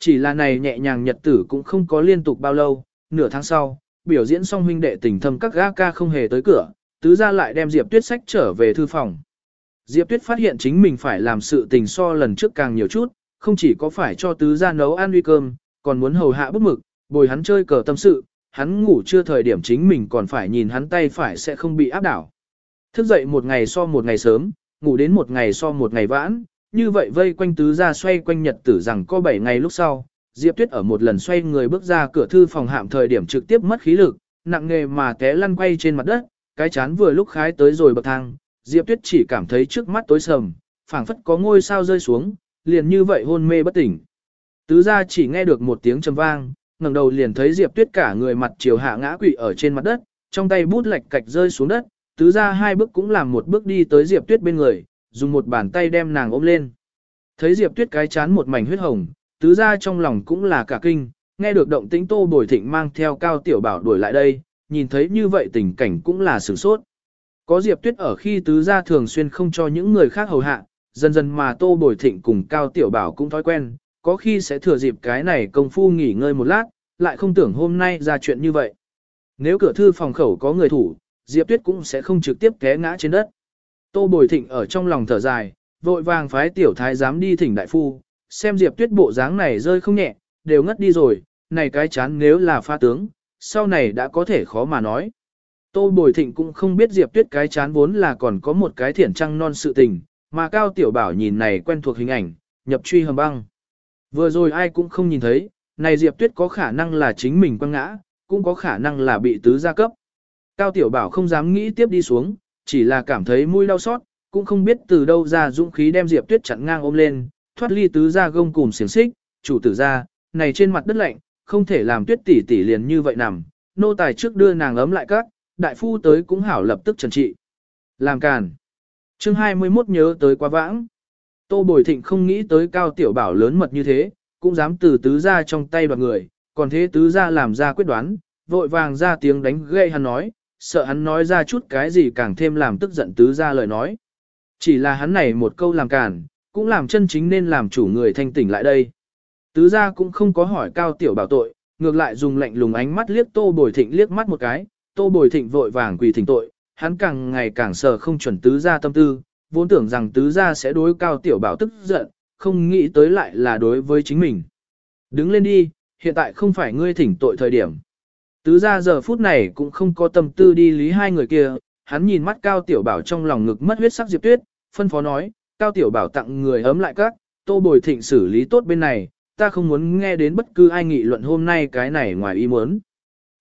Chỉ là này nhẹ nhàng nhật tử cũng không có liên tục bao lâu, nửa tháng sau, biểu diễn xong huynh đệ tình thâm các gã ca không hề tới cửa, tứ ra lại đem Diệp Tuyết sách trở về thư phòng. Diệp Tuyết phát hiện chính mình phải làm sự tình so lần trước càng nhiều chút, không chỉ có phải cho tứ ra nấu ăn uy cơm, còn muốn hầu hạ bút mực, bồi hắn chơi cờ tâm sự, hắn ngủ chưa thời điểm chính mình còn phải nhìn hắn tay phải sẽ không bị áp đảo. Thức dậy một ngày so một ngày sớm, ngủ đến một ngày so một ngày vãn, như vậy vây quanh tứ ra xoay quanh nhật tử rằng có 7 ngày lúc sau, Diệp Tuyết ở một lần xoay người bước ra cửa thư phòng hạm thời điểm trực tiếp mất khí lực, nặng nghề mà té lăn quay trên mặt đất, cái chán vừa lúc khái tới rồi bậc thang, Diệp Tuyết chỉ cảm thấy trước mắt tối sầm, phảng phất có ngôi sao rơi xuống, liền như vậy hôn mê bất tỉnh. Tứ ra chỉ nghe được một tiếng trầm vang, ngẩng đầu liền thấy Diệp Tuyết cả người mặt chiều hạ ngã quỵ ở trên mặt đất, trong tay bút lạch cạch rơi xuống đất, tứ ra hai bước cũng làm một bước đi tới Diệp Tuyết bên người, dùng một bàn tay đem nàng ôm lên. Thấy Diệp Tuyết cái chán một mảnh huyết hồng, tứ ra trong lòng cũng là cả kinh, nghe được động tĩnh Tô Bồi Thịnh mang theo Cao Tiểu Bảo đuổi lại đây, nhìn thấy như vậy tình cảnh cũng là sửng sốt. Có Diệp Tuyết ở khi tứ gia thường xuyên không cho những người khác hầu hạ, dần dần mà Tô Bồi Thịnh cùng Cao Tiểu Bảo cũng thói quen, có khi sẽ thừa dịp cái này công phu nghỉ ngơi một lát, lại không tưởng hôm nay ra chuyện như vậy. Nếu cửa thư phòng khẩu có người thủ, Diệp Tuyết cũng sẽ không trực tiếp té ngã trên đất. Tô Bồi Thịnh ở trong lòng thở dài, vội vàng phái tiểu thái dám đi thỉnh đại phu, xem Diệp Tuyết bộ dáng này rơi không nhẹ, đều ngất đi rồi, này cái chán nếu là pha tướng, sau này đã có thể khó mà nói. Tô Bồi Thịnh cũng không biết Diệp Tuyết cái chán vốn là còn có một cái thiển trăng non sự tình, mà Cao Tiểu Bảo nhìn này quen thuộc hình ảnh, nhập truy hầm băng. Vừa rồi ai cũng không nhìn thấy, này Diệp Tuyết có khả năng là chính mình quăng ngã, cũng có khả năng là bị tứ gia cấp. Cao Tiểu Bảo không dám nghĩ tiếp đi xuống, chỉ là cảm thấy mũi đau xót, cũng không biết từ đâu ra dũng khí đem Diệp Tuyết chặn ngang ôm lên, thoát ly tứ gia gông cùng xiềng xích, chủ tử gia, này trên mặt đất lạnh, không thể làm Tuyết tỷ tỷ liền như vậy nằm, nô tài trước đưa nàng ấm lại các, đại phu tới cũng hảo lập tức trần trị. Làm càn. Chương 21 nhớ tới quá vãng. Tô Bồi Thịnh không nghĩ tới cao tiểu bảo lớn mật như thế, cũng dám từ tứ gia trong tay đoạt người, còn thế tứ gia làm ra quyết đoán, vội vàng ra tiếng đánh gây hắn nói, sợ hắn nói ra chút cái gì càng thêm làm tức giận tứ gia lời nói. Chỉ là hắn này một câu làm cản, cũng làm chân chính nên làm chủ người thanh tỉnh lại đây. Tứ gia cũng không có hỏi cao tiểu bảo tội, ngược lại dùng lạnh lùng ánh mắt liếc tô bồi thịnh liếc mắt một cái, tô bồi thịnh vội vàng quỳ thỉnh tội, hắn càng ngày càng sợ không chuẩn tứ gia tâm tư, vốn tưởng rằng tứ gia sẽ đối cao tiểu bảo tức giận, không nghĩ tới lại là đối với chính mình. Đứng lên đi, hiện tại không phải ngươi thỉnh tội thời điểm. Tứ gia giờ phút này cũng không có tâm tư đi lý hai người kia, hắn nhìn mắt Cao Tiểu Bảo trong lòng ngực mất huyết sắc Diệp Tuyết, phân phó nói, Cao Tiểu Bảo tặng người ấm lại các, tô bồi thịnh xử lý tốt bên này, ta không muốn nghe đến bất cứ ai nghị luận hôm nay cái này ngoài ý muốn.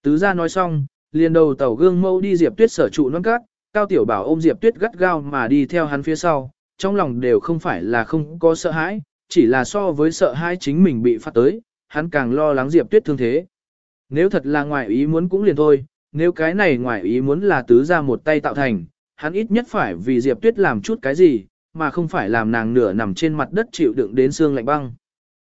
Tứ gia nói xong, liền đầu tàu gương mâu đi Diệp Tuyết sở trụ non cát, Cao Tiểu Bảo ôm Diệp Tuyết gắt gao mà đi theo hắn phía sau, trong lòng đều không phải là không có sợ hãi, chỉ là so với sợ hãi chính mình bị phát tới, hắn càng lo lắng Diệp Tuyết thương thế. Nếu thật là ngoài ý muốn cũng liền thôi, nếu cái này ngoài ý muốn là tứ ra một tay tạo thành, hắn ít nhất phải vì Diệp Tuyết làm chút cái gì, mà không phải làm nàng nửa nằm trên mặt đất chịu đựng đến xương lạnh băng.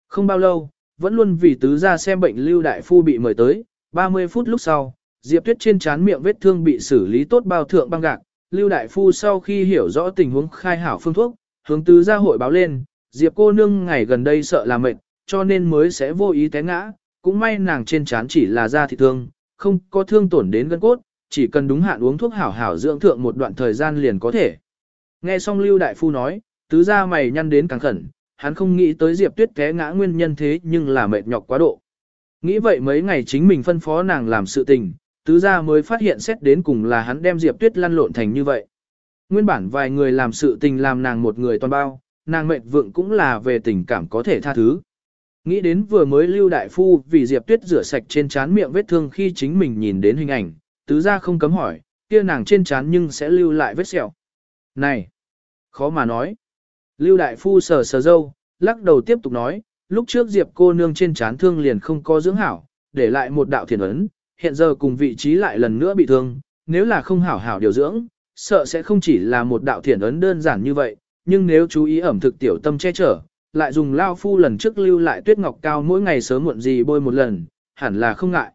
Không bao lâu, vẫn luôn vì tứ ra xem bệnh Lưu Đại Phu bị mời tới, 30 phút lúc sau, Diệp Tuyết trên trán miệng vết thương bị xử lý tốt bao thượng băng gạc, Lưu Đại Phu sau khi hiểu rõ tình huống khai hảo phương thuốc, hướng tứ ra hội báo lên, Diệp cô nương ngày gần đây sợ là mệt, cho nên mới sẽ vô ý té ngã, cũng may nàng trên trán chỉ là da thịt thương, không có thương tổn đến gân cốt, chỉ cần đúng hạn uống thuốc hảo hảo dưỡng thượng một đoạn thời gian liền có thể. Nghe xong Lưu Đại Phu nói, tứ ra mày nhăn đến càng khẩn, hắn không nghĩ tới Diệp Tuyết té ngã nguyên nhân thế nhưng là mệt nhọc quá độ. Nghĩ vậy mấy ngày chính mình phân phó nàng làm sự tình, tứ ra mới phát hiện xét đến cùng là hắn đem Diệp Tuyết lăn lộn thành như vậy. Nguyên bản vài người làm sự tình làm nàng một người toàn bao, nàng mệt vượng cũng là về tình cảm có thể tha thứ. Nghĩ đến vừa mới lưu đại phu vì Diệp Tuyết rửa sạch trên trán miệng vết thương khi chính mình nhìn đến hình ảnh, tứ ra không cấm hỏi, kia nàng trên trán nhưng sẽ lưu lại vết sẹo. Này, khó mà nói. Lưu đại phu sờ sờ dâu, lắc đầu tiếp tục nói, lúc trước Diệp cô nương trên trán thương liền không có dưỡng hảo, để lại một đạo thiền ấn, hiện giờ cùng vị trí lại lần nữa bị thương, nếu là không hảo hảo điều dưỡng, sợ sẽ không chỉ là một đạo thiền ấn đơn giản như vậy, nhưng nếu chú ý ẩm thực tiểu tâm che chở, lại dùng lao phu lần trước lưu lại tuyết ngọc cao mỗi ngày sớm muộn gì bôi một lần, hẳn là không ngại.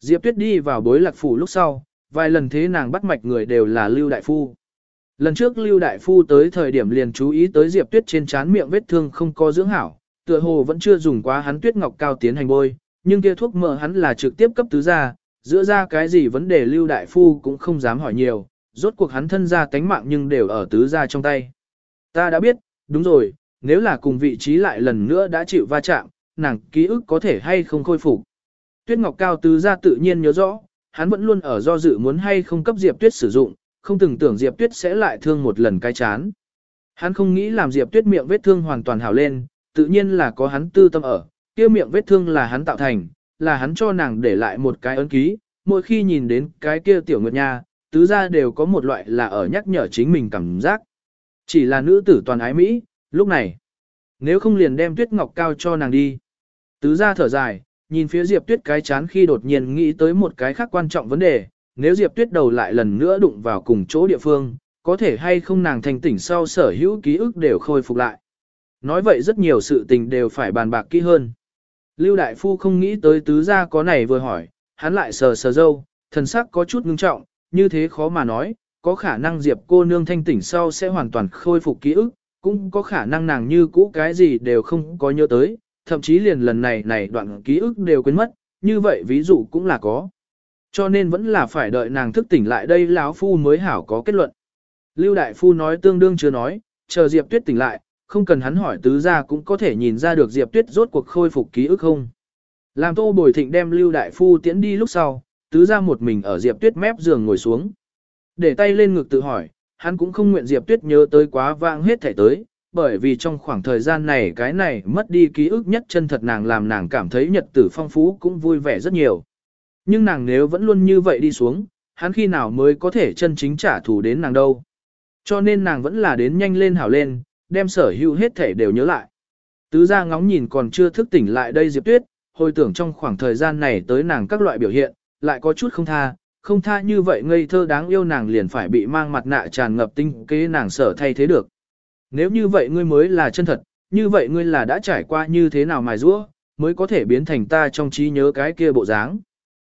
Diệp tuyết đi vào bối lạc phủ lúc sau, vài lần thế nàng bắt mạch người đều là lưu đại phu. Lần trước lưu đại phu tới thời điểm liền chú ý tới diệp tuyết trên trán miệng vết thương không có dưỡng hảo, tựa hồ vẫn chưa dùng quá hắn tuyết ngọc cao tiến hành bôi, nhưng kia thuốc mỡ hắn là trực tiếp cấp tứ gia, giữa ra cái gì vấn đề lưu đại phu cũng không dám hỏi nhiều, rốt cuộc hắn thân ra tánh mạng nhưng đều ở tứ gia trong tay. Ta đã biết, đúng rồi, nếu là cùng vị trí lại lần nữa đã chịu va chạm, nàng ký ức có thể hay không khôi phục. Tuyết Ngọc Cao tứ gia tự nhiên nhớ rõ, hắn vẫn luôn ở do dự muốn hay không cấp Diệp Tuyết sử dụng, không từng tưởng Diệp Tuyết sẽ lại thương một lần cái chán. Hắn không nghĩ làm Diệp Tuyết miệng vết thương hoàn toàn hảo lên, tự nhiên là có hắn tư tâm ở, kia miệng vết thương là hắn tạo thành, là hắn cho nàng để lại một cái ấn ký, mỗi khi nhìn đến cái kia tiểu nguyệt nha, tứ gia đều có một loại là ở nhắc nhở chính mình cảm giác. Chỉ là nữ tử toàn ái Mỹ, lúc này, nếu không liền đem tuyết ngọc cao cho nàng đi. Tứ gia thở dài, nhìn phía Diệp Tuyết cái chán khi đột nhiên nghĩ tới một cái khác quan trọng vấn đề, nếu Diệp Tuyết đầu lại lần nữa đụng vào cùng chỗ địa phương, có thể hay không nàng thành tỉnh sau sở hữu ký ức đều khôi phục lại. Nói vậy rất nhiều sự tình đều phải bàn bạc kỹ hơn. Lưu Đại Phu không nghĩ tới tứ gia có này vừa hỏi, hắn lại sờ sờ dâu, thần sắc có chút ngưng trọng, như thế khó mà nói, có khả năng Diệp cô nương thanh tỉnh sau sẽ hoàn toàn khôi phục ký ức, cũng có khả năng nàng như cũ cái gì đều không có nhớ tới, thậm chí liền lần này này đoạn ký ức đều quên mất, như vậy ví dụ cũng là có. Cho nên vẫn là phải đợi nàng thức tỉnh lại đây lão phu mới hảo có kết luận. Lưu Đại Phu nói tương đương chưa nói, chờ Diệp Tuyết tỉnh lại, không cần hắn hỏi tứ gia cũng có thể nhìn ra được Diệp Tuyết rốt cuộc khôi phục ký ức không. Làm Tô Bồi Thịnh đem Lưu Đại Phu tiễn đi lúc sau, tứ gia một mình ở Diệp Tuyết mép giường ngồi xuống. Để tay lên ngực tự hỏi, hắn cũng không nguyện Diệp Tuyết nhớ tới quá vãng hết thể tới, bởi vì trong khoảng thời gian này cái này mất đi ký ức nhất chân thật nàng làm nàng cảm thấy nhật tử phong phú cũng vui vẻ rất nhiều. Nhưng nàng nếu vẫn luôn như vậy đi xuống, hắn khi nào mới có thể chân chính trả thù đến nàng đâu. Cho nên nàng vẫn là đến nhanh lên hảo lên, đem sở hữu hết thể đều nhớ lại. Tứ gia ngóng nhìn còn chưa thức tỉnh lại đây Diệp Tuyết, hồi tưởng trong khoảng thời gian này tới nàng các loại biểu hiện, lại có chút không tha, không tha như vậy ngây thơ đáng yêu nàng liền phải bị mang mặt nạ tràn ngập tinh kế nàng sở thay thế được. Nếu như vậy ngươi mới là chân thật, như vậy ngươi là đã trải qua như thế nào mài rũa, mới có thể biến thành ta trong trí nhớ cái kia bộ dáng.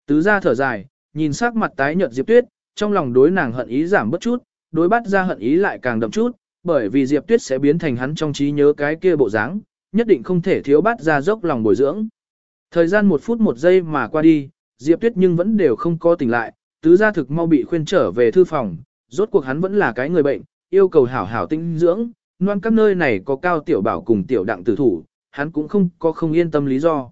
Tứ gia thở dài, nhìn sắc mặt tái nhợt Diệp Tuyết, trong lòng đối nàng hận ý giảm bất chút, đối bắt ra hận ý lại càng đậm chút, bởi vì Diệp Tuyết sẽ biến thành hắn trong trí nhớ cái kia bộ dáng, nhất định không thể thiếu bắt ra dốc lòng bồi dưỡng. Thời gian một phút một giây mà qua đi, Diệp Tuyết nhưng vẫn đều không có tỉnh lại, tứ gia thực mau bị khuyên trở về thư phòng, rốt cuộc hắn vẫn là cái người bệnh, yêu cầu hảo hảo tinh dưỡng, noan các nơi này có cao tiểu bảo cùng tiểu đặng tử thủ, hắn cũng không có không yên tâm lý do.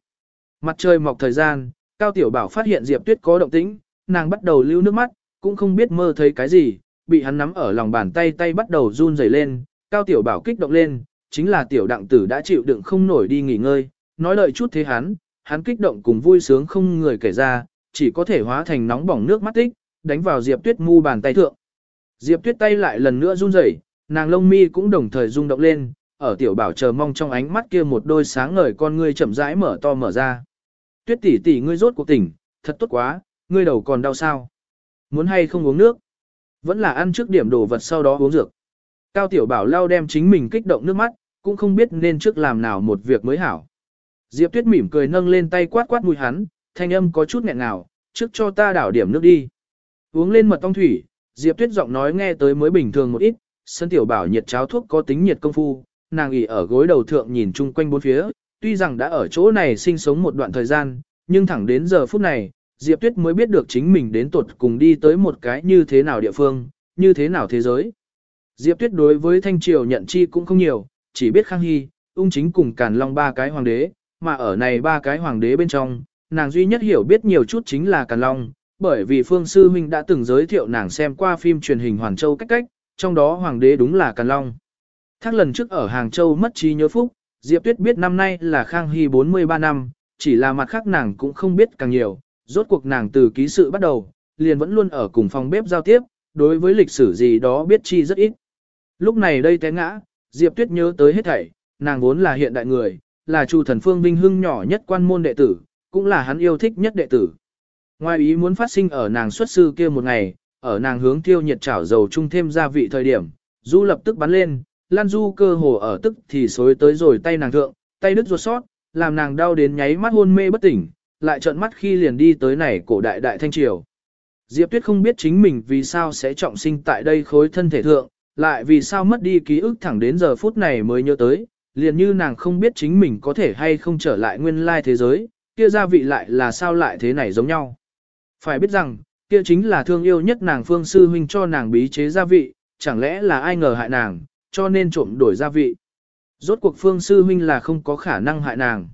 Mặt trời mọc thời gian, cao tiểu bảo phát hiện Diệp Tuyết có động tĩnh, nàng bắt đầu lưu nước mắt, cũng không biết mơ thấy cái gì, bị hắn nắm ở lòng bàn tay tay bắt đầu run rẩy lên, cao tiểu bảo kích động lên, chính là tiểu đặng tử đã chịu đựng không nổi đi nghỉ ngơi, nói lợi chút thế hắn, hắn kích động cùng vui sướng không người kể ra, chỉ có thể hóa thành nóng bỏng nước mắt tích, đánh vào Diệp Tuyết mu bàn tay thượng. Diệp Tuyết tay lại lần nữa run rẩy, nàng lông mi cũng đồng thời rung động lên, ở tiểu bảo chờ mong trong ánh mắt kia một đôi sáng ngời con ngươi chậm rãi mở to mở ra. Tuyết tỷ tỷ ngươi rốt cuộc tỉnh, thật tốt quá, ngươi đầu còn đau sao? Muốn hay không uống nước? Vẫn là ăn trước điểm đồ vật sau đó uống dược. Cao tiểu bảo lao đem chính mình kích động nước mắt, cũng không biết nên trước làm nào một việc mới hảo. Diệp Tuyết mỉm cười nâng lên tay quát quát mũi hắn, thanh âm có chút nghẹn ngào, trước cho ta đảo điểm nước đi. Uống lên mật tông thủy, Diệp Tuyết giọng nói nghe tới mới bình thường một ít, sân tiểu bảo nhiệt cháo thuốc có tính nhiệt công phu, nàng ỉ ở gối đầu thượng nhìn chung quanh bốn phía, tuy rằng đã ở chỗ này sinh sống một đoạn thời gian, nhưng thẳng đến giờ phút này, Diệp Tuyết mới biết được chính mình đến tuột cùng đi tới một cái như thế nào địa phương, như thế nào thế giới. Diệp Tuyết đối với Thanh Triều nhận chi cũng không nhiều, chỉ biết Khang Hy, ung chính cùng Càn Long ba cái hoàng đế, mà ở này ba cái hoàng đế bên trong, nàng duy nhất hiểu biết nhiều chút chính là Càn Long, bởi vì Phương Sư Minh đã từng giới thiệu nàng xem qua phim truyền hình Hoàn Châu cách cách, trong đó hoàng đế đúng là Càn Long. Thác lần trước ở Hàng Châu mất trí nhớ phúc, Diệp Tuyết biết năm nay là Khang Hy 43 năm, chỉ là mặt khác nàng cũng không biết càng nhiều, rốt cuộc nàng từ ký sự bắt đầu, liền vẫn luôn ở cùng phòng bếp giao tiếp, đối với lịch sử gì đó biết chi rất ít. Lúc này đây té ngã, Diệp Tuyết nhớ tới hết thảy, nàng vốn là hiện đại người, là chủ thần phương vinh hưng nhỏ nhất quan môn đệ tử, cũng là hắn yêu thích nhất đệ tử. Ngoài ý muốn phát sinh ở nàng xuất sư kia một ngày, ở nàng hướng tiêu nhiệt chảo dầu chung thêm gia vị thời điểm, du lập tức bắn lên, lan du cơ hồ ở tức thì xối tới rồi tay nàng thượng, tay đứt ruột sót, làm nàng đau đến nháy mắt hôn mê bất tỉnh, lại trợn mắt khi liền đi tới này cổ đại đại thanh triều. Diệp Tuyết không biết chính mình vì sao sẽ trọng sinh tại đây khối thân thể thượng, lại vì sao mất đi ký ức thẳng đến giờ phút này mới nhớ tới, liền như nàng không biết chính mình có thể hay không trở lại nguyên lai thế giới, kia gia vị lại là sao lại thế này giống nhau. Phải biết rằng, kia chính là thương yêu nhất nàng phương sư huynh cho nàng bí chế gia vị, chẳng lẽ là ai ngờ hại nàng, cho nên trộm đổi gia vị. Rốt cuộc phương sư huynh là không có khả năng hại nàng.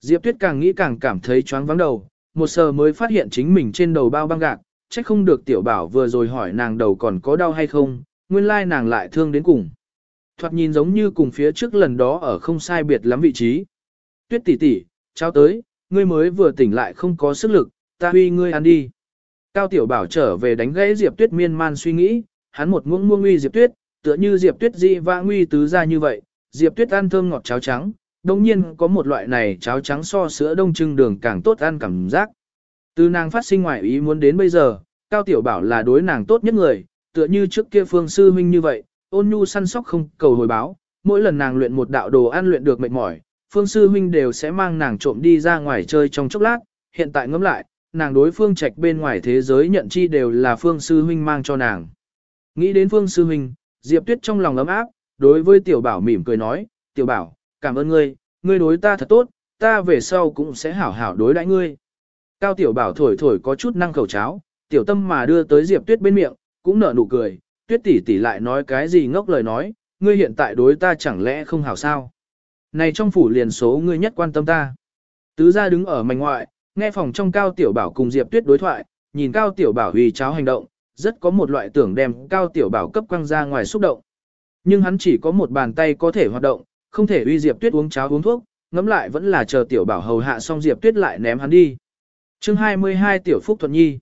Diệp Tuyết càng nghĩ càng cảm thấy choáng vắng đầu, một sờ mới phát hiện chính mình trên đầu bao băng gạc, trách không được tiểu bảo vừa rồi hỏi nàng đầu còn có đau hay không, nguyên lai nàng lại thương đến cùng. Thoạt nhìn giống như cùng phía trước lần đó ở không sai biệt lắm vị trí. Tuyết tỷ tỷ, cháu tới, ngươi mới vừa tỉnh lại không có sức lực, ta huy ngươi ăn đi. Cao tiểu bảo trở về đánh gãy Diệp Tuyết miên man suy nghĩ, hắn một muỗng muông uy Diệp Tuyết, tựa như Diệp Tuyết dị vã nguy tứ ra như vậy, Diệp Tuyết ăn thơm ngọt cháo trắng, đồng nhiên có một loại này cháo trắng so sữa đông trưng đường càng tốt ăn cảm giác. Từ nàng phát sinh ngoại ý muốn đến bây giờ, Cao Tiểu Bảo là đối nàng tốt nhất người, tựa như trước kia phương sư huynh như vậy, ôn nhu săn sóc không cầu hồi báo, mỗi lần nàng luyện một đạo đồ ăn luyện được mệt mỏi, phương sư huynh đều sẽ mang nàng trộm đi ra ngoài chơi trong chốc lát, hiện tại ngẫm lại, nàng đối phương trạch bên ngoài thế giới nhận chi đều là phương sư huynh mang cho nàng. Nghĩ đến phương sư huynh, Diệp Tuyết trong lòng ấm áp, đối với tiểu bảo mỉm cười nói, tiểu bảo, cảm ơn ngươi, ngươi đối ta thật tốt, ta về sau cũng sẽ hảo hảo đối đãi ngươi. Cao tiểu bảo thổi thổi có chút năng khẩu cháo, tiểu tâm mà đưa tới Diệp Tuyết bên miệng, cũng nở nụ cười, Tuyết tỷ tỷ lại nói cái gì ngốc lời nói, ngươi hiện tại đối ta chẳng lẽ không hảo sao? Này trong phủ liền số ngươi nhất quan tâm ta. Tứ gia đứng ở mảnh ngoại, nghe phòng trong Cao tiểu bảo cùng Diệp Tuyết đối thoại, nhìn Cao tiểu bảo uy cháo hành động, rất có một loại tưởng đem Cao tiểu bảo cấp quăng ra ngoài xúc động. Nhưng hắn chỉ có một bàn tay có thể hoạt động, không thể uy Diệp Tuyết uống cháo uống thuốc, ngẫm lại vẫn là chờ tiểu bảo hầu hạ xong Diệp Tuyết lại ném hắn đi. Chương 22 Tiểu Phúc Thuận Nhi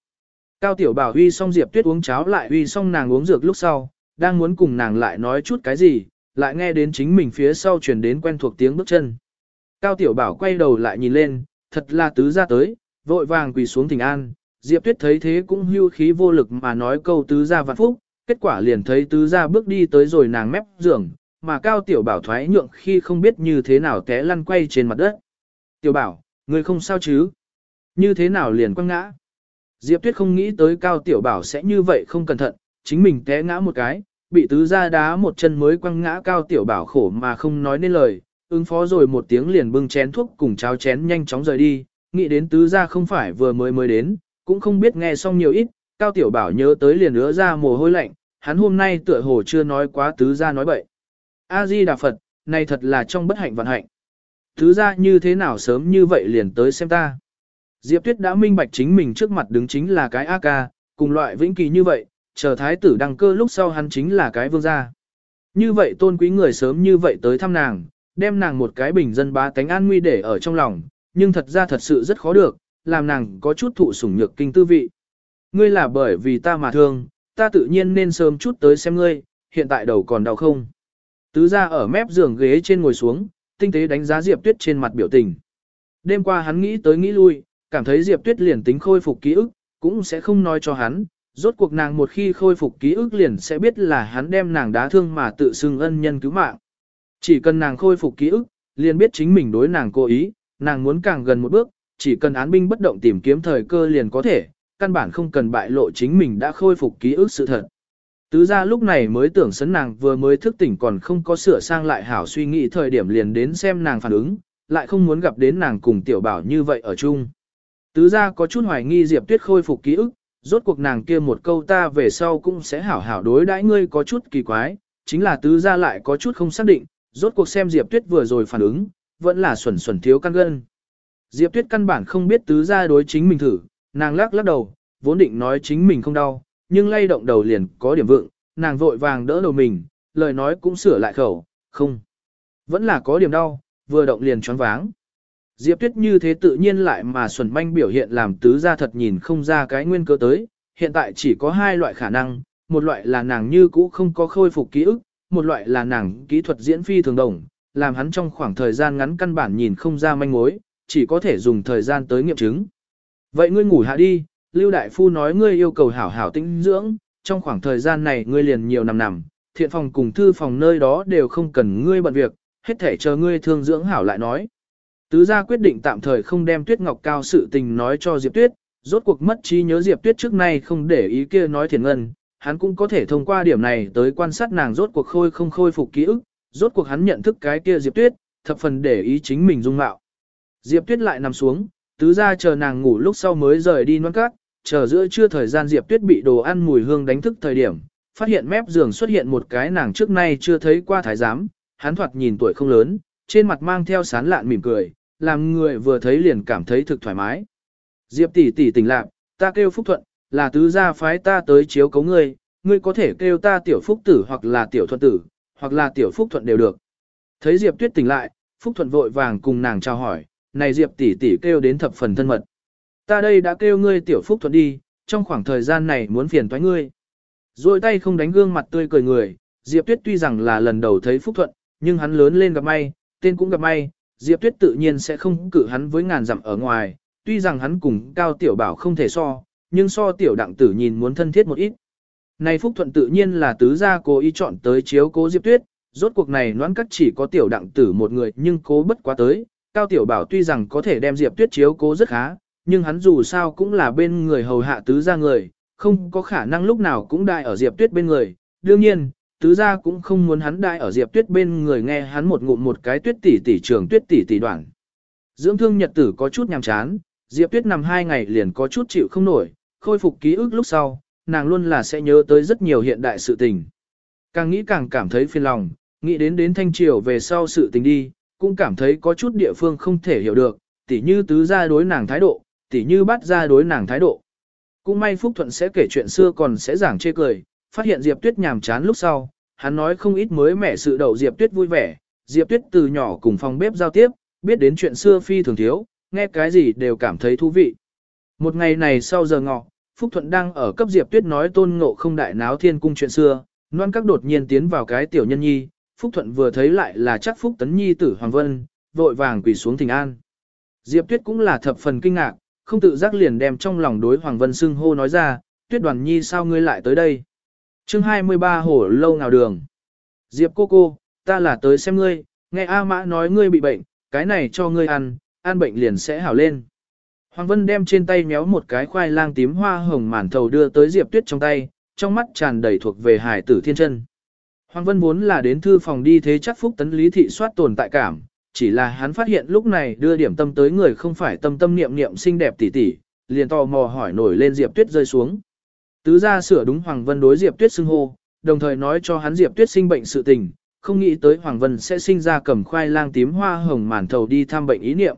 Cao Tiểu Bảo uy xong Diệp Tuyết uống cháo lại uy xong nàng uống dược lúc sau, đang muốn cùng nàng lại nói chút cái gì, lại nghe đến chính mình phía sau truyền đến quen thuộc tiếng bước chân. Cao Tiểu Bảo quay đầu lại nhìn lên, thật là tứ ra tới, vội vàng quỳ xuống thỉnh an. Diệp Tuyết thấy thế cũng hưu khí vô lực mà nói câu tứ ra vạn phúc, kết quả liền thấy tứ ra bước đi tới rồi nàng mép giường, mà Cao Tiểu Bảo thoái nhượng khi không biết như thế nào té lăn quay trên mặt đất. Tiểu Bảo, người không sao chứ? Như thế nào liền quăng ngã? Diệp Tuyết không nghĩ tới Cao Tiểu Bảo sẽ như vậy không cẩn thận, chính mình té ngã một cái, bị tứ ra đá một chân mới quăng ngã Cao Tiểu Bảo khổ mà không nói nên lời, ứng phó rồi một tiếng liền bưng chén thuốc cùng cháo chén nhanh chóng rời đi, nghĩ đến tứ ra không phải vừa mới mới đến, cũng không biết nghe xong nhiều ít, Cao Tiểu Bảo nhớ tới liền ứa ra mồ hôi lạnh, hắn hôm nay tựa hồ chưa nói quá tứ ra nói bậy. A-di Đà Phật, này thật là trong bất hạnh vận hạnh. Tứ ra như thế nào sớm như vậy liền tới xem ta. Diệp Tuyết đã minh bạch chính mình trước mặt đứng chính là cái A-ca, cùng loại vĩnh kỳ như vậy, chờ thái tử đăng cơ lúc sau hắn chính là cái vương gia. Như vậy tôn quý người sớm như vậy tới thăm nàng, đem nàng một cái bình dân bá tánh an nguy để ở trong lòng, nhưng thật ra thật sự rất khó được, làm nàng có chút thụ sủng nhược kinh tư vị. Ngươi là bởi vì ta mà thương, ta tự nhiên nên sớm chút tới xem ngươi, hiện tại đầu còn đau không. Tứ ra ở mép giường ghế trên ngồi xuống, tinh tế đánh giá Diệp Tuyết trên mặt biểu tình. Đêm qua hắn nghĩ tới nghĩ lui, cảm thấy Diệp Tuyết liền tính khôi phục ký ức, cũng sẽ không nói cho hắn, rốt cuộc nàng một khi khôi phục ký ức liền sẽ biết là hắn đem nàng đá thương mà tự xưng ân nhân cứu mạng. Chỉ cần nàng khôi phục ký ức, liền biết chính mình đối nàng cố ý, nàng muốn càng gần một bước, chỉ cần án binh bất động tìm kiếm thời cơ liền có thể, căn bản không cần bại lộ chính mình đã khôi phục ký ức sự thật. Tứ ra lúc này mới tưởng sấn nàng vừa mới thức tỉnh còn không có sửa sang lại hảo suy nghĩ thời điểm liền đến xem nàng phản ứng, lại không muốn gặp đến nàng cùng tiểu bảo như vậy ở chung. Tứ ra có chút hoài nghi Diệp Tuyết khôi phục ký ức, rốt cuộc nàng kia một câu ta về sau cũng sẽ hảo hảo đối đãi ngươi có chút kỳ quái, chính là tứ ra lại có chút không xác định, rốt cuộc xem Diệp Tuyết vừa rồi phản ứng, vẫn là xuẩn xuẩn thiếu căn gân. Diệp Tuyết căn bản không biết tứ ra đối chính mình thử, nàng lắc lắc đầu, vốn định nói chính mình không đau, nhưng lay động đầu liền có điểm vượng, nàng vội vàng đỡ đầu mình, lời nói cũng sửa lại khẩu, không. Vẫn là có điểm đau, vừa động liền choáng váng. Diệp Tuyết như thế tự nhiên lại mà xuẩn manh biểu hiện làm tứ gia thật nhìn không ra cái nguyên cơ tới, hiện tại chỉ có hai loại khả năng, một loại là nàng như cũ không có khôi phục ký ức, một loại là nàng kỹ thuật diễn phi thường đồng, làm hắn trong khoảng thời gian ngắn căn bản nhìn không ra manh mối, chỉ có thể dùng thời gian tới nghiệm chứng. Vậy ngươi ngủ hạ đi, Lưu Đại Phu nói ngươi yêu cầu hảo hảo tĩnh dưỡng, trong khoảng thời gian này ngươi liền nhiều nằm nằm, thiện phòng cùng thư phòng nơi đó đều không cần ngươi bận việc, hết thể chờ ngươi thương dưỡng hảo lại nói. Tứ gia quyết định tạm thời không đem Tuyết Ngọc Cao sự tình nói cho Diệp Tuyết, rốt cuộc mất trí nhớ Diệp Tuyết trước nay không để ý kia nói thiền ngân, hắn cũng có thể thông qua điểm này tới quan sát nàng rốt cuộc khôi không khôi phục ký ức, rốt cuộc hắn nhận thức cái kia Diệp Tuyết, thập phần để ý chính mình dung mạo. Diệp Tuyết lại nằm xuống, tứ gia chờ nàng ngủ lúc sau mới rời đi ngoan cát, chờ giữa trưa thời gian Diệp Tuyết bị đồ ăn mùi hương đánh thức thời điểm, phát hiện mép giường xuất hiện một cái nàng trước nay chưa thấy qua thái giám, hắn thoạt nhìn tuổi không lớn, trên mặt mang theo sán lạn mỉm cười, làm người vừa thấy liền cảm thấy thực thoải mái. Diệp tỷ tỷ tỉnh lạc, ta kêu Phúc Thuận, là tứ gia phái ta tới chiếu cấu ngươi, ngươi có thể kêu ta tiểu Phúc tử hoặc là tiểu Thuận tử, hoặc là tiểu Phúc Thuận đều được. Thấy Diệp Tuyết tỉnh lại, Phúc Thuận vội vàng cùng nàng chào hỏi, này Diệp tỷ tỷ kêu đến thập phần thân mật. Ta đây đã kêu ngươi tiểu Phúc Thuận đi, trong khoảng thời gian này muốn phiền toái ngươi. Rồi tay không đánh gương mặt tươi cười người, Diệp Tuyết tuy rằng là lần đầu thấy Phúc Thuận, nhưng hắn lớn lên gặp may, tên cũng gặp may, Diệp Tuyết tự nhiên sẽ không cử hắn với ngàn dặm ở ngoài, tuy rằng hắn cùng Cao Tiểu Bảo không thể so, nhưng so Tiểu Đặng Tử nhìn muốn thân thiết một ít. Này Phúc Thuận tự nhiên là tứ gia cố ý chọn tới chiếu cố Diệp Tuyết, rốt cuộc này noãn cắt chỉ có Tiểu Đặng Tử một người nhưng cố bất quá tới, Cao Tiểu Bảo tuy rằng có thể đem Diệp Tuyết chiếu cố rất khá, nhưng hắn dù sao cũng là bên người hầu hạ tứ gia người, không có khả năng lúc nào cũng đại ở Diệp Tuyết bên người. Đương nhiên, tứ gia cũng không muốn hắn đại ở Diệp Tuyết bên người nghe hắn một ngụm một cái tuyết tỷ tỷ trường tuyết tỷ tỷ đoạn. Dưỡng thương nhật tử có chút nhàm chán, Diệp Tuyết nằm hai ngày liền có chút chịu không nổi, khôi phục ký ức lúc sau, nàng luôn là sẽ nhớ tới rất nhiều hiện đại sự tình. Càng nghĩ càng cảm thấy phiền lòng, nghĩ đến đến thanh triều về sau sự tình đi, cũng cảm thấy có chút địa phương không thể hiểu được, tỉ như tứ gia đối nàng thái độ, tỉ như bắt gia đối nàng thái độ. Cũng may Phúc Thuận sẽ kể chuyện xưa còn sẽ giảng chê cười, phát hiện Diệp Tuyết nhàm chán lúc sau, hắn nói không ít mới mẻ sự đầu Diệp Tuyết vui vẻ, Diệp Tuyết từ nhỏ cùng phòng bếp giao tiếp, biết đến chuyện xưa phi thường thiếu, nghe cái gì đều cảm thấy thú vị. Một ngày này sau giờ ngọ, Phúc Thuận đang ở cấp Diệp Tuyết nói tôn ngộ không đại náo thiên cung chuyện xưa, Loan các đột nhiên tiến vào cái tiểu nhân nhi, Phúc Thuận vừa thấy lại là chắc Phúc Tấn Nhi tử Hoàng Vân, vội vàng quỳ xuống thỉnh an. Diệp Tuyết cũng là thập phần kinh ngạc, không tự giác liền đem trong lòng đối Hoàng Vân xưng hô nói ra, Tuyết đoàn nhi sao ngươi lại tới đây? Chương 23 hổ lâu nào đường? Diệp cô cô, ta là tới xem ngươi, nghe A Mã nói ngươi bị bệnh, cái này cho ngươi ăn, ăn bệnh liền sẽ hảo lên. Hoàng Vân đem trên tay méo một cái khoai lang tím hoa hồng màn thầu đưa tới Diệp Tuyết trong tay, trong mắt tràn đầy thuộc về hải tử thiên chân. Hoàng Vân vốn là đến thư phòng đi thế chắc phúc tấn lý thị soát tồn tại cảm, chỉ là hắn phát hiện lúc này đưa điểm tâm tới người không phải tâm tâm niệm niệm xinh đẹp tỉ tỉ, liền tò mò hỏi nổi lên Diệp Tuyết rơi xuống. Tứ gia sửa đúng Hoàng Vân đối Diệp Tuyết xưng hô, đồng thời nói cho hắn Diệp Tuyết sinh bệnh sự tình, không nghĩ tới Hoàng Vân sẽ sinh ra cầm khoai lang tím hoa hồng màn thầu đi thăm bệnh ý niệm.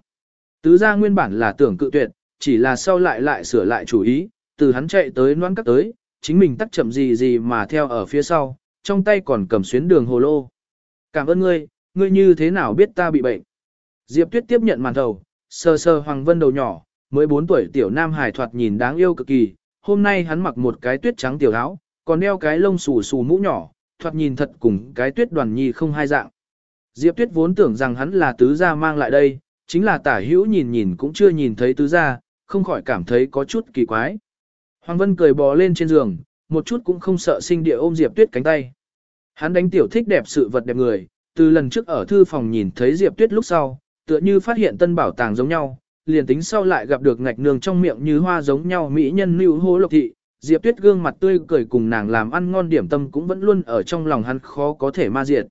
Tứ gia nguyên bản là tưởng cự tuyệt, chỉ là sau lại lại sửa lại chủ ý, từ hắn chạy tới noan cắt tới, chính mình tắt chậm gì gì mà theo ở phía sau, trong tay còn cầm xuyến đường hồ lô. Cảm ơn ngươi, ngươi như thế nào biết ta bị bệnh? Diệp Tuyết tiếp nhận màn thầu, sờ sờ Hoàng Vân đầu nhỏ, mới 4 tuổi tiểu nam hải thoạt nhìn đáng yêu cực kỳ, hôm nay hắn mặc một cái tuyết trắng tiểu áo, còn đeo cái lông xù xù mũ nhỏ, thoạt nhìn thật cùng cái tuyết đoàn nhi không hai dạng. Diệp Tuyết vốn tưởng rằng hắn là tứ gia mang lại đây, chính là tả hữu nhìn nhìn cũng chưa nhìn thấy tứ gia, không khỏi cảm thấy có chút kỳ quái. Hoàng Vân cười bò lên trên giường, một chút cũng không sợ sinh địa ôm Diệp Tuyết cánh tay. Hắn đánh tiểu thích đẹp sự vật đẹp người, từ lần trước ở thư phòng nhìn thấy Diệp Tuyết lúc sau, tựa như phát hiện tân bảo tàng giống nhau, liền tính sau lại gặp được ngạch nương trong miệng như hoa giống nhau mỹ nhân lưu hô lộc thị, Diệp Tuyết gương mặt tươi cười cùng nàng làm ăn ngon điểm tâm cũng vẫn luôn ở trong lòng hắn khó có thể ma diệt.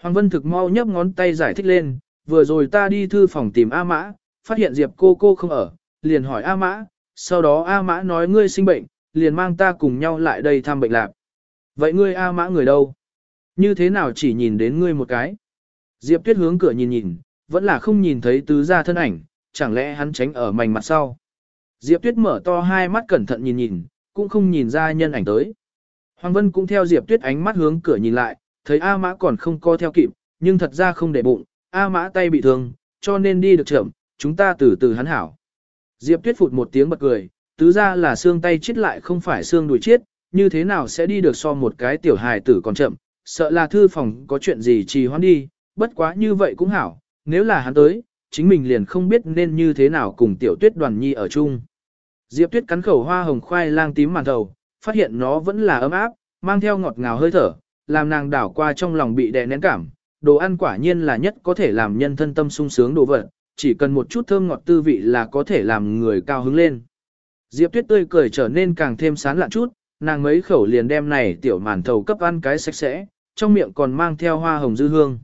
Hoàng Vân thực mau nhấp ngón tay giải thích lên, vừa rồi ta đi thư phòng tìm A Mã, phát hiện Diệp cô cô không ở, liền hỏi A Mã, sau đó A Mã nói ngươi sinh bệnh, liền mang ta cùng nhau lại đây thăm bệnh lạc. Vậy ngươi A Mã người đâu? Như thế nào chỉ nhìn đến ngươi một cái? Diệp Tuyết hướng cửa nhìn nhìn, vẫn là không nhìn thấy tứ gia thân ảnh, chẳng lẽ hắn tránh ở mảnh mặt sau. Diệp Tuyết mở to hai mắt cẩn thận nhìn nhìn, cũng không nhìn ra nhân ảnh tới. Hoàng Vân cũng theo Diệp Tuyết ánh mắt hướng cửa nhìn lại, thấy A Mã còn không co theo kịp, nhưng thật ra không để bụng, A Mã tay bị thương, cho nên đi được chậm, chúng ta từ từ hắn hảo. Diệp Tuyết phụt một tiếng bật cười, tứ ra là xương tay chết lại không phải xương đùi chết, như thế nào sẽ đi được so một cái tiểu hài tử còn chậm, sợ là thư phòng có chuyện gì trì hoãn đi, bất quá như vậy cũng hảo, nếu là hắn tới, chính mình liền không biết nên như thế nào cùng tiểu tuyết đoàn nhi ở chung. Diệp tuyết cắn khẩu hoa hồng khoai lang tím màn thầu, phát hiện nó vẫn là ấm áp, mang theo ngọt ngào hơi thở, làm nàng đảo qua trong lòng bị đè nén cảm. Đồ ăn quả nhiên là nhất có thể làm nhân thân tâm sung sướng đồ vật, chỉ cần một chút thơm ngọt tư vị là có thể làm người cao hứng lên. Diệp tuyết tươi cười trở nên càng thêm sán lạ chút, nàng mấy khẩu liền đem này tiểu màn thầu cấp ăn cái sạch sẽ, trong miệng còn mang theo hoa hồng dư hương.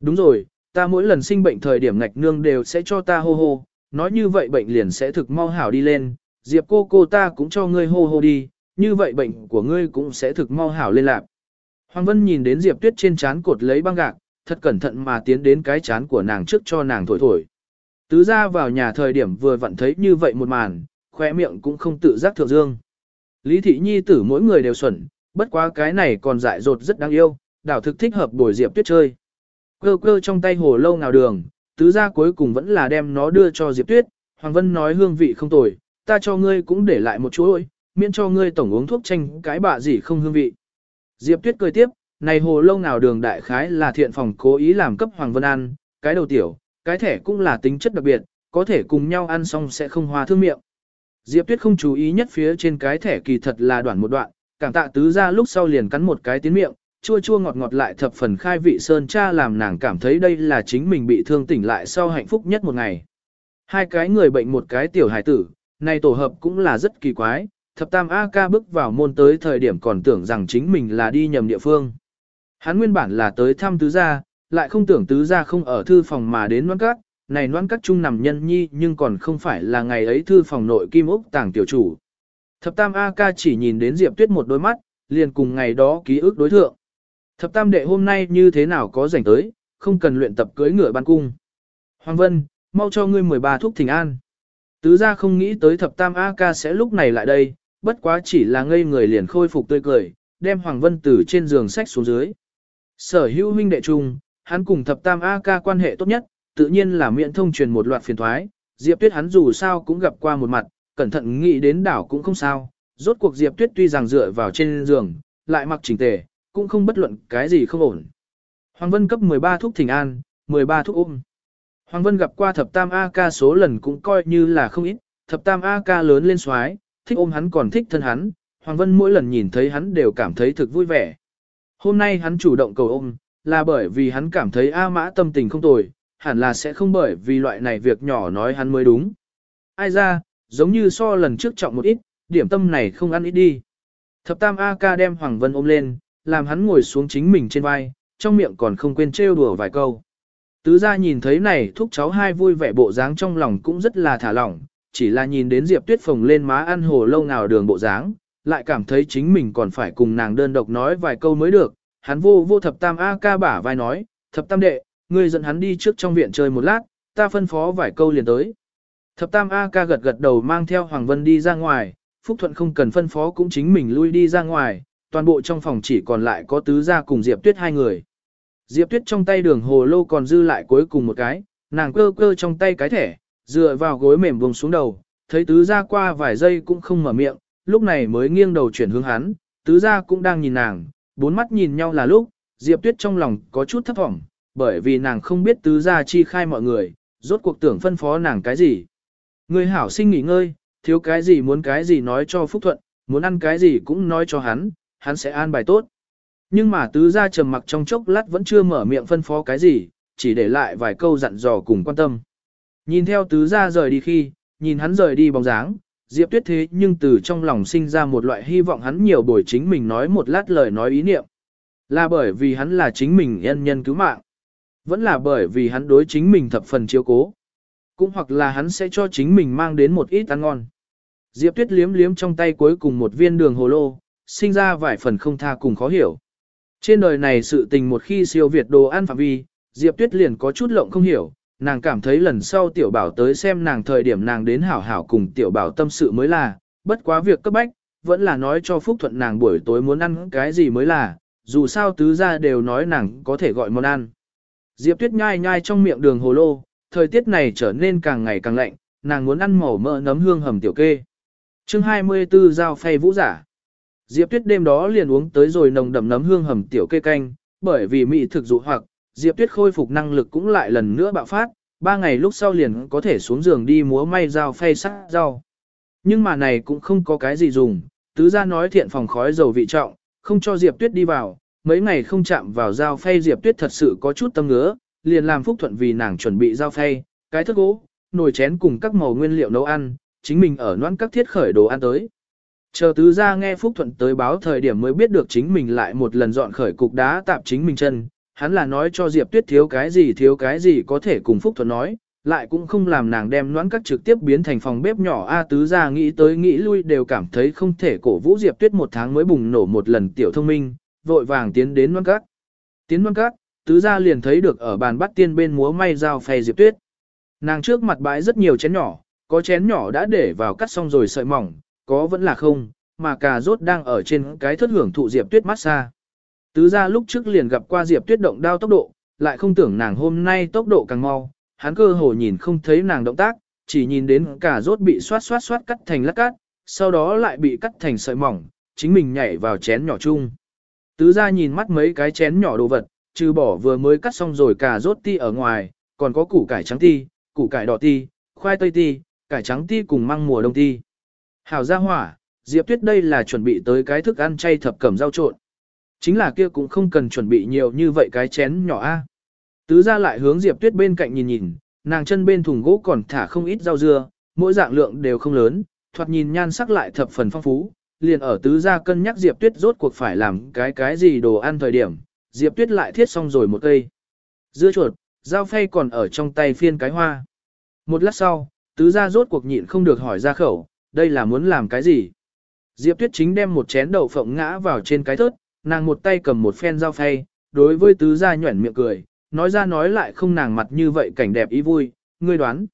Đúng rồi, ta mỗi lần sinh bệnh thời điểm ngạch nương đều sẽ cho ta hô hô, nói như vậy bệnh liền sẽ thực mau hảo đi lên, Diệp cô cô ta cũng cho ngươi hô hô đi, như vậy bệnh của ngươi cũng sẽ thực mau hảo lên lạc. Hoàng Vân nhìn đến Diệp Tuyết trên chán cột lấy băng gạc, thật cẩn thận mà tiến đến cái chán của nàng trước cho nàng thổi thổi. Tứ ra vào nhà thời điểm vừa vặn thấy như vậy một màn, khoe miệng cũng không tự giác thượng dương. Lý thị nhi tử mỗi người đều xuẩn, bất quá cái này còn dại dột rất đáng yêu, đảo thực thích hợp bồi Diệp Tuyết chơi. Cơ cơ trong tay hồ lâu nào đường, tứ ra cuối cùng vẫn là đem nó đưa cho Diệp Tuyết, Hoàng Vân nói hương vị không tồi, ta cho ngươi cũng để lại một chuỗi, miễn cho ngươi tổng uống thuốc tranh cái bạ gì không hương vị. Diệp Tuyết cười tiếp, này hồ lâu nào đường đại khái là thiện phòng cố ý làm cấp Hoàng Vân ăn, cái đầu tiểu, cái thẻ cũng là tính chất đặc biệt, có thể cùng nhau ăn xong sẽ không hòa thương miệng. Diệp Tuyết không chú ý nhất phía trên cái thẻ kỳ thật là đoạn một đoạn, cảm tạ tứ ra lúc sau liền cắn một cái tiến miệng, chua chua ngọt ngọt lại thập phần khai vị sơn cha làm nàng cảm thấy đây là chính mình bị thương tỉnh lại sau hạnh phúc nhất một ngày. Hai cái người bệnh một cái tiểu hải tử, này tổ hợp cũng là rất kỳ quái, thập tam A ca bước vào môn tới thời điểm còn tưởng rằng chính mình là đi nhầm địa phương. Hắn nguyên bản là tới thăm tứ gia, lại không tưởng tứ gia không ở thư phòng mà đến noan cát, này noan cát trung nằm nhân nhi nhưng còn không phải là ngày ấy thư phòng nội kim ốc tàng tiểu chủ. Thập tam A ca chỉ nhìn đến Diệp Tuyết một đôi mắt, liền cùng ngày đó ký ức đối thượng. Thập tam đệ hôm nay như thế nào có rảnh tới, không cần luyện tập cưới ngựa ban cung. Hoàng Vân, mau cho ngươi 13 thuốc thỉnh an. Tứ gia không nghĩ tới thập tam A ca sẽ lúc này lại đây, bất quá chỉ là ngây người liền khôi phục tươi cười, đem Hoàng Vân từ trên giường sách xuống dưới. Sở hữu huynh đệ chung, hắn cùng thập tam A ca quan hệ tốt nhất, tự nhiên là miệng thông truyền một loạt phiền thoái, Diệp Tuyết hắn dù sao cũng gặp qua một mặt, cẩn thận nghĩ đến đảo cũng không sao, rốt cuộc Diệp Tuyết tuy rằng dựa vào trên giường, lại mặc chỉnh tề, cũng không bất luận cái gì không ổn. Hoàng Vân cấp 13 thuốc thỉnh an, 13 thuốc ôm. Hoàng Vân gặp qua thập tam A ca số lần cũng coi như là không ít, thập tam A ca lớn lên xoái, thích ôm hắn còn thích thân hắn, Hoàng Vân mỗi lần nhìn thấy hắn đều cảm thấy thực vui vẻ. Hôm nay hắn chủ động cầu ôm, là bởi vì hắn cảm thấy A mã tâm tình không tồi, hẳn là sẽ không bởi vì loại này việc nhỏ nói hắn mới đúng. Ai ra, giống như so lần trước trọng một ít, điểm tâm này không ăn ít đi. Thập tam A ca đem Hoàng Vân ôm lên, làm hắn ngồi xuống chính mình trên vai, trong miệng còn không quên trêu đùa vài câu. Tứ gia nhìn thấy này thúc cháu hai vui vẻ bộ dáng trong lòng cũng rất là thả lỏng, chỉ là nhìn đến Diệp Tuyết phồng lên má ăn hồ lâu nào đường bộ dáng, lại cảm thấy chính mình còn phải cùng nàng đơn độc nói vài câu mới được. Hắn vô vô thập tam A ca bả vai nói, thập tam đệ, ngươi dẫn hắn đi trước trong viện chơi một lát, ta phân phó vài câu liền tới. Thập tam A ca gật gật đầu mang theo Hoàng Vân đi ra ngoài, Phúc Thuận không cần phân phó cũng chính mình lui đi ra ngoài, toàn bộ trong phòng chỉ còn lại có tứ gia cùng Diệp Tuyết hai người. Diệp Tuyết trong tay đường hồ lô còn dư lại cuối cùng một cái, nàng cơ cơ trong tay cái thẻ, dựa vào gối mềm vùng xuống đầu, thấy tứ gia qua vài giây cũng không mở miệng, lúc này mới nghiêng đầu chuyển hướng hắn, tứ gia cũng đang nhìn nàng, bốn mắt nhìn nhau là lúc, Diệp Tuyết trong lòng có chút thấp vọng, bởi vì nàng không biết tứ gia chi khai mọi người, rốt cuộc tưởng phân phó nàng cái gì. Người hảo sinh nghỉ ngơi, thiếu cái gì muốn cái gì nói cho Phúc Thuận, muốn ăn cái gì cũng nói cho hắn, hắn sẽ an bài tốt. Nhưng mà tứ gia trầm mặc trong chốc lát vẫn chưa mở miệng phân phó cái gì, chỉ để lại vài câu dặn dò cùng quan tâm. Nhìn theo tứ gia rời đi khi, nhìn hắn rời đi bóng dáng, Diệp Tuyết thế nhưng từ trong lòng sinh ra một loại hy vọng hắn nhiều buổi chính mình nói một lát lời nói ý niệm. Là bởi vì hắn là chính mình nhân nhân cứu mạng. Vẫn là bởi vì hắn đối chính mình thập phần chiếu cố. Cũng hoặc là hắn sẽ cho chính mình mang đến một ít ăn ngon. Diệp Tuyết liếm liếm trong tay cuối cùng một viên đường hồ lô, sinh ra vài phần không tha cùng khó hiểu. Trên đời này sự tình một khi siêu việt đồ ăn phạm vi, Diệp Tuyết liền có chút lộng không hiểu, nàng cảm thấy lần sau tiểu bảo tới xem nàng thời điểm nàng đến hảo hảo cùng tiểu bảo tâm sự mới là, bất quá việc cấp bách, vẫn là nói cho Phúc Thuận nàng buổi tối muốn ăn cái gì mới là, dù sao tứ gia đều nói nàng có thể gọi món ăn. Diệp Tuyết nhai nhai trong miệng đường hồ lô, thời tiết này trở nên càng ngày càng lạnh, nàng muốn ăn màu mỡ nấm hương hầm tiểu kê. chương 24 giao phay vũ giả. Diệp Tuyết đêm đó liền uống tới rồi nồng đậm nấm hương hầm tiểu kê canh, bởi vì mỹ thực dụ hoặc, Diệp Tuyết khôi phục năng lực cũng lại lần nữa bạo phát, ba ngày lúc sau liền có thể xuống giường đi múa may dao phay sắc rau. Nhưng mà này cũng không có cái gì dùng, tứ gia nói thiện phòng khói dầu vị trọng, không cho Diệp Tuyết đi vào, mấy ngày không chạm vào dao phay Diệp Tuyết thật sự có chút tâm ngứa, liền làm phúc thuận vì nàng chuẩn bị dao phay, cái thức gỗ, nồi chén cùng các màu nguyên liệu nấu ăn, chính mình ở noan các thiết khởi đồ ăn tới. Chờ tứ ra nghe Phúc Thuận tới báo thời điểm mới biết được chính mình lại một lần dọn khởi cục đá tạp chính mình chân, hắn là nói cho Diệp Tuyết thiếu cái gì thiếu cái gì có thể cùng Phúc Thuận nói, lại cũng không làm nàng đem noãn các trực tiếp biến thành phòng bếp nhỏ A tứ ra nghĩ tới nghĩ lui đều cảm thấy không thể cổ vũ Diệp Tuyết một tháng mới bùng nổ một lần tiểu thông minh, vội vàng tiến đến noãn các. Tiến noãn các, tứ ra liền thấy được ở bàn bắt tiên bên múa may dao phay Diệp Tuyết. Nàng trước mặt bãi rất nhiều chén nhỏ, có chén nhỏ đã để vào cắt xong rồi sợi mỏng, có vẫn là không, mà cà rốt đang ở trên cái thất hưởng thụ Diệp Tuyết massage. Tứ ra lúc trước liền gặp qua Diệp Tuyết động đao tốc độ, lại không tưởng nàng hôm nay tốc độ càng mau, hắn cơ hồ nhìn không thấy nàng động tác, chỉ nhìn đến cà rốt bị xoát xoát xoát cắt thành lát cát, sau đó lại bị cắt thành sợi mỏng, chính mình nhảy vào chén nhỏ chung. Tứ ra nhìn mắt mấy cái chén nhỏ đồ vật, trừ bỏ vừa mới cắt xong rồi cà rốt ti ở ngoài, còn có củ cải trắng ti, củ cải đỏ ti, khoai tây ti, cải trắng ti cùng măng mùa đông ti. Hảo gia hỏa, Diệp Tuyết đây là chuẩn bị tới cái thức ăn chay thập cẩm rau trộn. Chính là kia cũng không cần chuẩn bị nhiều như vậy cái chén nhỏ a. Tứ ra lại hướng Diệp Tuyết bên cạnh nhìn nhìn, nàng chân bên thùng gỗ còn thả không ít rau dưa, mỗi dạng lượng đều không lớn, thoạt nhìn nhan sắc lại thập phần phong phú, liền ở tứ ra cân nhắc Diệp Tuyết rốt cuộc phải làm cái cái gì đồ ăn thời điểm, Diệp Tuyết lại thiết xong rồi một cây. Dưa chuột, dao phay còn ở trong tay phiên cái hoa. Một lát sau, tứ ra rốt cuộc nhịn không được hỏi ra khẩu, đây là muốn làm cái gì? Diệp Tuyết chính đem một chén đậu phộng ngã vào trên cái thớt, nàng một tay cầm một phen dao phay, đối với tứ gia nhuẩn miệng cười, nói ra nói lại không nàng mặt như vậy cảnh đẹp ý vui, ngươi đoán.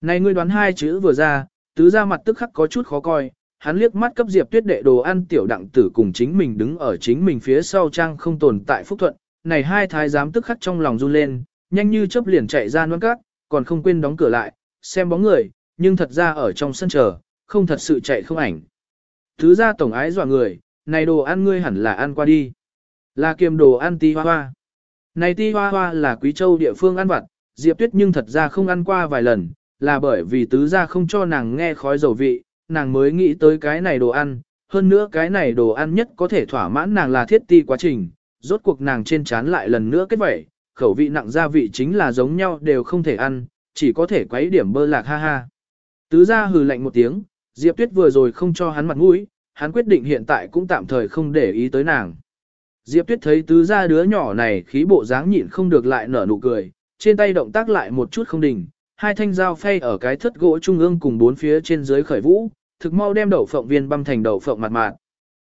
Này ngươi đoán hai chữ vừa ra, tứ gia mặt tức khắc có chút khó coi, hắn liếc mắt cấp Diệp Tuyết đệ đồ ăn tiểu đặng tử cùng chính mình đứng ở chính mình phía sau trang không tồn tại phúc thuận, này hai thái giám tức khắc trong lòng run lên, nhanh như chớp liền chạy ra nuốt cát, còn không quên đóng cửa lại, xem bóng người, nhưng thật ra ở trong sân chờ, không thật sự chạy không ảnh. Thứ ra tổng ái dọa người, này đồ ăn ngươi hẳn là ăn qua đi. Là kiềm đồ ăn ti hoa hoa. Này ti hoa hoa là quý châu địa phương ăn vặt, Diệp Tuyết nhưng thật ra không ăn qua vài lần, là bởi vì tứ gia không cho nàng nghe khói dầu vị, nàng mới nghĩ tới cái này đồ ăn, hơn nữa cái này đồ ăn nhất có thể thỏa mãn nàng là thiết ti quá trình, rốt cuộc nàng trên chán lại lần nữa kết vẩy, khẩu vị nặng gia vị chính là giống nhau đều không thể ăn, chỉ có thể quấy điểm bơ lạc ha ha. Tứ gia hừ lạnh một tiếng, Diệp Tuyết vừa rồi không cho hắn mặt mũi, hắn quyết định hiện tại cũng tạm thời không để ý tới nàng. Diệp Tuyết thấy tứ gia đứa nhỏ này khí bộ dáng nhịn không được lại nở nụ cười, trên tay động tác lại một chút không đình, hai thanh dao phay ở cái thất gỗ trung ương cùng bốn phía trên dưới khởi vũ, thực mau đem đậu phộng viên băm thành đậu phộng mặt mạt.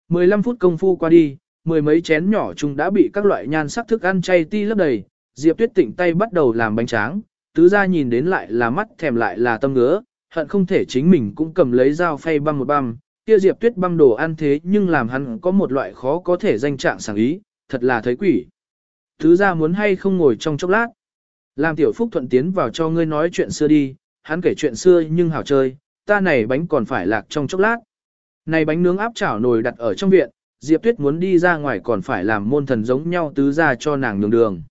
15 phút công phu qua đi, mười mấy chén nhỏ chung đã bị các loại nhan sắc thức ăn chay ti lấp đầy, Diệp Tuyết tỉnh tay bắt đầu làm bánh tráng, tứ gia nhìn đến lại là mắt thèm lại là tâm ngứa, hận không thể chính mình cũng cầm lấy dao phay băm một băm, kia Diệp Tuyết băm đồ ăn thế nhưng làm hắn có một loại khó có thể danh trạng sảng ý, thật là thấy quỷ. Tứ gia muốn hay không ngồi trong chốc lát. Làm tiểu phúc thuận tiến vào cho ngươi nói chuyện xưa đi, hắn kể chuyện xưa nhưng hảo chơi, ta này bánh còn phải lạc trong chốc lát. Này bánh nướng áp chảo nồi đặt ở trong viện, Diệp Tuyết muốn đi ra ngoài còn phải làm môn thần giống nhau tứ gia cho nàng nhường đường.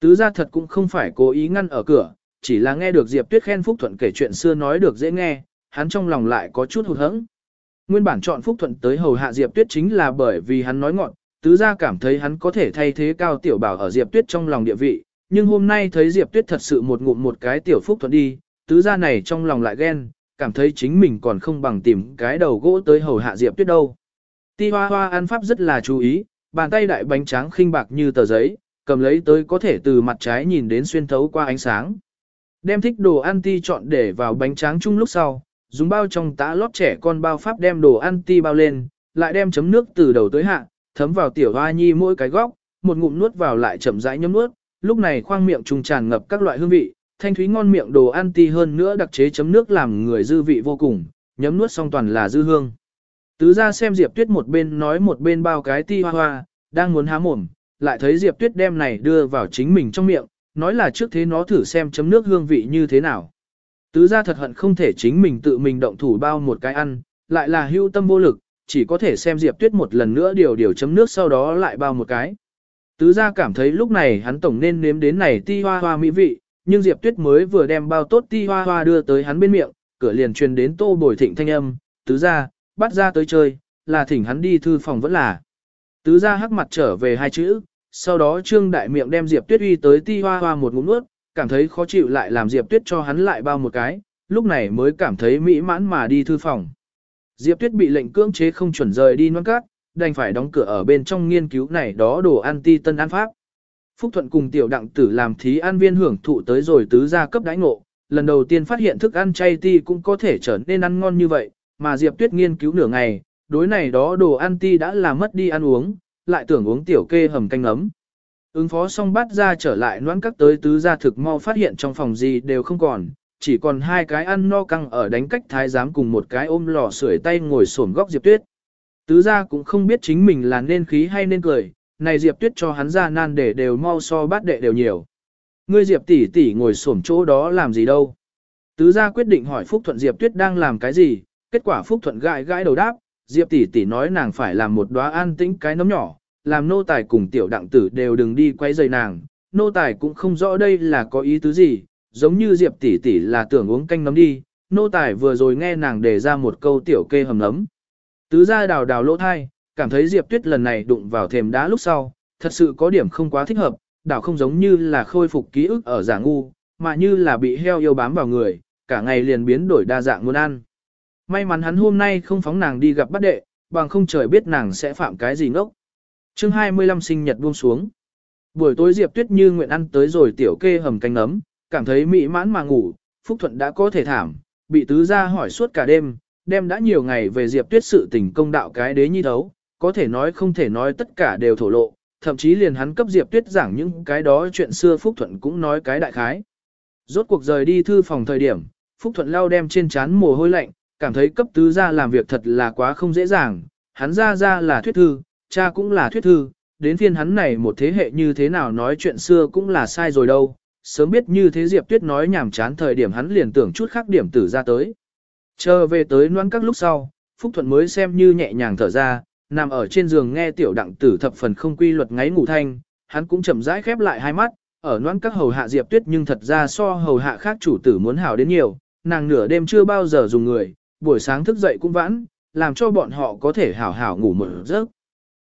Tứ gia thật cũng không phải cố ý ngăn ở cửa, chỉ là nghe được Diệp Tuyết khen Phúc Thuận kể chuyện xưa nói được dễ nghe, hắn trong lòng lại có chút hụt hẫng. Nguyên bản chọn Phúc Thuận tới hầu hạ Diệp Tuyết chính là bởi vì hắn nói ngọn, tứ gia cảm thấy hắn có thể thay thế cao tiểu bảo ở Diệp Tuyết trong lòng địa vị, nhưng hôm nay thấy Diệp Tuyết thật sự một ngụm một cái tiểu Phúc Thuận đi, tứ gia này trong lòng lại ghen, cảm thấy chính mình còn không bằng tìm cái đầu gỗ tới hầu hạ Diệp Tuyết đâu. Ti hoa hoa ăn pháp rất là chú ý, bàn tay đại bánh tráng khinh bạc như tờ giấy, cầm lấy tới có thể từ mặt trái nhìn đến xuyên thấu qua ánh sáng. Đem thích đồ ăn ti chọn để vào bánh tráng chung lúc sau, dùng bao trong tã lót trẻ con bao pháp đem đồ ăn ti bao lên, lại đem chấm nước từ đầu tới hạ, thấm vào tiểu hoa nhi mỗi cái góc, một ngụm nuốt vào lại chậm rãi nhấm nuốt, lúc này khoang miệng trùng tràn ngập các loại hương vị, thanh thúy ngon miệng đồ ăn ti hơn nữa đặc chế chấm nước làm người dư vị vô cùng, nhấm nuốt xong toàn là dư hương. Tứ ra xem Diệp Tuyết một bên nói một bên bao cái ti hoa hoa, đang muốn há mồm, lại thấy Diệp Tuyết đem này đưa vào chính mình trong miệng, nói là trước thế nó thử xem chấm nước hương vị như thế nào. Tứ gia thật hận không thể chính mình tự mình động thủ bao một cái ăn, lại là hưu tâm vô lực, chỉ có thể xem Diệp Tuyết một lần nữa điều điều chấm nước sau đó lại bao một cái. Tứ gia cảm thấy lúc này hắn tổng nên nếm đến này ti hoa hoa mỹ vị, nhưng Diệp Tuyết mới vừa đem bao tốt ti hoa hoa đưa tới hắn bên miệng, cửa liền truyền đến tô bồi thịnh thanh âm, tứ gia bắt ra tới chơi, là thỉnh hắn đi thư phòng vẫn là. Tứ gia hắc mặt trở về hai chữ, sau đó trương đại miệng đem Diệp Tuyết uy tới ti hoa hoa một ngụm nuốt, cảm thấy khó chịu lại làm Diệp Tuyết cho hắn lại bao một cái, lúc này mới cảm thấy mỹ mãn mà đi thư phòng. Diệp Tuyết bị lệnh cưỡng chế không chuẩn rời đi non cát, đành phải đóng cửa ở bên trong nghiên cứu này đó đồ ăn ti tân ăn pháp. Phúc Thuận cùng tiểu đặng tử làm thí an viên hưởng thụ tới rồi tứ gia cấp đãi ngộ, lần đầu tiên phát hiện thức ăn chay ti cũng có thể trở nên ăn ngon như vậy, mà Diệp Tuyết nghiên cứu nửa ngày, đối này đó đồ ăn ti đã làm mất đi ăn uống, lại tưởng uống tiểu kê hầm canh ấm. Ứng phó xong bắt ra trở lại noãn các tới tứ gia thực mau phát hiện trong phòng gì đều không còn, chỉ còn hai cái ăn no căng ở đánh cách thái giám cùng một cái ôm lò sưởi tay ngồi xổm góc Diệp Tuyết. Tứ gia cũng không biết chính mình là nên khí hay nên cười, này Diệp Tuyết cho hắn ra nan để đều mau so bát đệ đều nhiều. Ngươi Diệp tỷ tỷ ngồi xổm chỗ đó làm gì đâu? Tứ gia quyết định hỏi Phúc Thuận Diệp Tuyết đang làm cái gì, kết quả Phúc Thuận gãi gãi đầu đáp, Diệp tỷ tỷ nói nàng phải làm một đóa an tĩnh cái nấm nhỏ, làm nô tài cùng tiểu đặng tử đều đừng đi quay rầy nàng, nô tài cũng không rõ đây là có ý tứ gì, giống như Diệp tỷ tỷ là tưởng uống canh nấm đi, nô tài vừa rồi nghe nàng đề ra một câu tiểu kê hầm nấm. Tứ gia đào đào lỗ thai, cảm thấy Diệp Tuyết lần này đụng vào thềm đá lúc sau, thật sự có điểm không quá thích hợp, đảo không giống như là khôi phục ký ức ở giả ngu, mà như là bị heo yêu bám vào người, cả ngày liền biến đổi đa dạng muốn ăn. May mắn hắn hôm nay không phóng nàng đi gặp bắt đệ, bằng không trời biết nàng sẽ phạm cái gì ngốc. chương 25 sinh nhật buông xuống. Buổi tối Diệp Tuyết như nguyện ăn tới rồi tiểu kê hầm canh ấm, cảm thấy mỹ mãn mà ngủ, Phúc Thuận đã có thể thảm, bị tứ gia hỏi suốt cả đêm, đêm đã nhiều ngày về Diệp Tuyết sự tình công đạo cái đế nhi thấu, có thể nói không thể nói tất cả đều thổ lộ, thậm chí liền hắn cấp Diệp Tuyết giảng những cái đó chuyện xưa Phúc Thuận cũng nói cái đại khái. Rốt cuộc rời đi thư phòng thời điểm, Phúc Thuận lao đem trên trán mồ hôi lạnh, cảm thấy cấp tứ gia làm việc thật là quá không dễ dàng, hắn ra ra là thuyết thư, cha cũng là thuyết thư, đến phiên hắn này một thế hệ như thế nào nói chuyện xưa cũng là sai rồi đâu, sớm biết như thế Diệp Tuyết nói nhảm chán thời điểm hắn liền tưởng chút khác điểm tử ra tới. Chờ về tới noan các lúc sau, Phúc Thuận mới xem như nhẹ nhàng thở ra, nằm ở trên giường nghe tiểu đặng tử thập phần không quy luật ngáy ngủ thanh, hắn cũng chậm rãi khép lại hai mắt, ở noan các hầu hạ Diệp Tuyết nhưng thật ra so hầu hạ khác chủ tử muốn hảo đến nhiều, nàng nửa đêm chưa bao giờ dùng người, buổi sáng thức dậy cũng vãn, làm cho bọn họ có thể hảo hảo ngủ một giấc.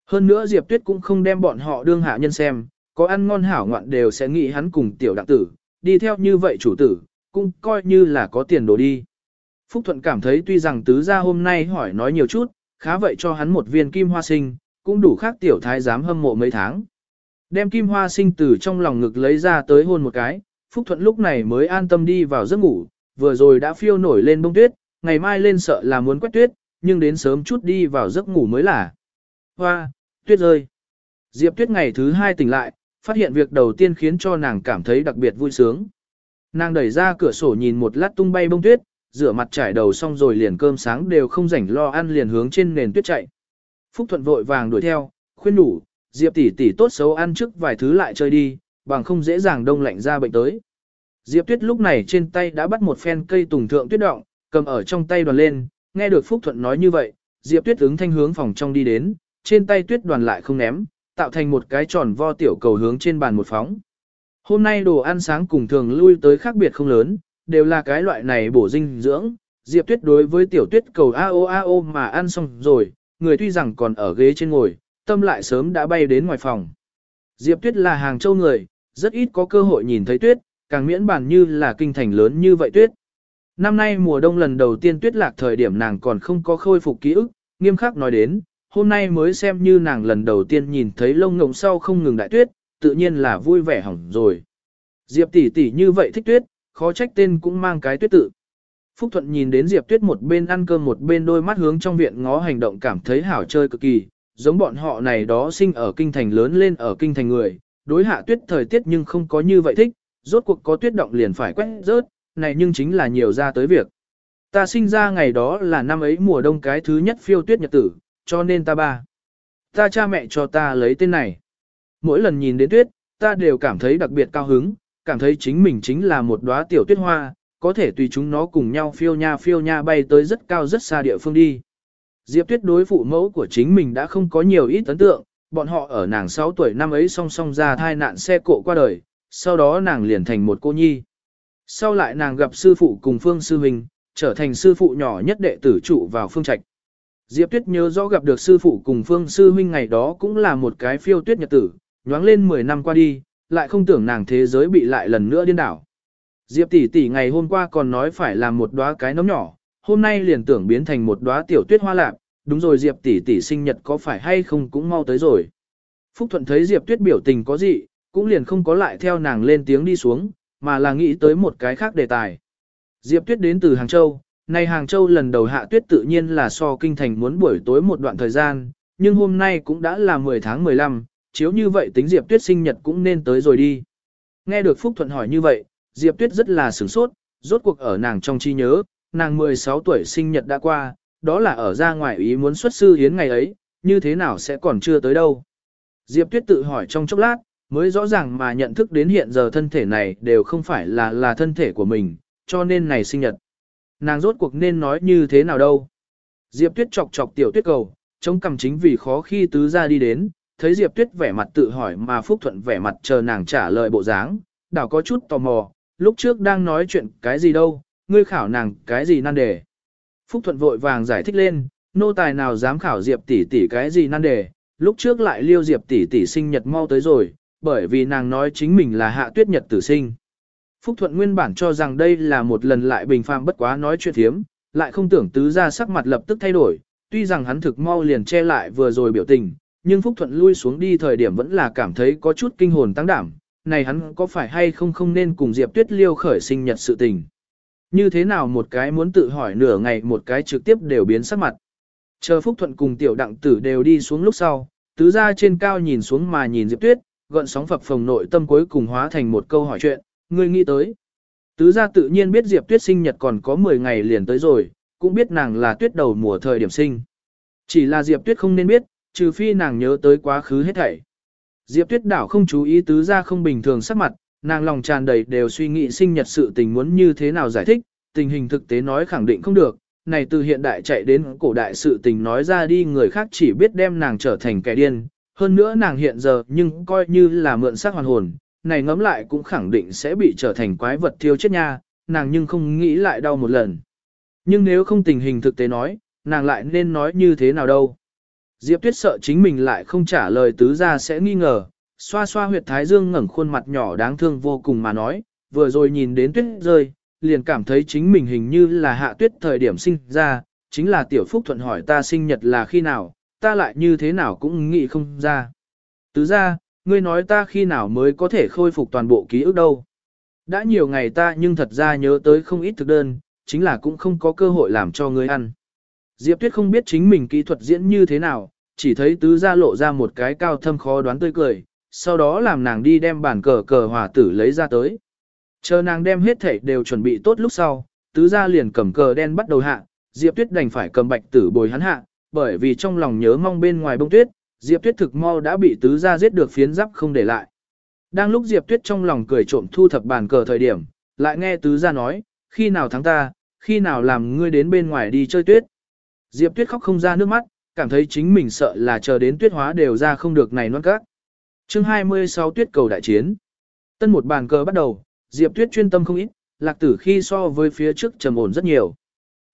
Hơn nữa Diệp Tuyết cũng không đem bọn họ đương hạ nhân xem, có ăn ngon hảo ngoạn đều sẽ nghĩ hắn cùng tiểu đặng tử, đi theo như vậy chủ tử, cũng coi như là có tiền đồ đi. Phúc Thuận cảm thấy tuy rằng tứ gia hôm nay hỏi nói nhiều chút, khá vậy cho hắn một viên kim hoa sinh, cũng đủ khác tiểu thái dám hâm mộ mấy tháng. Đem kim hoa sinh từ trong lòng ngực lấy ra tới hôn một cái, Phúc Thuận lúc này mới an tâm đi vào giấc ngủ, vừa rồi đã phiêu nổi lên bông tuyết, ngày mai lên sợ là muốn quét tuyết, nhưng đến sớm chút đi vào giấc ngủ mới là. Hoa, tuyết rơi. Diệp tuyết ngày thứ hai tỉnh lại, phát hiện việc đầu tiên khiến cho nàng cảm thấy đặc biệt vui sướng. Nàng đẩy ra cửa sổ nhìn một lát tung bay bông tuyết, rửa mặt trải đầu xong rồi liền cơm sáng đều không rảnh lo ăn liền hướng trên nền tuyết chạy. Phúc Thuận vội vàng đuổi theo, khuyên đủ, Diệp tỷ tỷ tốt xấu ăn trước vài thứ lại chơi đi, bằng không dễ dàng đông lạnh ra bệnh tới. Diệp Tuyết lúc này trên tay đã bắt một phen cây tùng thượng tuyết động, cầm ở trong tay đoàn lên, nghe được Phúc Thuận nói như vậy, Diệp Tuyết ứng thanh hướng phòng trong đi đến, trên tay tuyết đoàn lại không ném, tạo thành một cái tròn vo tiểu cầu hướng trên bàn một phóng. Hôm nay đồ ăn sáng cùng thường lui tới khác biệt không lớn, đều là cái loại này bổ dinh dưỡng. Diệp Tuyết đối với tiểu tuyết cầu ao ao mà ăn xong rồi, người tuy rằng còn ở ghế trên ngồi, tâm lại sớm đã bay đến ngoài phòng. Diệp Tuyết là hàng châu người, rất ít có cơ hội nhìn thấy tuyết, càng miễn bàn như là kinh thành lớn như vậy tuyết. Năm nay mùa đông lần đầu tiên tuyết lạc thời điểm nàng còn không có khôi phục ký ức, nghiêm khắc nói đến, hôm nay mới xem như nàng lần đầu tiên nhìn thấy lông ngộng sau không ngừng đại tuyết, tự nhiên là vui vẻ hỏng rồi. Diệp tỷ tỷ như vậy thích tuyết, khó trách tên cũng mang cái tuyết tự. Phúc Thuận nhìn đến Diệp Tuyết một bên ăn cơm một bên đôi mắt hướng trong viện ngó hành động cảm thấy hảo chơi cực kỳ, giống bọn họ này đó sinh ở kinh thành lớn lên ở kinh thành người, đối hạ tuyết thời tiết nhưng không có như vậy thích, rốt cuộc có tuyết động liền phải quét rớt, này nhưng chính là nhiều ra tới việc. Ta sinh ra ngày đó là năm ấy mùa đông cái thứ nhất phiêu tuyết nhật tử, cho nên ta ba. Ta cha mẹ cho ta lấy tên này. Mỗi lần nhìn đến tuyết, ta đều cảm thấy đặc biệt cao hứng, cảm thấy chính mình chính là một đóa tiểu tuyết hoa, có thể tùy chúng nó cùng nhau phiêu nha phiêu nha bay tới rất cao rất xa địa phương đi. Diệp Tuyết đối phụ mẫu của chính mình đã không có nhiều ít ấn tượng, bọn họ ở nàng 6 tuổi năm ấy song song ra thai nạn xe cộ qua đời, sau đó nàng liền thành một cô nhi. Sau lại nàng gặp sư phụ cùng Phương Sư Huynh, trở thành sư phụ nhỏ nhất đệ tử trụ vào Phương Trạch. Diệp Tuyết nhớ rõ gặp được sư phụ cùng Phương Sư Huynh ngày đó cũng là một cái phiêu tuyết nhật tử, nhoáng lên 10 năm qua đi, lại không tưởng nàng thế giới bị lại lần nữa điên đảo. Diệp tỷ tỷ ngày hôm qua còn nói phải làm một đóa cái nấm nhỏ, hôm nay liền tưởng biến thành một đóa tiểu tuyết hoa lạc, đúng rồi Diệp tỷ tỷ sinh nhật có phải hay không cũng mau tới rồi. Phúc Thuận thấy Diệp Tuyết biểu tình có gì, cũng liền không có lại theo nàng lên tiếng đi xuống, mà là nghĩ tới một cái khác đề tài. Diệp Tuyết đến từ Hàng Châu, nay Hàng Châu lần đầu hạ tuyết tự nhiên là so kinh thành muốn buổi tối một đoạn thời gian, nhưng hôm nay cũng đã là 10 tháng 15, chiếu như vậy tính Diệp Tuyết sinh nhật cũng nên tới rồi đi. Nghe được Phúc Thuận hỏi như vậy, Diệp Tuyết rất là sửng sốt, rốt cuộc ở nàng trong trí nhớ, nàng 16 tuổi sinh nhật đã qua, đó là ở ra ngoài ý muốn xuất sư hiến ngày ấy, như thế nào sẽ còn chưa tới đâu. Diệp Tuyết tự hỏi trong chốc lát, mới rõ ràng mà nhận thức đến hiện giờ thân thể này đều không phải là là thân thể của mình, cho nên này sinh nhật. Nàng rốt cuộc nên nói như thế nào đâu. Diệp Tuyết chọc chọc tiểu tuyết cầu, chống cằm chính vì khó khi tứ ra đi đến, thấy Diệp Tuyết vẻ mặt tự hỏi mà Phúc Thuận vẻ mặt chờ nàng trả lời bộ dáng, đảo có chút tò mò, lúc trước đang nói chuyện cái gì đâu, ngươi khảo nàng cái gì nan đề. Phúc Thuận vội vàng giải thích lên, nô tài nào dám khảo Diệp tỷ tỷ cái gì nan đề, lúc trước lại liêu Diệp tỷ tỷ sinh nhật mau tới rồi, bởi vì nàng nói chính mình là hạ tuyết nhật tử sinh. Phúc Thuận nguyên bản cho rằng đây là một lần lại bình phàm bất quá nói chuyện thiếm, lại không tưởng tứ ra sắc mặt lập tức thay đổi, tuy rằng hắn thực mau liền che lại vừa rồi biểu tình, nhưng Phúc Thuận lui xuống đi thời điểm vẫn là cảm thấy có chút kinh hồn tăng đảm, này hắn có phải hay không không nên cùng Diệp Tuyết liêu khởi sinh nhật sự tình. Như thế nào một cái muốn tự hỏi nửa ngày một cái trực tiếp đều biến sắc mặt. Chờ Phúc Thuận cùng tiểu đặng tử đều đi xuống lúc sau, tứ ra trên cao nhìn xuống mà nhìn Diệp Tuyết, gợn sóng phập phồng nội tâm cuối cùng hóa thành một câu hỏi chuyện, ngươi nghĩ tới. Tứ gia tự nhiên biết Diệp Tuyết sinh nhật còn có 10 ngày liền tới rồi, cũng biết nàng là tuyết đầu mùa thời điểm sinh. Chỉ là Diệp Tuyết không nên biết, trừ phi nàng nhớ tới quá khứ hết thảy. Diệp Tuyết đảo không chú ý tứ gia không bình thường sắc mặt, nàng lòng tràn đầy đều suy nghĩ sinh nhật sự tình muốn như thế nào giải thích, tình hình thực tế nói khẳng định không được, này từ hiện đại chạy đến cổ đại sự tình nói ra đi người khác chỉ biết đem nàng trở thành kẻ điên, hơn nữa nàng hiện giờ nhưng coi như là mượn xác hoàn hồn, này ngấm lại cũng khẳng định sẽ bị trở thành quái vật thiêu chết nha, nàng nhưng không nghĩ lại đau một lần. Nhưng nếu không tình hình thực tế nói, nàng lại nên nói như thế nào đâu. Diệp Tuyết sợ chính mình lại không trả lời tứ ra sẽ nghi ngờ, xoa xoa huyệt thái dương ngẩng khuôn mặt nhỏ đáng thương vô cùng mà nói, vừa rồi nhìn đến tuyết rơi, liền cảm thấy chính mình hình như là hạ tuyết thời điểm sinh ra, chính là tiểu phúc thuận hỏi ta sinh nhật là khi nào, ta lại như thế nào cũng nghĩ không ra. Tứ ra, ngươi nói ta khi nào mới có thể khôi phục toàn bộ ký ức đâu. Đã nhiều ngày ta nhưng thật ra nhớ tới không ít thực đơn, chính là cũng không có cơ hội làm cho ngươi ăn. Diệp Tuyết không biết chính mình kỹ thuật diễn như thế nào, chỉ thấy tứ ra lộ ra một cái cao thâm khó đoán tươi cười, sau đó làm nàng đi đem bản cờ cờ hòa tử lấy ra tới. Chờ nàng đem hết thảy đều chuẩn bị tốt lúc sau, tứ ra liền cầm cờ đen bắt đầu hạ, Diệp Tuyết đành phải cầm bạch tử bồi hắn hạ, bởi vì trong lòng nhớ mong bên ngoài bông tuyết, Diệp Tuyết thực mau đã bị tứ gia giết được phiến giáp không để lại. Đang lúc Diệp Tuyết trong lòng cười trộm thu thập bàn cờ thời điểm, lại nghe tứ gia nói, khi nào thắng ta, khi nào làm ngươi đến bên ngoài đi chơi tuyết. Diệp Tuyết khóc không ra nước mắt, cảm thấy chính mình sợ là chờ đến tuyết hóa đều ra không được này non các. Chương 26 Tuyết cầu đại chiến. Tân một bàn cờ bắt đầu, Diệp Tuyết chuyên tâm không ít, lạc tử khi so với phía trước trầm ổn rất nhiều.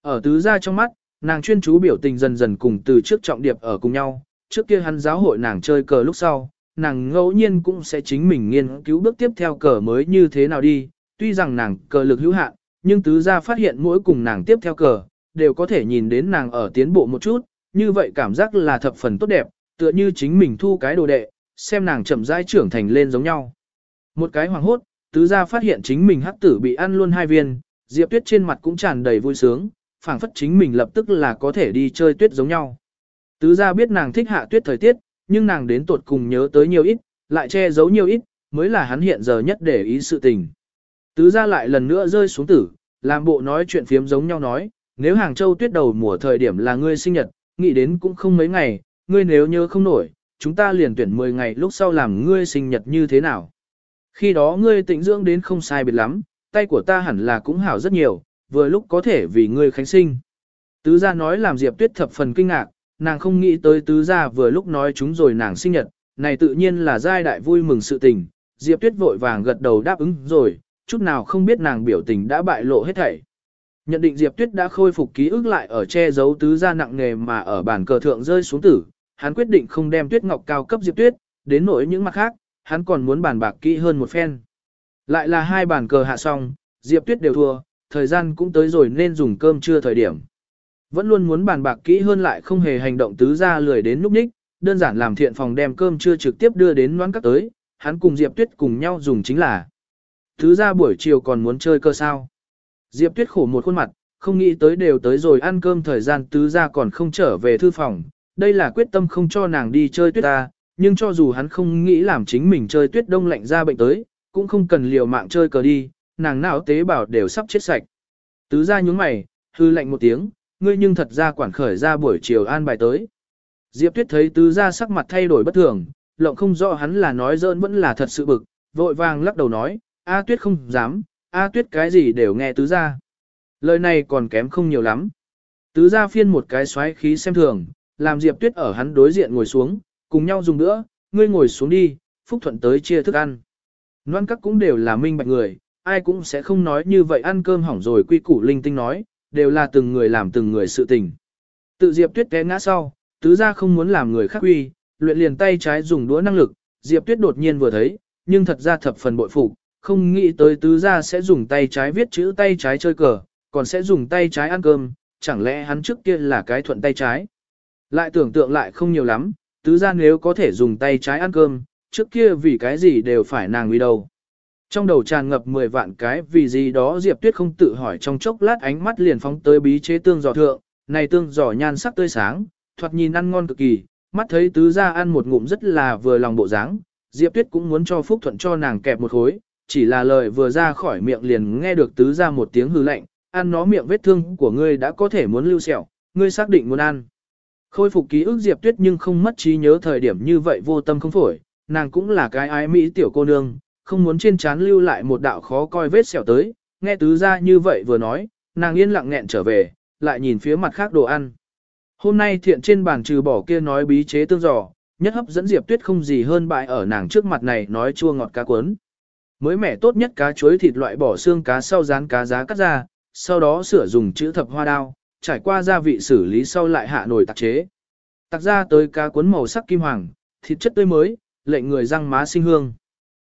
Ở tứ gia trong mắt, nàng chuyên chú biểu tình dần dần cùng từ trước trọng điệp ở cùng nhau, trước kia hắn giáo hội nàng chơi cờ lúc sau, nàng ngẫu nhiên cũng sẽ chính mình nghiên cứu bước tiếp theo cờ mới như thế nào đi, tuy rằng nàng cờ lực hữu hạn, nhưng tứ gia phát hiện mỗi cùng nàng tiếp theo cờ, đều có thể nhìn đến nàng ở tiến bộ một chút, như vậy cảm giác là thập phần tốt đẹp, tựa như chính mình thu cái đồ đệ, xem nàng chậm rãi trưởng thành lên giống nhau. Một cái hoàng hốt, tứ gia phát hiện chính mình hắc tử bị ăn luôn hai viên, Diệp Tuyết trên mặt cũng tràn đầy vui sướng, phảng phất chính mình lập tức là có thể đi chơi tuyết giống nhau. Tứ gia biết nàng thích hạ tuyết thời tiết, nhưng nàng đến tột cùng nhớ tới nhiều ít, lại che giấu nhiều ít, mới là hắn hiện giờ nhất để ý sự tình. Tứ gia lại lần nữa rơi xuống tử, làm bộ nói chuyện phiếm giống nhau nói, nếu Hàng Châu tuyết đầu mùa thời điểm là ngươi sinh nhật, nghĩ đến cũng không mấy ngày, ngươi nếu nhớ không nổi, chúng ta liền tuyển 10 ngày lúc sau làm ngươi sinh nhật như thế nào. Khi đó ngươi tĩnh dưỡng đến không sai biệt lắm, tay của ta hẳn là cũng hảo rất nhiều, vừa lúc có thể vì ngươi khánh sinh. Tứ gia nói làm Diệp Tuyết thập phần kinh ngạc, nàng không nghĩ tới tứ gia vừa lúc nói chúng rồi nàng sinh nhật, này tự nhiên là giai đại vui mừng sự tình, Diệp Tuyết vội vàng gật đầu đáp ứng rồi, chút nào không biết nàng biểu tình đã bại lộ hết thảy. Nhận định Diệp Tuyết đã khôi phục ký ức lại ở che giấu tứ gia nặng nghề mà ở bàn cờ thượng rơi xuống tử, hắn quyết định không đem Tuyết Ngọc cao cấp Diệp Tuyết, đến nỗi những mặt khác, hắn còn muốn bàn bạc kỹ hơn một phen. Lại là hai bàn cờ hạ xong, Diệp Tuyết đều thua, thời gian cũng tới rồi nên dùng cơm trưa thời điểm. Vẫn luôn muốn bàn bạc kỹ hơn lại không hề hành động tứ ra lười đến núp ních, đơn giản làm thiện phòng đem cơm trưa trực tiếp đưa đến noan các tới, hắn cùng Diệp Tuyết cùng nhau dùng chính là. Tứ ra buổi chiều còn muốn chơi cơ sao. Diệp Tuyết khổ một khuôn mặt, không nghĩ tới đều tới rồi ăn cơm thời gian tứ ra còn không trở về thư phòng, đây là quyết tâm không cho nàng đi chơi tuyết ta, nhưng cho dù hắn không nghĩ làm chính mình chơi tuyết đông lạnh ra bệnh tới, cũng không cần liều mạng chơi cờ đi, nàng não tế bào đều sắp chết sạch. Tứ ra nhúng mày, hư lạnh một tiếng, ngươi nhưng thật ra quản khởi ra buổi chiều an bài tới. Diệp Tuyết thấy tứ ra sắc mặt thay đổi bất thường, lộng không rõ hắn là nói dỡn vẫn là thật sự bực, vội vàng lắc đầu nói, A Tuyết không dám, A Tuyết cái gì đều nghe tứ ra. Lời này còn kém không nhiều lắm. Tứ ra phiên một cái xoáy khí xem thường, làm Diệp Tuyết ở hắn đối diện ngồi xuống, cùng nhau dùng nữa, ngươi ngồi xuống đi, Phúc Thuận tới chia thức ăn. Loan các cũng đều là minh bạch người, ai cũng sẽ không nói như vậy ăn cơm hỏng rồi quy củ linh tinh nói, đều là từng người làm từng người sự tình. Tự Diệp Tuyết té ngã sau, tứ gia không muốn làm người khác uy, luyện liền tay trái dùng đũa năng lực, Diệp Tuyết đột nhiên vừa thấy, nhưng thật ra thập phần bội phục, không nghĩ tới tứ gia sẽ dùng tay trái viết chữ tay trái chơi cờ, còn sẽ dùng tay trái ăn cơm, chẳng lẽ hắn trước kia là cái thuận tay trái. Lại tưởng tượng lại không nhiều lắm, tứ gia nếu có thể dùng tay trái ăn cơm, trước kia vì cái gì đều phải nàng uy đâu. Trong đầu tràn ngập 10 vạn cái vì gì đó Diệp Tuyết không tự hỏi trong chốc lát ánh mắt liền phóng tới bí chế tương giò thượng, này tương giò nhan sắc tươi sáng, thoạt nhìn ăn ngon cực kỳ, mắt thấy tứ gia ăn một ngụm rất là vừa lòng bộ dáng, Diệp Tuyết cũng muốn cho Phúc Thuận cho nàng kẹp một khối, chỉ là lời vừa ra khỏi miệng liền nghe được tứ gia một tiếng hư lạnh, ăn nó miệng vết thương của ngươi đã có thể muốn lưu sẹo, ngươi xác định muốn ăn. Khôi phục ký ức Diệp Tuyết nhưng không mất trí nhớ thời điểm như vậy vô tâm không phổi, nàng cũng là cái ái mỹ tiểu cô nương, không muốn trên trán lưu lại một đạo khó coi vết sẹo tới, nghe tứ ra như vậy vừa nói, nàng yên lặng nghẹn trở về, lại nhìn phía mặt khác đồ ăn. Hôm nay thiện trên bàn trừ bỏ kia nói bí chế tương giò, nhất hấp dẫn Diệp Tuyết không gì hơn bại ở nàng trước mặt này nói chua ngọt cá cuốn. Mới mẻ tốt nhất cá chuối thịt loại bỏ xương cá sau rán cá giá cắt ra, sau đó sửa dùng chữ thập hoa đao, trải qua gia vị xử lý sau lại hạ nồi tạc chế. Tạc ra tới cá cuốn màu sắc kim hoàng, thịt chất tươi mới, lệnh người răng má sinh hương.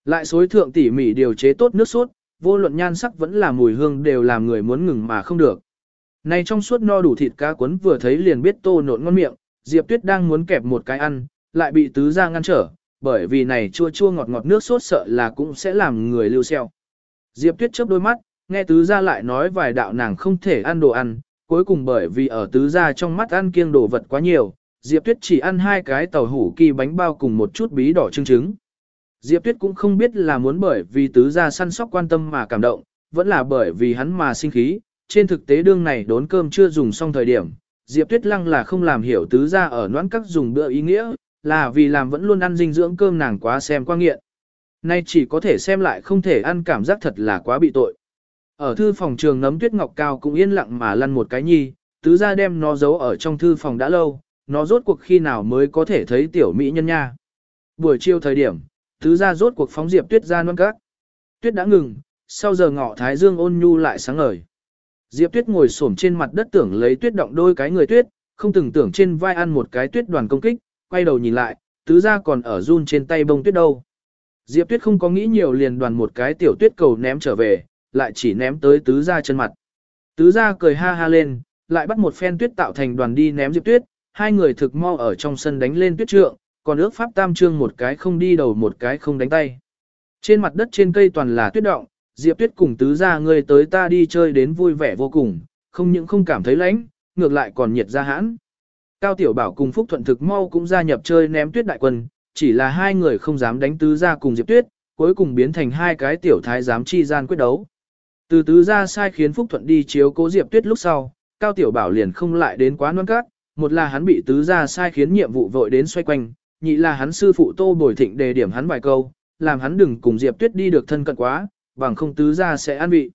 Lại xối thượng tỉ mỉ điều chế tốt nước sốt, vô luận nhan sắc vẫn là mùi hương đều làm người muốn ngừng mà không được. Này trong suốt no đủ thịt cá cuốn vừa thấy liền biết tô nộn ngon miệng, Diệp Tuyết đang muốn kẹp một cái ăn, lại bị tứ ra ngăn trở, bởi vì này chua chua ngọt ngọt nước sốt sợ là cũng sẽ làm người lưu xeo. Diệp Tuyết chớp đôi mắt, nghe tứ gia lại nói vài đạo nàng không thể ăn đồ ăn, cuối cùng bởi vì ở tứ gia trong mắt ăn kiêng đồ vật quá nhiều, Diệp Tuyết chỉ ăn hai cái tàu hủ kỳ bánh bao cùng một chút bí đỏ trứng trứng. Diệp Tuyết cũng không biết là muốn bởi vì tứ gia săn sóc quan tâm mà cảm động, vẫn là bởi vì hắn mà sinh khí, trên thực tế đương này đốn cơm chưa dùng xong thời điểm, Diệp Tuyết Lăng là không làm hiểu tứ gia ở noãn các dùng bữa ý nghĩa, là vì làm vẫn luôn ăn dinh dưỡng cơm nàng quá xem qua nghiện. Nay chỉ có thể xem lại không thể ăn cảm giác thật là quá bị tội. Ở thư phòng trường nấm tuyết ngọc cao cũng yên lặng mà lăn một cái nhi, tứ gia đem nó giấu ở trong thư phòng đã lâu, nó rốt cuộc khi nào mới có thể thấy tiểu mỹ nhân nha. Buổi chiều thời điểm, tứ gia rốt cuộc phóng diệp tuyết ra non các. Tuyết đã ngừng, sau giờ ngọ thái dương ôn nhu lại sáng ngời. Diệp tuyết ngồi xổm trên mặt đất tưởng lấy tuyết động đôi cái người tuyết, không từng tưởng trên vai ăn một cái tuyết đoàn công kích, quay đầu nhìn lại, tứ gia còn ở run trên tay bông tuyết đâu. Diệp tuyết không có nghĩ nhiều liền đoàn một cái tiểu tuyết cầu ném trở về, lại chỉ ném tới tứ gia chân mặt. Tứ gia cười ha ha lên, lại bắt một phen tuyết tạo thành đoàn đi ném Diệp Tuyết, hai người thực mau ở trong sân đánh lên tuyết trượng, còn ước pháp tam trương một cái không đi đầu một cái không đánh tay. Trên mặt đất trên cây toàn là tuyết động, Diệp Tuyết cùng tứ gia người tới ta đi chơi đến vui vẻ vô cùng, không những không cảm thấy lạnh, ngược lại còn nhiệt ra hãn. Cao Tiểu Bảo cùng Phúc Thuận thực mau cũng gia nhập chơi ném tuyết đại quân, chỉ là hai người không dám đánh tứ gia cùng Diệp Tuyết, cuối cùng biến thành hai cái tiểu thái giám chi gian quyết đấu. Từ tứ gia sai khiến Phúc Thuận đi chiếu cố Diệp Tuyết lúc sau, Cao Tiểu Bảo liền không lại đến quá non cát, một là hắn bị tứ gia sai khiến nhiệm vụ vội đến xoay quanh, nhị là hắn sư phụ Tô Bồi Thịnh đề điểm hắn vài câu, làm hắn đừng cùng Diệp Tuyết đi được thân cận quá, bằng không tứ gia sẽ an vị.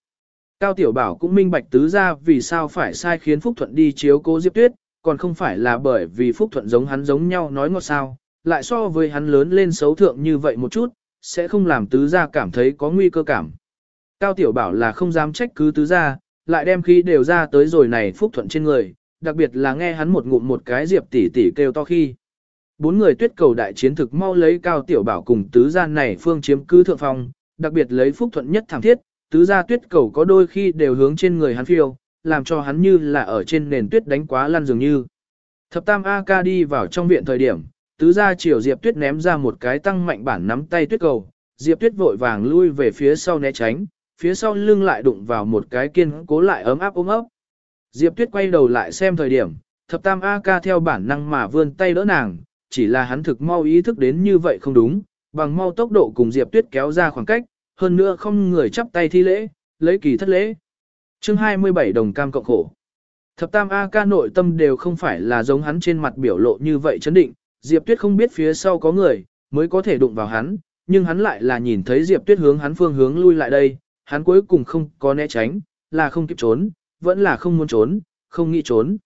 Cao Tiểu Bảo cũng minh bạch tứ gia vì sao phải sai khiến Phúc Thuận đi chiếu cố Diệp Tuyết, còn không phải là bởi vì Phúc Thuận giống hắn giống nhau nói ngọt sao, lại so với hắn lớn lên xấu thượng như vậy một chút, sẽ không làm tứ gia cảm thấy có nguy cơ cảm. Cao Tiểu Bảo là không dám trách cứ tứ gia, lại đem khí đều ra tới rồi này phúc thuận trên người, đặc biệt là nghe hắn một ngụm một cái diệp tỷ tỷ kêu to khi. Bốn người tuyết cầu đại chiến thực mau lấy Cao Tiểu Bảo cùng tứ gia này phương chiếm cứ thượng phong, đặc biệt lấy phúc thuận nhất thảm thiết, tứ gia tuyết cầu có đôi khi đều hướng trên người hắn phiêu, làm cho hắn như là ở trên nền tuyết đánh quá lăn dường như. Thập tam A-ca đi vào trong viện thời điểm, tứ gia chiều Diệp Tuyết ném ra một cái tăng mạnh bản nắm tay tuyết cầu, Diệp Tuyết vội vàng lui về phía sau né tránh, phía sau lưng lại đụng vào một cái kiên cố lại ấm áp ôm ấp. Diệp Tuyết quay đầu lại xem thời điểm, thập tam A-ca theo bản năng mà vươn tay đỡ nàng, chỉ là hắn thực mau ý thức đến như vậy không đúng, bằng mau tốc độ cùng Diệp Tuyết kéo ra khoảng cách, hơn nữa không người chắp tay thi lễ, lấy kỳ thất lễ. chương 27 đồng cam cộng khổ. Thập tam A-ca nội tâm đều không phải là giống hắn trên mặt biểu lộ như vậy chấn định, Diệp Tuyết không biết phía sau có người, mới có thể đụng vào hắn, nhưng hắn lại là nhìn thấy Diệp Tuyết hướng hắn phương hướng lui lại đây, hắn cuối cùng không có né tránh, là không kịp trốn, vẫn là không muốn trốn, không nghĩ trốn.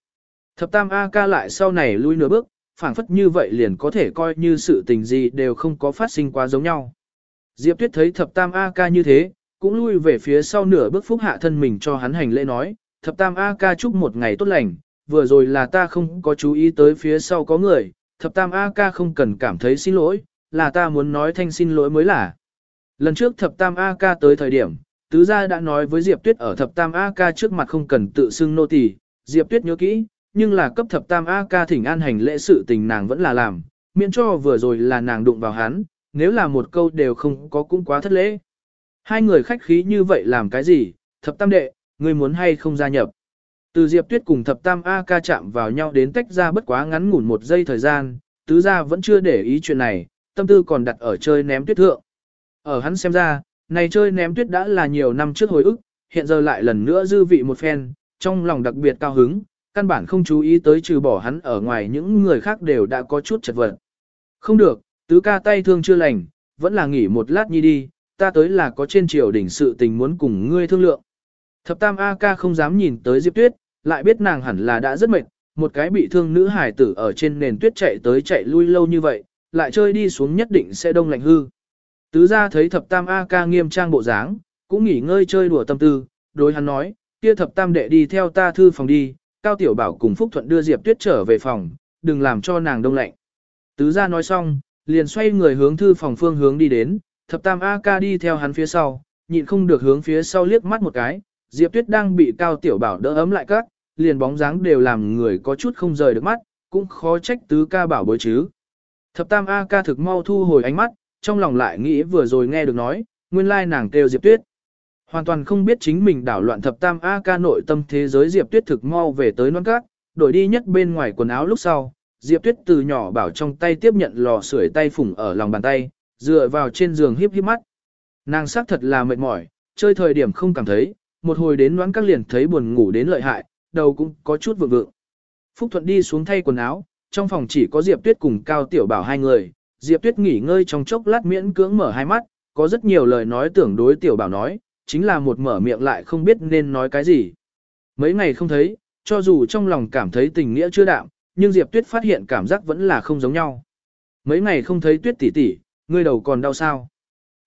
Thập tam A-ca lại sau này lui nửa bước, phảng phất như vậy liền có thể coi như sự tình gì đều không có phát sinh quá giống nhau. Diệp Tuyết thấy thập tam A-ca như thế, cũng lui về phía sau nửa bước phúc hạ thân mình cho hắn hành lễ nói, thập tam A-ca chúc một ngày tốt lành, vừa rồi là ta không có chú ý tới phía sau có người, thập tam A-ca không cần cảm thấy xin lỗi, là ta muốn nói thanh xin lỗi mới là. Lần trước thập tam A-ca tới thời điểm, tứ gia đã nói với Diệp Tuyết ở thập tam A-ca trước mặt không cần tự xưng nô tỳ, Diệp Tuyết nhớ kỹ, nhưng là cấp thập tam A-ca thỉnh an hành lễ sự tình nàng vẫn là làm, miễn cho vừa rồi là nàng đụng vào hắn, nếu là một câu đều không có cũng quá thất lễ. Hai người khách khí như vậy làm cái gì, thập tam đệ, ngươi muốn hay không gia nhập. Từ Diệp Tuyết cùng thập tam A ca chạm vào nhau đến tách ra bất quá ngắn ngủn một giây thời gian, tứ gia vẫn chưa để ý chuyện này, tâm tư còn đặt ở chơi ném tuyết thượng. Ở hắn xem ra, này chơi ném tuyết đã là nhiều năm trước hồi ức, hiện giờ lại lần nữa dư vị một phen, trong lòng đặc biệt cao hứng, căn bản không chú ý tới trừ bỏ hắn ở ngoài những người khác đều đã có chút chật vật. Không được, tứ ca tay thương chưa lành, vẫn là nghỉ một lát nhi đi, ta tới là có trên triều đỉnh sự tình muốn cùng ngươi thương lượng. Thập tam A ca không dám nhìn tới Diệp Tuyết, lại biết nàng hẳn là đã rất mệt, một cái bị thương nữ hải tử ở trên nền tuyết chạy tới chạy lui lâu như vậy, lại chơi đi xuống nhất định sẽ đông lạnh hư. Tứ ra thấy thập tam A ca nghiêm trang bộ dáng, cũng nghỉ ngơi chơi đùa tâm tư, đối hắn nói, kia thập tam đệ đi theo ta thư phòng đi, Cao Tiểu Bảo cùng Phúc Thuận đưa Diệp Tuyết trở về phòng, đừng làm cho nàng đông lạnh. Tứ gia nói xong, liền xoay người hướng thư phòng phương hướng đi đến, thập tam A ca đi theo hắn phía sau, nhịn không được hướng phía sau liếc mắt một cái, Diệp Tuyết đang bị Cao Tiểu Bảo đỡ ấm lại các, liền bóng dáng đều làm người có chút không rời được mắt, cũng khó trách tứ ca bảo bối chứ. Thập tam A ca thực mau thu hồi ánh mắt, trong lòng lại nghĩ vừa rồi nghe được nói, nguyên lai nàng kêu Diệp Tuyết. Hoàn toàn không biết chính mình đảo loạn thập tam A ca nội tâm thế giới Diệp Tuyết thực mau về tới non cát, đổi đi nhất bên ngoài quần áo lúc sau. Diệp Tuyết từ nhỏ bảo trong tay tiếp nhận lò sưởi tay phủng ở lòng bàn tay, dựa vào trên giường híp híp mắt. Nàng xác thật là mệt mỏi, chơi thời điểm không cảm thấy, một hồi đến noãn các liền thấy buồn ngủ đến lợi hại, đầu cũng có chút vượng vượng. Phúc Thuận đi xuống thay quần áo, trong phòng chỉ có Diệp Tuyết cùng Cao Tiểu Bảo hai người, Diệp Tuyết nghỉ ngơi trong chốc lát miễn cưỡng mở hai mắt, có rất nhiều lời nói tưởng đối Tiểu Bảo nói, chính là một mở miệng lại không biết nên nói cái gì. Mấy ngày không thấy, cho dù trong lòng cảm thấy tình nghĩa chưa đạm, nhưng Diệp Tuyết phát hiện cảm giác vẫn là không giống nhau. Mấy ngày không thấy Tuyết tỷ tỷ, ngươi đầu còn đau sao?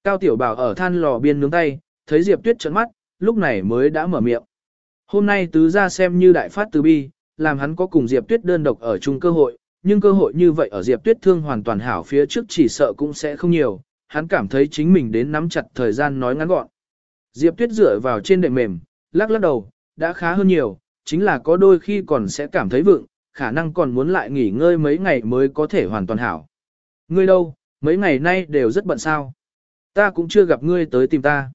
Cao Tiểu Bảo ở than lò biên nướng tay, thấy Diệp Tuyết trợn mắt, lúc này mới đã mở miệng. Hôm nay tứ gia xem như đại phát từ bi, làm hắn có cùng Diệp Tuyết đơn độc ở chung cơ hội, nhưng cơ hội như vậy ở Diệp Tuyết thương hoàn toàn hảo phía trước chỉ sợ cũng sẽ không nhiều, hắn cảm thấy chính mình đến nắm chặt thời gian nói ngắn gọn. Diệp Tuyết dựa vào trên đệm mềm, lắc lắc đầu, đã khá hơn nhiều, chính là có đôi khi còn sẽ cảm thấy vượng, khả năng còn muốn lại nghỉ ngơi mấy ngày mới có thể hoàn toàn hảo. Ngươi đâu, mấy ngày nay đều rất bận sao. Ta cũng chưa gặp ngươi tới tìm ta.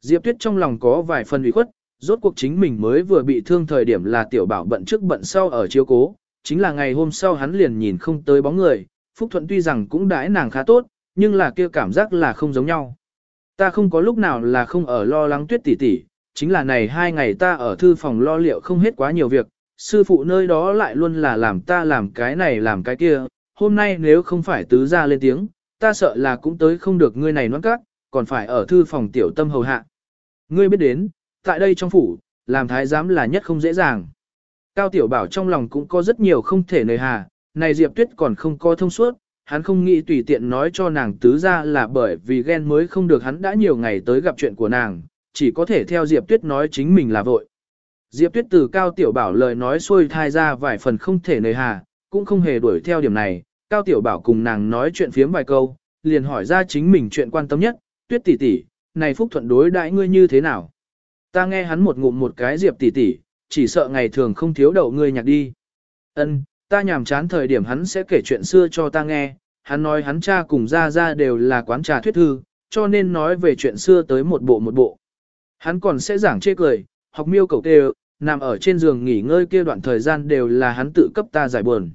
Diệp Tuyết trong lòng có vài phần ủy khuất, rốt cuộc chính mình mới vừa bị thương thời điểm là tiểu bảo bận trước bận sau ở chiếu cố, chính là ngày hôm sau hắn liền nhìn không tới bóng người, Phúc Thuận tuy rằng cũng đãi nàng khá tốt, nhưng là kia cảm giác là không giống nhau. Ta không có lúc nào là không ở lo lắng tuyết tỷ tỷ, chính là này hai ngày ta ở thư phòng lo liệu không hết quá nhiều việc, sư phụ nơi đó lại luôn là làm ta làm cái này làm cái kia, hôm nay nếu không phải tứ ra lên tiếng, ta sợ là cũng tới không được ngươi này noan cắt, còn phải ở thư phòng tiểu tâm hầu hạ. Ngươi biết đến, tại đây trong phủ, làm thái giám là nhất không dễ dàng. Cao tiểu bảo trong lòng cũng có rất nhiều không thể nề hà, này Diệp Tuyết còn không có thông suốt, hắn không nghĩ tùy tiện nói cho nàng tứ ra là bởi vì ghen mới không được hắn đã nhiều ngày tới gặp chuyện của nàng, chỉ có thể theo Diệp Tuyết nói chính mình là vội. Diệp Tuyết từ Cao Tiểu Bảo lời nói xuôi thai ra vài phần không thể nề hà, cũng không hề đuổi theo điểm này, Cao Tiểu Bảo cùng nàng nói chuyện phiếm vài câu, liền hỏi ra chính mình chuyện quan tâm nhất, Tuyết tỷ tỷ, này Phúc Thuận đối đãi ngươi như thế nào? Ta nghe hắn một ngụm một cái Diệp tỷ tỷ, chỉ sợ ngày thường không thiếu đậu ngươi nhạc đi. Ân, ta nhàm chán thời điểm hắn sẽ kể chuyện xưa cho ta nghe, hắn nói hắn cha cùng ra ra đều là quán trà thuyết thư, cho nên nói về chuyện xưa tới một bộ một bộ. Hắn còn sẽ giảng chê cười, học miêu cầu tê nằm ở trên giường nghỉ ngơi kia đoạn thời gian đều là hắn tự cấp ta giải buồn.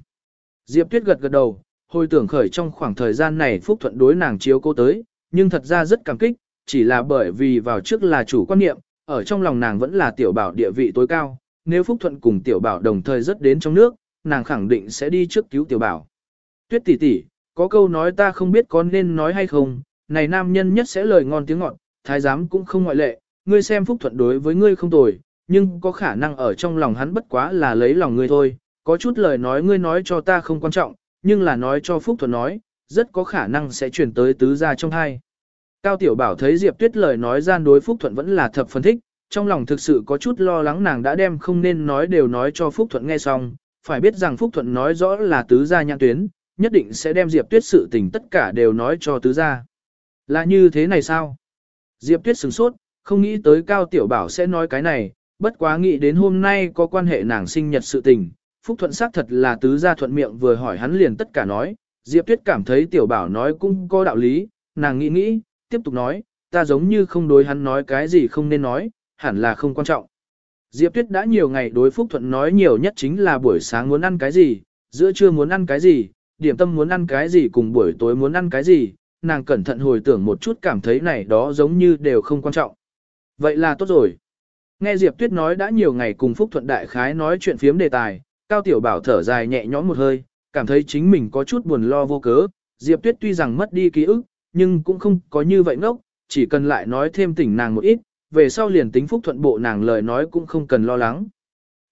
Diệp Tuyết gật gật đầu, hồi tưởng khởi trong khoảng thời gian này Phúc Thuận đối nàng chiếu cô tới, nhưng thật ra rất cảm kích, chỉ là bởi vì vào trước là chủ quan niệm, ở trong lòng nàng vẫn là tiểu bảo địa vị tối cao, nếu Phúc Thuận cùng tiểu bảo đồng thời rất đến trong nước, nàng khẳng định sẽ đi trước cứu tiểu bảo. Tuyết tỷ tỷ, có câu nói ta không biết có nên nói hay không, này nam nhân nhất sẽ lời ngon tiếng ngọt, thái giám cũng không ngoại lệ, ngươi xem Phúc Thuận đối với ngươi không tồi, nhưng có khả năng ở trong lòng hắn bất quá là lấy lòng ngươi thôi, có chút lời nói ngươi nói cho ta không quan trọng, nhưng là nói cho Phúc Thuận nói, rất có khả năng sẽ chuyển tới tứ gia trong hai. Cao Tiểu Bảo thấy Diệp Tuyết lời nói gian đối Phúc Thuận vẫn là thập phân thích, trong lòng thực sự có chút lo lắng nàng đã đem không nên nói đều nói cho Phúc Thuận nghe xong, phải biết rằng Phúc Thuận nói rõ là tứ gia nhãn tuyến, nhất định sẽ đem Diệp Tuyết sự tình tất cả đều nói cho tứ gia. Là như thế này sao? Diệp Tuyết sửng sốt, không nghĩ tới Cao Tiểu Bảo sẽ nói cái này, bất quá nghĩ đến hôm nay có quan hệ nàng sinh nhật sự tình, Phúc Thuận xác thật là tứ gia thuận miệng vừa hỏi hắn liền tất cả nói, Diệp Tuyết cảm thấy Tiểu Bảo nói cũng có đạo lý, nàng nghĩ nghĩ, tiếp tục nói, ta giống như không đối hắn nói cái gì không nên nói, hẳn là không quan trọng. Diệp Tuyết đã nhiều ngày đối Phúc Thuận nói nhiều nhất chính là buổi sáng muốn ăn cái gì, giữa trưa muốn ăn cái gì, điểm tâm muốn ăn cái gì cùng buổi tối muốn ăn cái gì, nàng cẩn thận hồi tưởng một chút cảm thấy này đó giống như đều không quan trọng. Vậy là tốt rồi. Nghe Diệp Tuyết nói đã nhiều ngày cùng Phúc Thuận Đại Khái nói chuyện phiếm đề tài, Cao Tiểu Bảo thở dài nhẹ nhõm một hơi, cảm thấy chính mình có chút buồn lo vô cớ. Diệp Tuyết tuy rằng mất đi ký ức, nhưng cũng không có như vậy ngốc, chỉ cần lại nói thêm tỉnh nàng một ít, về sau liền tính Phúc Thuận bộ nàng lời nói cũng không cần lo lắng.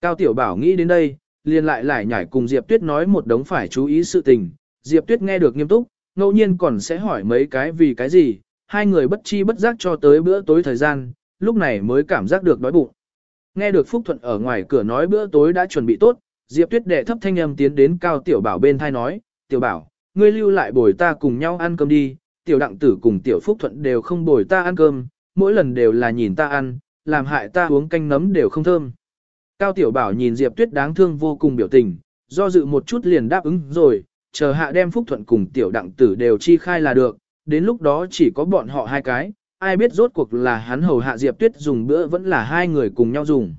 Cao Tiểu Bảo nghĩ đến đây, liền lại lại nhảy cùng Diệp Tuyết nói một đống phải chú ý sự tình. Diệp Tuyết nghe được nghiêm túc, ngẫu nhiên còn sẽ hỏi mấy cái vì cái gì, hai người bất chi bất giác cho tới bữa tối thời gian, lúc này mới cảm giác được đói bụng. Nghe được Phúc Thuận ở ngoài cửa nói bữa tối đã chuẩn bị tốt, Diệp Tuyết đệ thấp thanh âm tiến đến Cao Tiểu Bảo bên thai nói, Tiểu Bảo, ngươi lưu lại bồi ta cùng nhau ăn cơm đi, Tiểu Đặng Tử cùng Tiểu Phúc Thuận đều không bồi ta ăn cơm, mỗi lần đều là nhìn ta ăn, làm hại ta uống canh nấm đều không thơm. Cao Tiểu Bảo nhìn Diệp Tuyết đáng thương vô cùng biểu tình, do dự một chút liền đáp ứng rồi, chờ hạ đem Phúc Thuận cùng Tiểu Đặng Tử đều chi khai là được, đến lúc đó chỉ có bọn họ hai cái, ai biết rốt cuộc là hắn hầu hạ Diệp Tuyết dùng bữa vẫn là hai người cùng nhau dùng.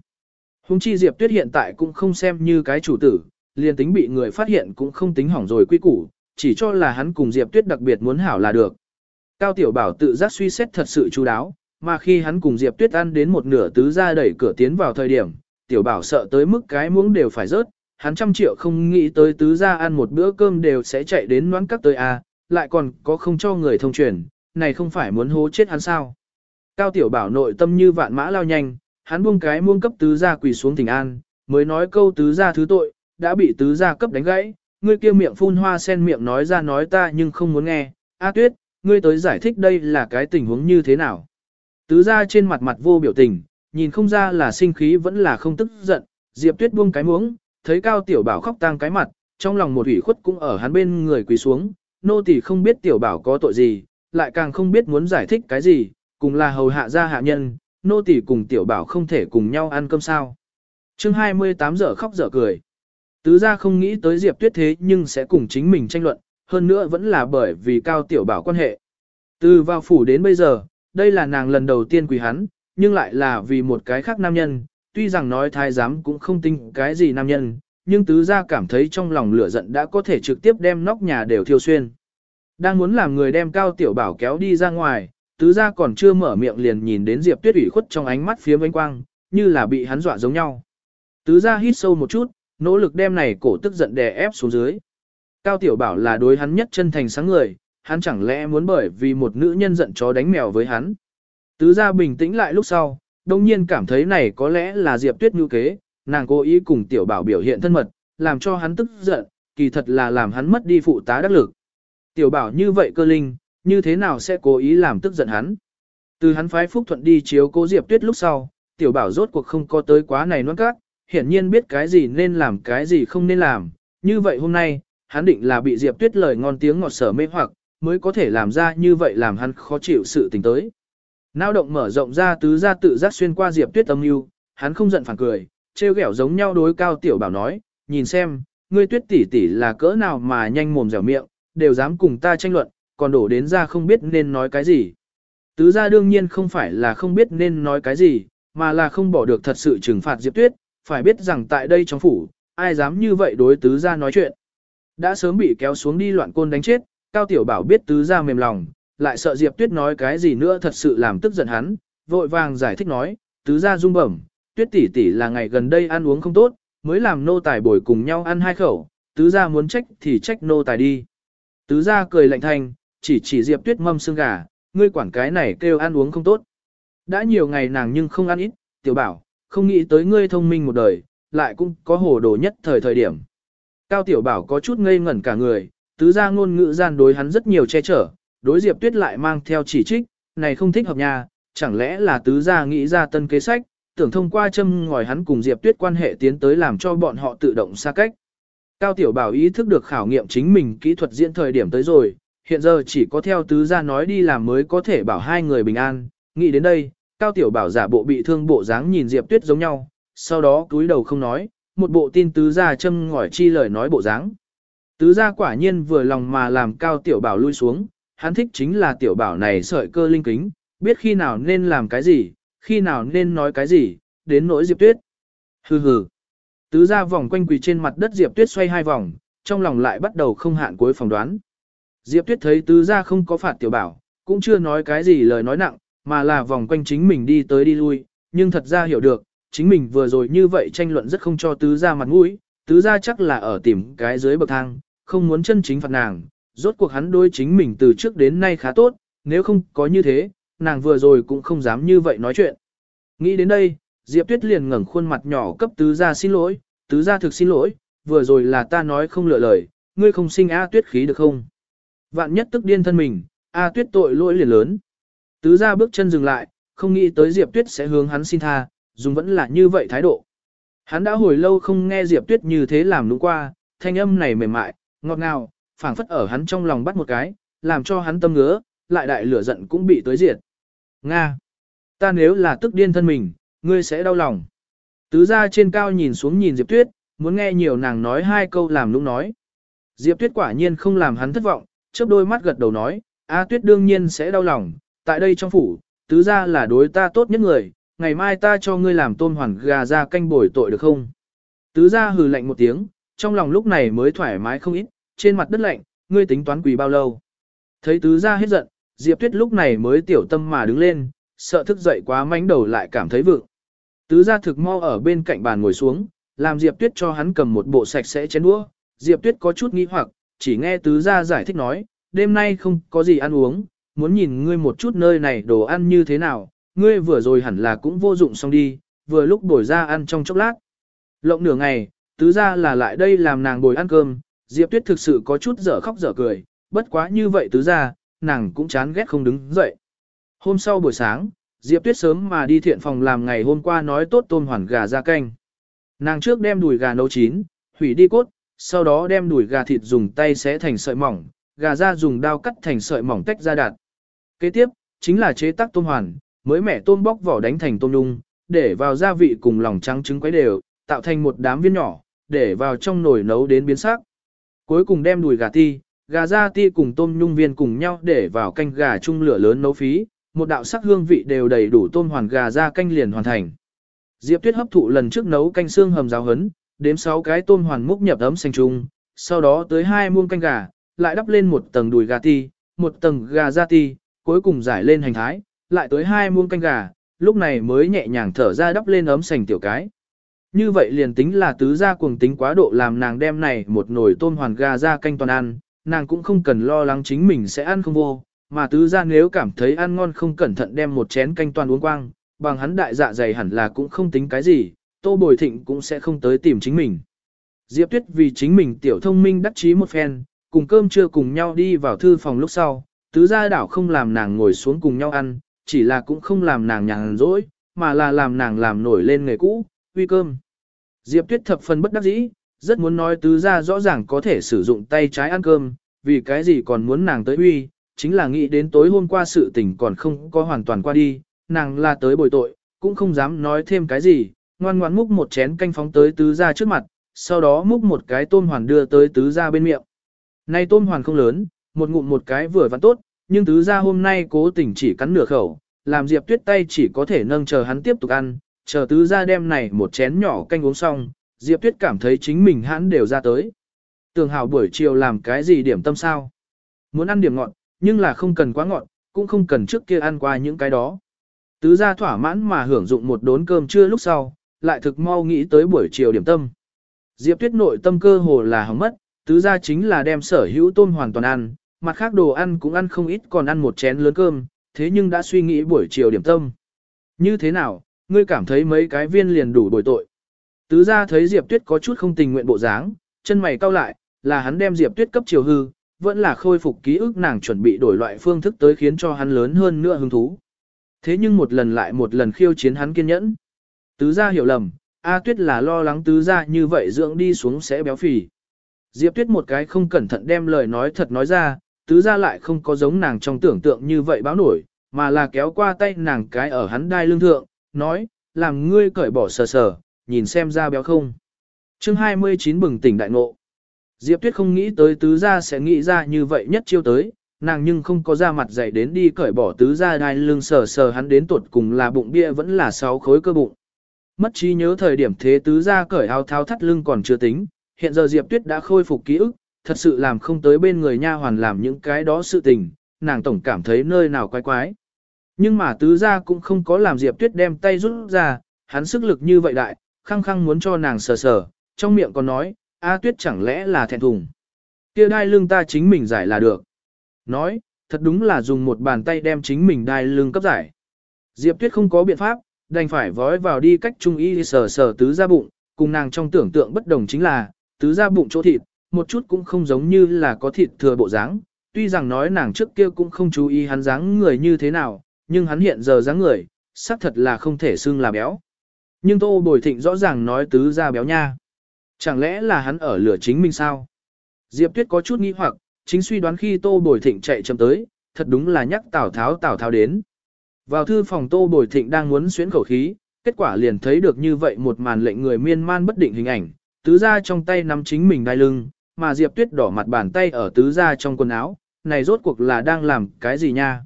Hùng chi Diệp Tuyết hiện tại cũng không xem như cái chủ tử, liền tính bị người phát hiện cũng không tính hỏng rồi quy củ, chỉ cho là hắn cùng Diệp Tuyết đặc biệt muốn hảo là được. Cao Tiểu Bảo tự giác suy xét thật sự chú đáo, mà khi hắn cùng Diệp Tuyết ăn đến một nửa tứ ra đẩy cửa tiến vào thời điểm, Tiểu Bảo sợ tới mức cái muỗng đều phải rớt, hắn trăm triệu không nghĩ tới tứ ra ăn một bữa cơm đều sẽ chạy đến noán các tới a, lại còn có không cho người thông truyền, này không phải muốn hố chết hắn sao. Cao Tiểu Bảo nội tâm như vạn mã lao nhanh, hắn buông cái muông cấp tứ gia quỳ xuống thỉnh an, mới nói câu tứ gia thứ tội, đã bị tứ gia cấp đánh gãy, ngươi kia miệng phun hoa sen miệng nói ra nói ta nhưng không muốn nghe, A Tuyết, ngươi tới giải thích đây là cái tình huống như thế nào. Tứ gia trên mặt mặt vô biểu tình, nhìn không ra là sinh khí vẫn là không tức giận, Diệp Tuyết buông cái muống, thấy Cao Tiểu Bảo khóc tang cái mặt, trong lòng một ủy khuất cũng ở hắn bên người quỳ xuống, nô tỳ không biết Tiểu Bảo có tội gì, lại càng không biết muốn giải thích cái gì, cùng là hầu hạ gia hạ nhân, nô tỳ cùng tiểu bảo không thể cùng nhau ăn cơm sao. chương 28 giờ khóc giờ cười. Tứ gia không nghĩ tới Diệp Tuyết thế nhưng sẽ cùng chính mình tranh luận, hơn nữa vẫn là bởi vì cao tiểu bảo quan hệ. Từ vào phủ đến bây giờ, đây là nàng lần đầu tiên quỳ hắn, nhưng lại là vì một cái khác nam nhân, tuy rằng nói thái giám cũng không tin cái gì nam nhân, nhưng tứ gia cảm thấy trong lòng lửa giận đã có thể trực tiếp đem nóc nhà đều thiêu xuyên. Đang muốn làm người đem cao tiểu bảo kéo đi ra ngoài, tứ gia còn chưa mở miệng liền nhìn đến Diệp Tuyết ủy khuất trong ánh mắt phía ánh quang, như là bị hắn dọa giống nhau. Tứ gia hít sâu một chút, nỗ lực đem này cổ tức giận đè ép xuống dưới. Cao tiểu bảo là đối hắn nhất chân thành sáng người, hắn chẳng lẽ muốn bởi vì một nữ nhân giận chó đánh mèo với hắn. Tứ gia bình tĩnh lại lúc sau, đông nhiên cảm thấy này có lẽ là Diệp Tuyết như kế, nàng cố ý cùng tiểu bảo biểu hiện thân mật, làm cho hắn tức giận, kỳ thật là làm hắn mất đi phụ tá đắc lực. Tiểu bảo như vậy cơ linh, như thế nào sẽ cố ý làm tức giận hắn. Từ hắn phái Phúc Thuận đi chiếu cố Diệp Tuyết lúc sau, tiểu bảo rốt cuộc không có tới quá này nuốt cát, hiển nhiên biết cái gì nên làm cái gì không nên làm. Như vậy hôm nay, hắn định là bị Diệp Tuyết lời ngon tiếng ngọt sở mê hoặc, mới có thể làm ra như vậy làm hắn khó chịu sự tình tới. Nao động mở rộng ra tứ ra tự giác xuyên qua Diệp Tuyết âm mưu, hắn không giận phản cười, trêu ghẹo giống nhau đối cao tiểu bảo nói, nhìn xem, ngươi Tuyết tỷ tỷ là cỡ nào mà nhanh mồm dẻo miệng, đều dám cùng ta tranh luận, còn đổ đến ra không biết nên nói cái gì. Tứ gia đương nhiên không phải là không biết nên nói cái gì, mà là không bỏ được thật sự trừng phạt Diệp Tuyết, phải biết rằng tại đây trong phủ, ai dám như vậy đối tứ gia nói chuyện. Đã sớm bị kéo xuống đi loạn côn đánh chết, Cao Tiểu Bảo biết tứ gia mềm lòng, lại sợ Diệp Tuyết nói cái gì nữa thật sự làm tức giận hắn, vội vàng giải thích nói, tứ gia rung bẩm, Tuyết tỷ tỷ là ngày gần đây ăn uống không tốt, mới làm nô tài bồi cùng nhau ăn hai khẩu, tứ gia muốn trách thì trách nô tài đi. Tứ gia cười lạnh thanh, chỉ chỉ Diệp Tuyết mâm xương gà, ngươi quản cái này kêu ăn uống không tốt. Đã nhiều ngày nàng nhưng không ăn ít, tiểu bảo, không nghĩ tới ngươi thông minh một đời, lại cũng có hồ đồ nhất thời thời điểm. Cao tiểu bảo có chút ngây ngẩn cả người, tứ gia ngôn ngữ gian đối hắn rất nhiều che chở, đối Diệp Tuyết lại mang theo chỉ trích, này không thích hợp nhà, chẳng lẽ là tứ gia nghĩ ra tân kế sách, tưởng thông qua châm ngòi hắn cùng Diệp Tuyết quan hệ tiến tới làm cho bọn họ tự động xa cách. Cao Tiểu Bảo ý thức được khảo nghiệm chính mình kỹ thuật diễn thời điểm tới rồi, hiện giờ chỉ có theo tứ gia nói đi làm mới có thể bảo hai người bình an, nghĩ đến đây, Cao Tiểu Bảo giả bộ bị thương bộ dáng nhìn Diệp Tuyết giống nhau, sau đó cúi đầu không nói, một bộ tin tứ gia châm ngòi chi lời nói bộ dáng. Tứ gia quả nhiên vừa lòng mà làm Cao Tiểu Bảo lui xuống, hắn thích chính là Tiểu Bảo này sợi cơ linh kính, biết khi nào nên làm cái gì, khi nào nên nói cái gì, đến nỗi Diệp Tuyết. Hừ hừ. Tứ gia vòng quanh quỳ trên mặt đất Diệp Tuyết xoay hai vòng, trong lòng lại bắt đầu không hạn cuối phỏng đoán. Diệp Tuyết thấy tứ gia không có phạt tiểu bảo, cũng chưa nói cái gì lời nói nặng, mà là vòng quanh chính mình đi tới đi lui, nhưng thật ra hiểu được, chính mình vừa rồi như vậy tranh luận rất không cho tứ gia mặt mũi, tứ gia chắc là ở tìm cái dưới bậc thang, không muốn chân chính phạt nàng, rốt cuộc hắn đối chính mình từ trước đến nay khá tốt, nếu không có như thế, nàng vừa rồi cũng không dám như vậy nói chuyện. Nghĩ đến đây, Diệp Tuyết liền ngẩng khuôn mặt nhỏ cấp tứ gia xin lỗi, tứ gia thực xin lỗi, vừa rồi là ta nói không lựa lời, ngươi không sinh A Tuyết khí được không? Vạn nhất tức điên thân mình, A Tuyết tội lỗi liền lớn. Tứ gia bước chân dừng lại, không nghĩ tới Diệp Tuyết sẽ hướng hắn xin tha, dùng vẫn là như vậy thái độ. Hắn đã hồi lâu không nghe Diệp Tuyết như thế làm đúng qua, thanh âm này mềm mại, ngọt ngào, phảng phất ở hắn trong lòng bắt một cái, làm cho hắn tâm ngứa, lại đại lửa giận cũng bị tới diệt. Nga! Ta nếu là tức điên thân mình, ngươi sẽ đau lòng. Tứ gia trên cao nhìn xuống nhìn Diệp Tuyết, muốn nghe nhiều nàng nói hai câu làm lúc nói. Diệp Tuyết quả nhiên không làm hắn thất vọng, chớp đôi mắt gật đầu nói, A Tuyết đương nhiên sẽ đau lòng, tại đây trong phủ, tứ gia là đối ta tốt nhất người, ngày mai ta cho ngươi làm tôm hoàn gà ra canh bồi tội được không? Tứ gia hừ lạnh một tiếng, trong lòng lúc này mới thoải mái không ít, trên mặt đất lạnh, ngươi tính toán quỳ bao lâu? Thấy tứ gia hết giận, Diệp Tuyết lúc này mới tiểu tâm mà đứng lên, sợ thức dậy quá mánh đầu lại cảm thấy vượng. Tứ gia thực mau ở bên cạnh bàn ngồi xuống, làm Diệp Tuyết cho hắn cầm một bộ sạch sẽ chén đũa. Diệp Tuyết có chút nghi hoặc, chỉ nghe tứ gia giải thích nói, đêm nay không có gì ăn uống, muốn nhìn ngươi một chút nơi này đồ ăn như thế nào, ngươi vừa rồi hẳn là cũng vô dụng xong đi, vừa lúc đổi ra ăn trong chốc lát. Lộng nửa ngày, tứ gia là lại đây làm nàng bồi ăn cơm, Diệp Tuyết thực sự có chút dở khóc dở cười, bất quá như vậy tứ gia, nàng cũng chán ghét không đứng dậy. Hôm sau buổi sáng, Diệp Tuyết sớm mà đi thiện phòng làm ngày hôm qua nói tốt tôm hoàn gà ra canh. Nàng trước đem đùi gà nấu chín, hủy đi cốt, sau đó đem đùi gà thịt dùng tay xé thành sợi mỏng, gà ra dùng dao cắt thành sợi mỏng tách ra đạt. Kế tiếp, chính là chế tác tôm hoàn, mới mẻ tôm bóc vỏ đánh thành tôm nung, để vào gia vị cùng lòng trắng trứng quấy đều, tạo thành một đám viên nhỏ, để vào trong nồi nấu đến biến sắc. Cuối cùng đem đùi gà ti, gà ra ti cùng tôm nhung viên cùng nhau để vào canh gà chung lửa lớn nấu phí, một đạo sắc hương vị đều đầy đủ tôm hoàn gà ra canh liền hoàn thành. Diệp Tuyết hấp thụ lần trước nấu canh xương hầm ráo hấn, đếm 6 cái tôm hoàn múc nhập ấm xanh chung, sau đó tới hai muông canh gà, lại đắp lên một tầng đùi gà ti, một tầng gà ra ti, cuối cùng giải lên hành thái, lại tới hai muông canh gà, lúc này mới nhẹ nhàng thở ra đắp lên ấm sành tiểu cái. Như vậy liền tính là tứ gia cuồng tính quá độ làm nàng đem này một nồi tôm hoàn gà ra canh toàn ăn, nàng cũng không cần lo lắng chính mình sẽ ăn không vô, mà tứ gia nếu cảm thấy ăn ngon không cẩn thận đem một chén canh toàn uống quang, bằng hắn đại dạ dày hẳn là cũng không tính cái gì, tô bồi thịnh cũng sẽ không tới tìm chính mình. Diệp Tuyết vì chính mình tiểu thông minh đắc chí một phen, cùng cơm trưa cùng nhau đi vào thư phòng lúc sau, tứ gia đảo không làm nàng ngồi xuống cùng nhau ăn, chỉ là cũng không làm nàng nhàn rỗi, mà là làm nàng làm nổi lên nghề cũ, uy cơm. Diệp Tuyết thập phần bất đắc dĩ, rất muốn nói tứ gia rõ ràng có thể sử dụng tay trái ăn cơm, vì cái gì còn muốn nàng tới uy, chính là nghĩ đến tối hôm qua sự tình còn không có hoàn toàn qua đi, nàng là tới bồi tội, cũng không dám nói thêm cái gì, ngoan ngoan múc một chén canh phóng tới tứ gia trước mặt, sau đó múc một cái tôm hoàn đưa tới tứ gia bên miệng. Nay tôm hoàn không lớn, một ngụm một cái vừa vặn tốt, nhưng tứ gia hôm nay cố tình chỉ cắn nửa khẩu, làm Diệp Tuyết tay chỉ có thể nâng chờ hắn tiếp tục ăn, chờ tứ gia đem này một chén nhỏ canh uống xong, Diệp Tuyết cảm thấy chính mình hãn đều ra tới. Tường hảo buổi chiều làm cái gì điểm tâm sao? Muốn ăn điểm ngọt, nhưng là không cần quá ngọt, cũng không cần trước kia ăn qua những cái đó. Tứ gia thỏa mãn mà hưởng dụng một đốn cơm trưa lúc sau, lại thực mau nghĩ tới buổi chiều điểm tâm. Diệp Tuyết nội tâm cơ hồ là hỏng mất, tứ gia chính là đem sở hữu tôm hoàn toàn ăn, mặt khác đồ ăn cũng ăn không ít còn ăn một chén lớn cơm, thế nhưng đã suy nghĩ buổi chiều điểm tâm. Như thế nào, ngươi cảm thấy mấy cái viên liền đủ bồi tội. Tứ gia thấy Diệp Tuyết có chút không tình nguyện bộ dáng, chân mày cau lại, là hắn đem Diệp Tuyết cấp chiều hư, vẫn là khôi phục ký ức nàng chuẩn bị đổi loại phương thức tới khiến cho hắn lớn hơn nữa hứng thú. Thế nhưng một lần lại một lần khiêu chiến hắn kiên nhẫn. Tứ gia hiểu lầm, A Tuyết là lo lắng tứ gia như vậy dưỡng đi xuống sẽ béo phì. Diệp Tuyết một cái không cẩn thận đem lời nói thật nói ra, tứ gia lại không có giống nàng trong tưởng tượng như vậy báo nổi, mà là kéo qua tay nàng cái ở hắn đai lưng thượng, nói, làm ngươi cởi bỏ sờ sờ, nhìn xem ra béo không. chương 29 bừng tỉnh đại ngộ. Diệp Tuyết không nghĩ tới tứ gia sẽ nghĩ ra như vậy nhất chiêu tới, nàng nhưng không có ra mặt dậy đến đi cởi bỏ tứ gia đai lưng sờ sờ hắn đến tuột cùng là bụng bia vẫn là sáu khối cơ bụng. Mất trí nhớ thời điểm thế tứ gia cởi áo tháo thắt lưng còn chưa tính, hiện giờ Diệp Tuyết đã khôi phục ký ức, thật sự làm không tới bên người nha hoàn làm những cái đó sự tình, nàng tổng cảm thấy nơi nào quái quái. Nhưng mà tứ gia cũng không có làm Diệp Tuyết đem tay rút ra, hắn sức lực như vậy đại, khăng khăng muốn cho nàng sờ sờ, trong miệng còn nói, A Tuyết chẳng lẽ là thẹn thùng. kia đai lưng ta chính mình giải là được. Nói, thật đúng là dùng một bàn tay đem chính mình đai lưng cấp giải. Diệp Tuyết không có biện pháp, đành phải vói vào đi cách trung y sờ sờ tứ gia bụng, cùng nàng trong tưởng tượng bất đồng chính là, tứ gia bụng chỗ thịt, một chút cũng không giống như là có thịt thừa bộ dáng. Tuy rằng nói nàng trước kia cũng không chú ý hắn dáng người như thế nào, nhưng hắn hiện giờ dáng người, xác thật là không thể xưng là béo. Nhưng Tô Bồi Thịnh rõ ràng nói tứ gia béo nha. Chẳng lẽ là hắn ở lửa chính mình sao? Diệp Tuyết có chút nghi hoặc, chính suy đoán khi Tô Bồi Thịnh chạy chậm tới, thật đúng là nhắc Tào Tháo Tào Tháo đến. Vào thư phòng Tô Bồi Thịnh đang muốn xuyến khẩu khí, kết quả liền thấy được như vậy một màn lệnh người miên man bất định hình ảnh, tứ gia trong tay nắm chính mình đai lưng, mà Diệp Tuyết đỏ mặt bàn tay ở tứ gia trong quần áo, này rốt cuộc là đang làm cái gì nha?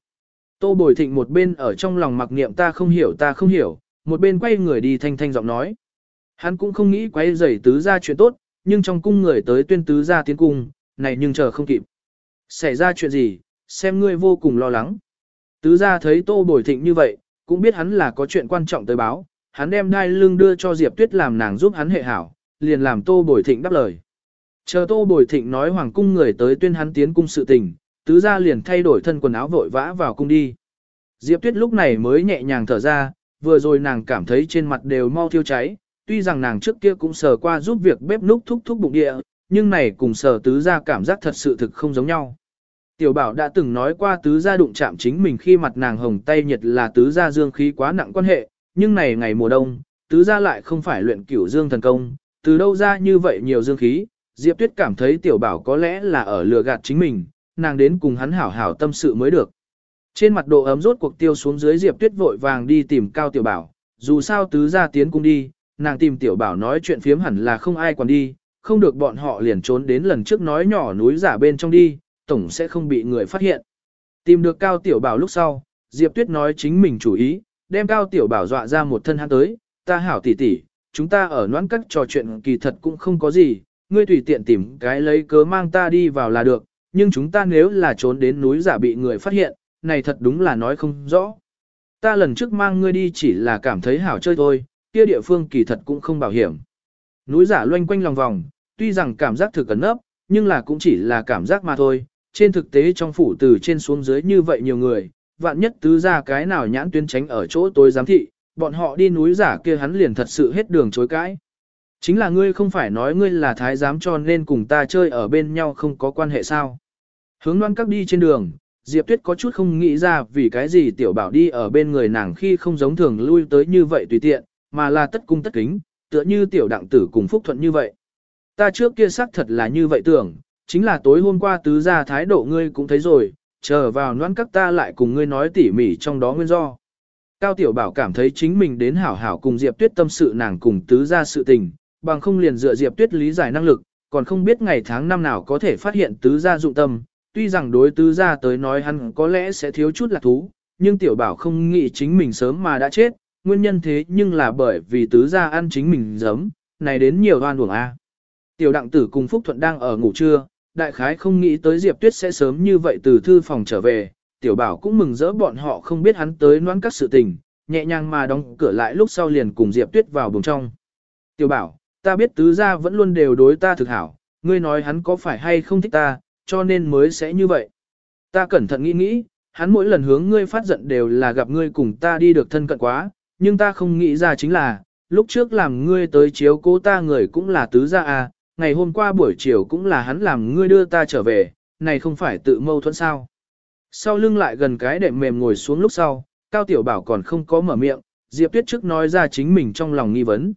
Tô Bồi Thịnh một bên ở trong lòng mặc niệm ta không hiểu ta không hiểu, một bên quay người đi thanh thanh giọng nói. Hắn cũng không nghĩ quay giày tứ gia chuyện tốt, nhưng trong cung người tới tuyên tứ gia tiến cung, này nhưng chờ không kịp. Xảy ra chuyện gì, xem ngươi vô cùng lo lắng. Tứ gia thấy Tô Bồi Thịnh như vậy, cũng biết hắn là có chuyện quan trọng tới báo, hắn đem đai lưng đưa cho Diệp Tuyết làm nàng giúp hắn hệ hảo, liền làm Tô Bồi Thịnh đáp lời. Chờ Tô Bồi Thịnh nói hoàng cung người tới tuyên hắn tiến cung sự tình, tứ gia liền thay đổi thân quần áo vội vã vào cung đi. Diệp Tuyết lúc này mới nhẹ nhàng thở ra, vừa rồi nàng cảm thấy trên mặt đều mau thiêu cháy, tuy rằng nàng trước kia cũng sờ qua giúp việc bếp núc thúc thúc bụng địa, nhưng này cùng sờ tứ gia cảm giác thật sự thực không giống nhau. Tiểu bảo đã từng nói qua tứ gia đụng chạm chính mình khi mặt nàng hồng tay nhiệt là tứ gia dương khí quá nặng quan hệ, nhưng này ngày mùa đông, tứ gia lại không phải luyện cửu dương thần công, từ đâu ra như vậy nhiều dương khí, Diệp Tuyết cảm thấy tiểu bảo có lẽ là ở lừa gạt chính mình, nàng đến cùng hắn hảo hảo tâm sự mới được. Trên mặt độ ấm rốt cuộc tiêu xuống dưới Diệp Tuyết vội vàng đi tìm Cao Tiểu Bảo, dù sao tứ gia tiến cung đi, nàng tìm Tiểu Bảo nói chuyện phiếm hẳn là không ai còn đi, không được bọn họ liền trốn đến lần trước nói nhỏ núi giả bên trong đi, tổng sẽ không bị người phát hiện. Tìm được Cao Tiểu Bảo lúc sau, Diệp Tuyết nói chính mình chủ ý, đem Cao Tiểu Bảo dọa ra một thân hắn tới, ta hảo tỷ tỷ, chúng ta ở noãn cách trò chuyện kỳ thật cũng không có gì, ngươi tùy tiện tìm cái lấy cớ mang ta đi vào là được, nhưng chúng ta nếu là trốn đến núi giả bị người phát hiện, này thật đúng là nói không rõ. Ta lần trước mang ngươi đi chỉ là cảm thấy hảo chơi thôi, kia địa phương kỳ thật cũng không bảo hiểm. Núi giả loanh quanh lòng vòng, tuy rằng cảm giác thực ẩn nấp, nhưng là cũng chỉ là cảm giác mà thôi. Trên thực tế trong phủ từ trên xuống dưới như vậy nhiều người, vạn nhất tứ ra cái nào nhãn tuyến tránh ở chỗ tối giám thị, bọn họ đi núi giả kia hắn liền thật sự hết đường chối cãi. Chính là ngươi không phải nói ngươi là thái giám cho nên cùng ta chơi ở bên nhau không có quan hệ sao. Hướng loan các đi trên đường, Diệp Tuyết có chút không nghĩ ra vì cái gì tiểu bảo đi ở bên người nàng khi không giống thường lui tới như vậy tùy tiện, mà là tất cung tất kính, tựa như tiểu đặng tử cùng phúc thuận như vậy. Ta trước kia xác thật là như vậy tưởng, chính là tối hôm qua tứ gia thái độ ngươi cũng thấy rồi, chờ vào noan các ta lại cùng ngươi nói tỉ mỉ trong đó nguyên do. Cao Tiểu Bảo cảm thấy chính mình đến hảo hảo cùng Diệp Tuyết tâm sự nàng cùng tứ ra sự tình, bằng không liền dựa Diệp Tuyết lý giải năng lực, còn không biết ngày tháng năm nào có thể phát hiện tứ gia dụng tâm, tuy rằng đối tứ gia tới nói hắn có lẽ sẽ thiếu chút lạc thú, nhưng Tiểu Bảo không nghĩ chính mình sớm mà đã chết, nguyên nhân thế nhưng là bởi vì tứ gia ăn chính mình giấm, này đến nhiều oan uổng a. Tiểu đặng tử cùng Phúc Thuận đang ở ngủ trưa, đại khái không nghĩ tới Diệp Tuyết sẽ sớm như vậy từ thư phòng trở về, tiểu bảo cũng mừng rỡ bọn họ không biết hắn tới noãn các sự tình, nhẹ nhàng mà đóng cửa lại lúc sau liền cùng Diệp Tuyết vào buồng trong. Tiểu bảo, ta biết tứ gia vẫn luôn đều đối ta thực hảo, ngươi nói hắn có phải hay không thích ta, cho nên mới sẽ như vậy. Ta cẩn thận nghĩ nghĩ, hắn mỗi lần hướng ngươi phát giận đều là gặp ngươi cùng ta đi được thân cận quá, nhưng ta không nghĩ ra chính là, lúc trước làm ngươi tới chiếu cố ta người cũng là tứ gia à, ngày hôm qua buổi chiều cũng là hắn làm ngươi đưa ta trở về, này không phải tự mâu thuẫn sao. Sau lưng lại gần cái đệm mềm ngồi xuống lúc sau, Cao Tiểu Bảo còn không có mở miệng, Diệp Tuyết trước nói ra chính mình trong lòng nghi vấn.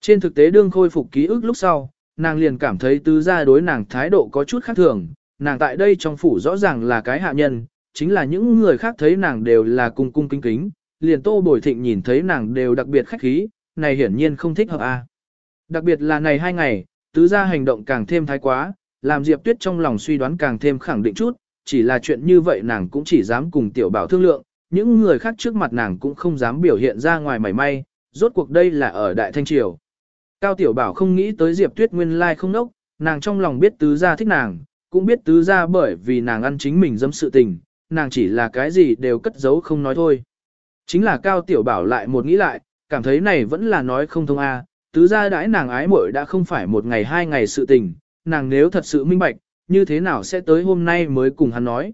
Trên thực tế đương khôi phục ký ức lúc sau, nàng liền cảm thấy tứ gia đối nàng thái độ có chút khác thường, nàng tại đây trong phủ rõ ràng là cái hạ nhân, chính là những người khác thấy nàng đều là cung cung kính kính, liền tô bồi thịnh nhìn thấy nàng đều đặc biệt khách khí, này hiển nhiên không thích hợp a. Đặc biệt là này hai ngày, tứ gia hành động càng thêm thái quá, làm Diệp Tuyết trong lòng suy đoán càng thêm khẳng định chút, chỉ là chuyện như vậy nàng cũng chỉ dám cùng tiểu bảo thương lượng, những người khác trước mặt nàng cũng không dám biểu hiện ra ngoài mảy may, rốt cuộc đây là ở Đại Thanh Triều. Cao tiểu bảo không nghĩ tới Diệp Tuyết nguyên lai không nốc, nàng trong lòng biết tứ gia thích nàng, cũng biết tứ gia bởi vì nàng ăn chính mình dâm sự tình, nàng chỉ là cái gì đều cất giấu không nói thôi. Chính là Cao tiểu bảo lại một nghĩ lại, cảm thấy này vẫn là nói không thông a, tứ gia đãi nàng ái muội đã không phải một ngày hai ngày sự tình, nàng nếu thật sự minh bạch, như thế nào sẽ tới hôm nay mới cùng hắn nói.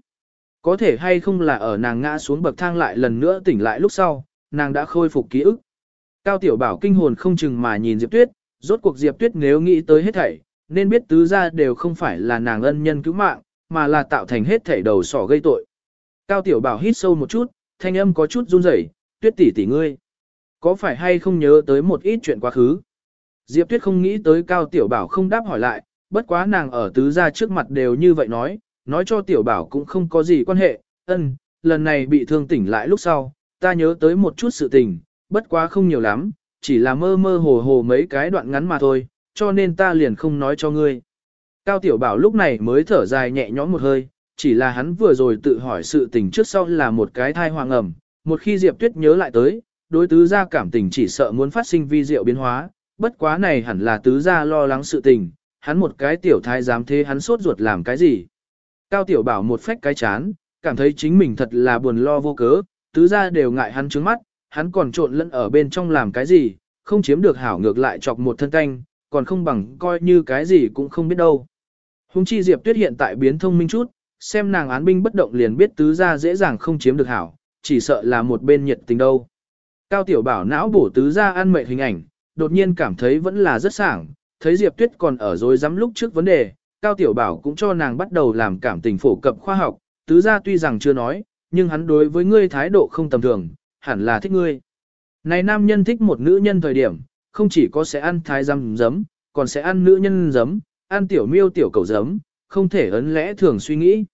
Có thể hay không là ở nàng ngã xuống bậc thang lại lần nữa tỉnh lại lúc sau, nàng đã khôi phục ký ức. Cao Tiểu Bảo kinh hồn không chừng mà nhìn Diệp Tuyết, rốt cuộc Diệp Tuyết nếu nghĩ tới hết thảy, nên biết tứ gia đều không phải là nàng ân nhân cứu mạng, mà là tạo thành hết thể đầu sỏ gây tội. Cao Tiểu Bảo hít sâu một chút, thanh âm có chút run rẩy, "Tuyết tỷ tỷ ngươi, có phải hay không nhớ tới một ít chuyện quá khứ?" Diệp Tuyết không nghĩ tới Cao Tiểu Bảo không đáp hỏi lại, bất quá nàng ở tứ gia trước mặt đều như vậy nói, nói cho Tiểu Bảo cũng không có gì quan hệ, ân, lần này bị thương tỉnh lại lúc sau, ta nhớ tới một chút sự tình, bất quá không nhiều lắm, chỉ là mơ mơ hồ hồ mấy cái đoạn ngắn mà thôi, cho nên ta liền không nói cho ngươi. Cao Tiểu Bảo lúc này mới thở dài nhẹ nhõm một hơi, chỉ là hắn vừa rồi tự hỏi sự tình trước sau là một cái thai hoàng ẩm, một khi Diệp Tuyết nhớ lại tới, đối tứ gia cảm tình chỉ sợ muốn phát sinh vi diệu biến hóa, bất quá này hẳn là tứ gia lo lắng sự tình, hắn một cái tiểu thái dám thế hắn sốt ruột làm cái gì. Cao tiểu bảo một phách cái chán, cảm thấy chính mình thật là buồn lo vô cớ, tứ gia đều ngại hắn trứng mắt, hắn còn trộn lẫn ở bên trong làm cái gì, không chiếm được hảo ngược lại chọc một thân canh, còn không bằng coi như cái gì cũng không biết đâu. Hùng chi Diệp Tuyết hiện tại biến thông minh chút, xem nàng án binh bất động liền biết tứ gia dễ dàng không chiếm được hảo, chỉ sợ là một bên nhiệt tình đâu. Cao tiểu bảo não bổ tứ gia ăn mệt hình ảnh, đột nhiên cảm thấy vẫn là rất sảng, thấy Diệp Tuyết còn ở dối rắm lúc trước vấn đề, Cao Tiểu Bảo cũng cho nàng bắt đầu làm cảm tình phổ cập khoa học, tứ gia tuy rằng chưa nói, nhưng hắn đối với ngươi thái độ không tầm thường, hẳn là thích ngươi. Này nam nhân thích một nữ nhân thời điểm, không chỉ có sẽ ăn thái răm giấm, còn sẽ ăn nữ nhân giấm, ăn tiểu miêu tiểu cầu giấm, không thể ấn lẽ thường suy nghĩ.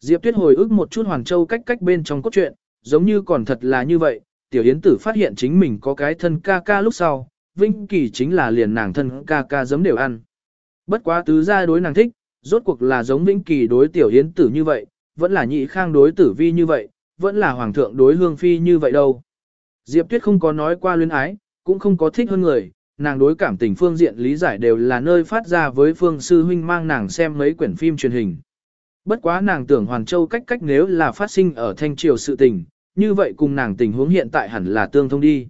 Diệp Tuyết hồi ức một chút Hoàng Châu cách cách bên trong cốt truyện, giống như còn thật là như vậy, tiểu yến tử phát hiện chính mình có cái thân ca ca lúc sau, Vinh Kỳ chính là liền nàng thân ca ca giấm đều ăn. Bất quá tứ gia đối nàng thích, rốt cuộc là giống Vinh Kỳ đối tiểu Yến tử như vậy, vẫn là nhị khang đối tử vi như vậy, vẫn là hoàng thượng đối hương phi như vậy đâu. Diệp Tuyết không có nói qua luyến ái, cũng không có thích hơn người, nàng đối cảm tình phương diện lý giải đều là nơi phát ra với phương sư huynh mang nàng xem mấy quyển phim truyền hình. Bất quá nàng tưởng Hoàn Châu cách cách nếu là phát sinh ở thanh triều sự tình, như vậy cùng nàng tình huống hiện tại hẳn là tương thông đi.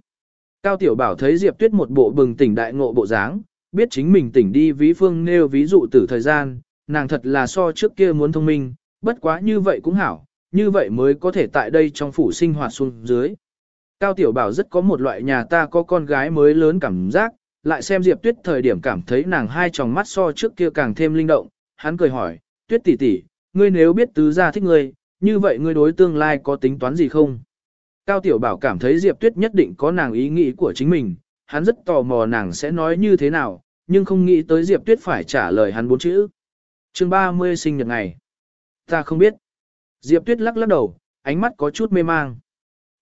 Cao Tiểu Bảo thấy Diệp Tuyết một bộ bừng tỉnh đại ngộ bộ dáng, biết chính mình tỉnh đi ví phương nêu ví dụ từ thời gian, nàng thật là so trước kia muốn thông minh, bất quá như vậy cũng hảo, như vậy mới có thể tại đây trong phủ sinh hoạt xuống dưới. Cao Tiểu Bảo rất có một loại nhà ta có con gái mới lớn cảm giác, lại xem Diệp Tuyết thời điểm cảm thấy nàng hai tròng mắt so trước kia càng thêm linh động, hắn cười hỏi, Tuyết tỷ tỷ, ngươi nếu biết tứ gia thích ngươi, như vậy ngươi đối tương lai có tính toán gì không? Cao Tiểu Bảo cảm thấy Diệp Tuyết nhất định có nàng ý nghĩ của chính mình, hắn rất tò mò nàng sẽ nói như thế nào, nhưng không nghĩ tới Diệp Tuyết phải trả lời hắn bốn chữ. chương 30 sinh nhật ngày. Ta không biết. Diệp Tuyết lắc lắc đầu, ánh mắt có chút mê mang.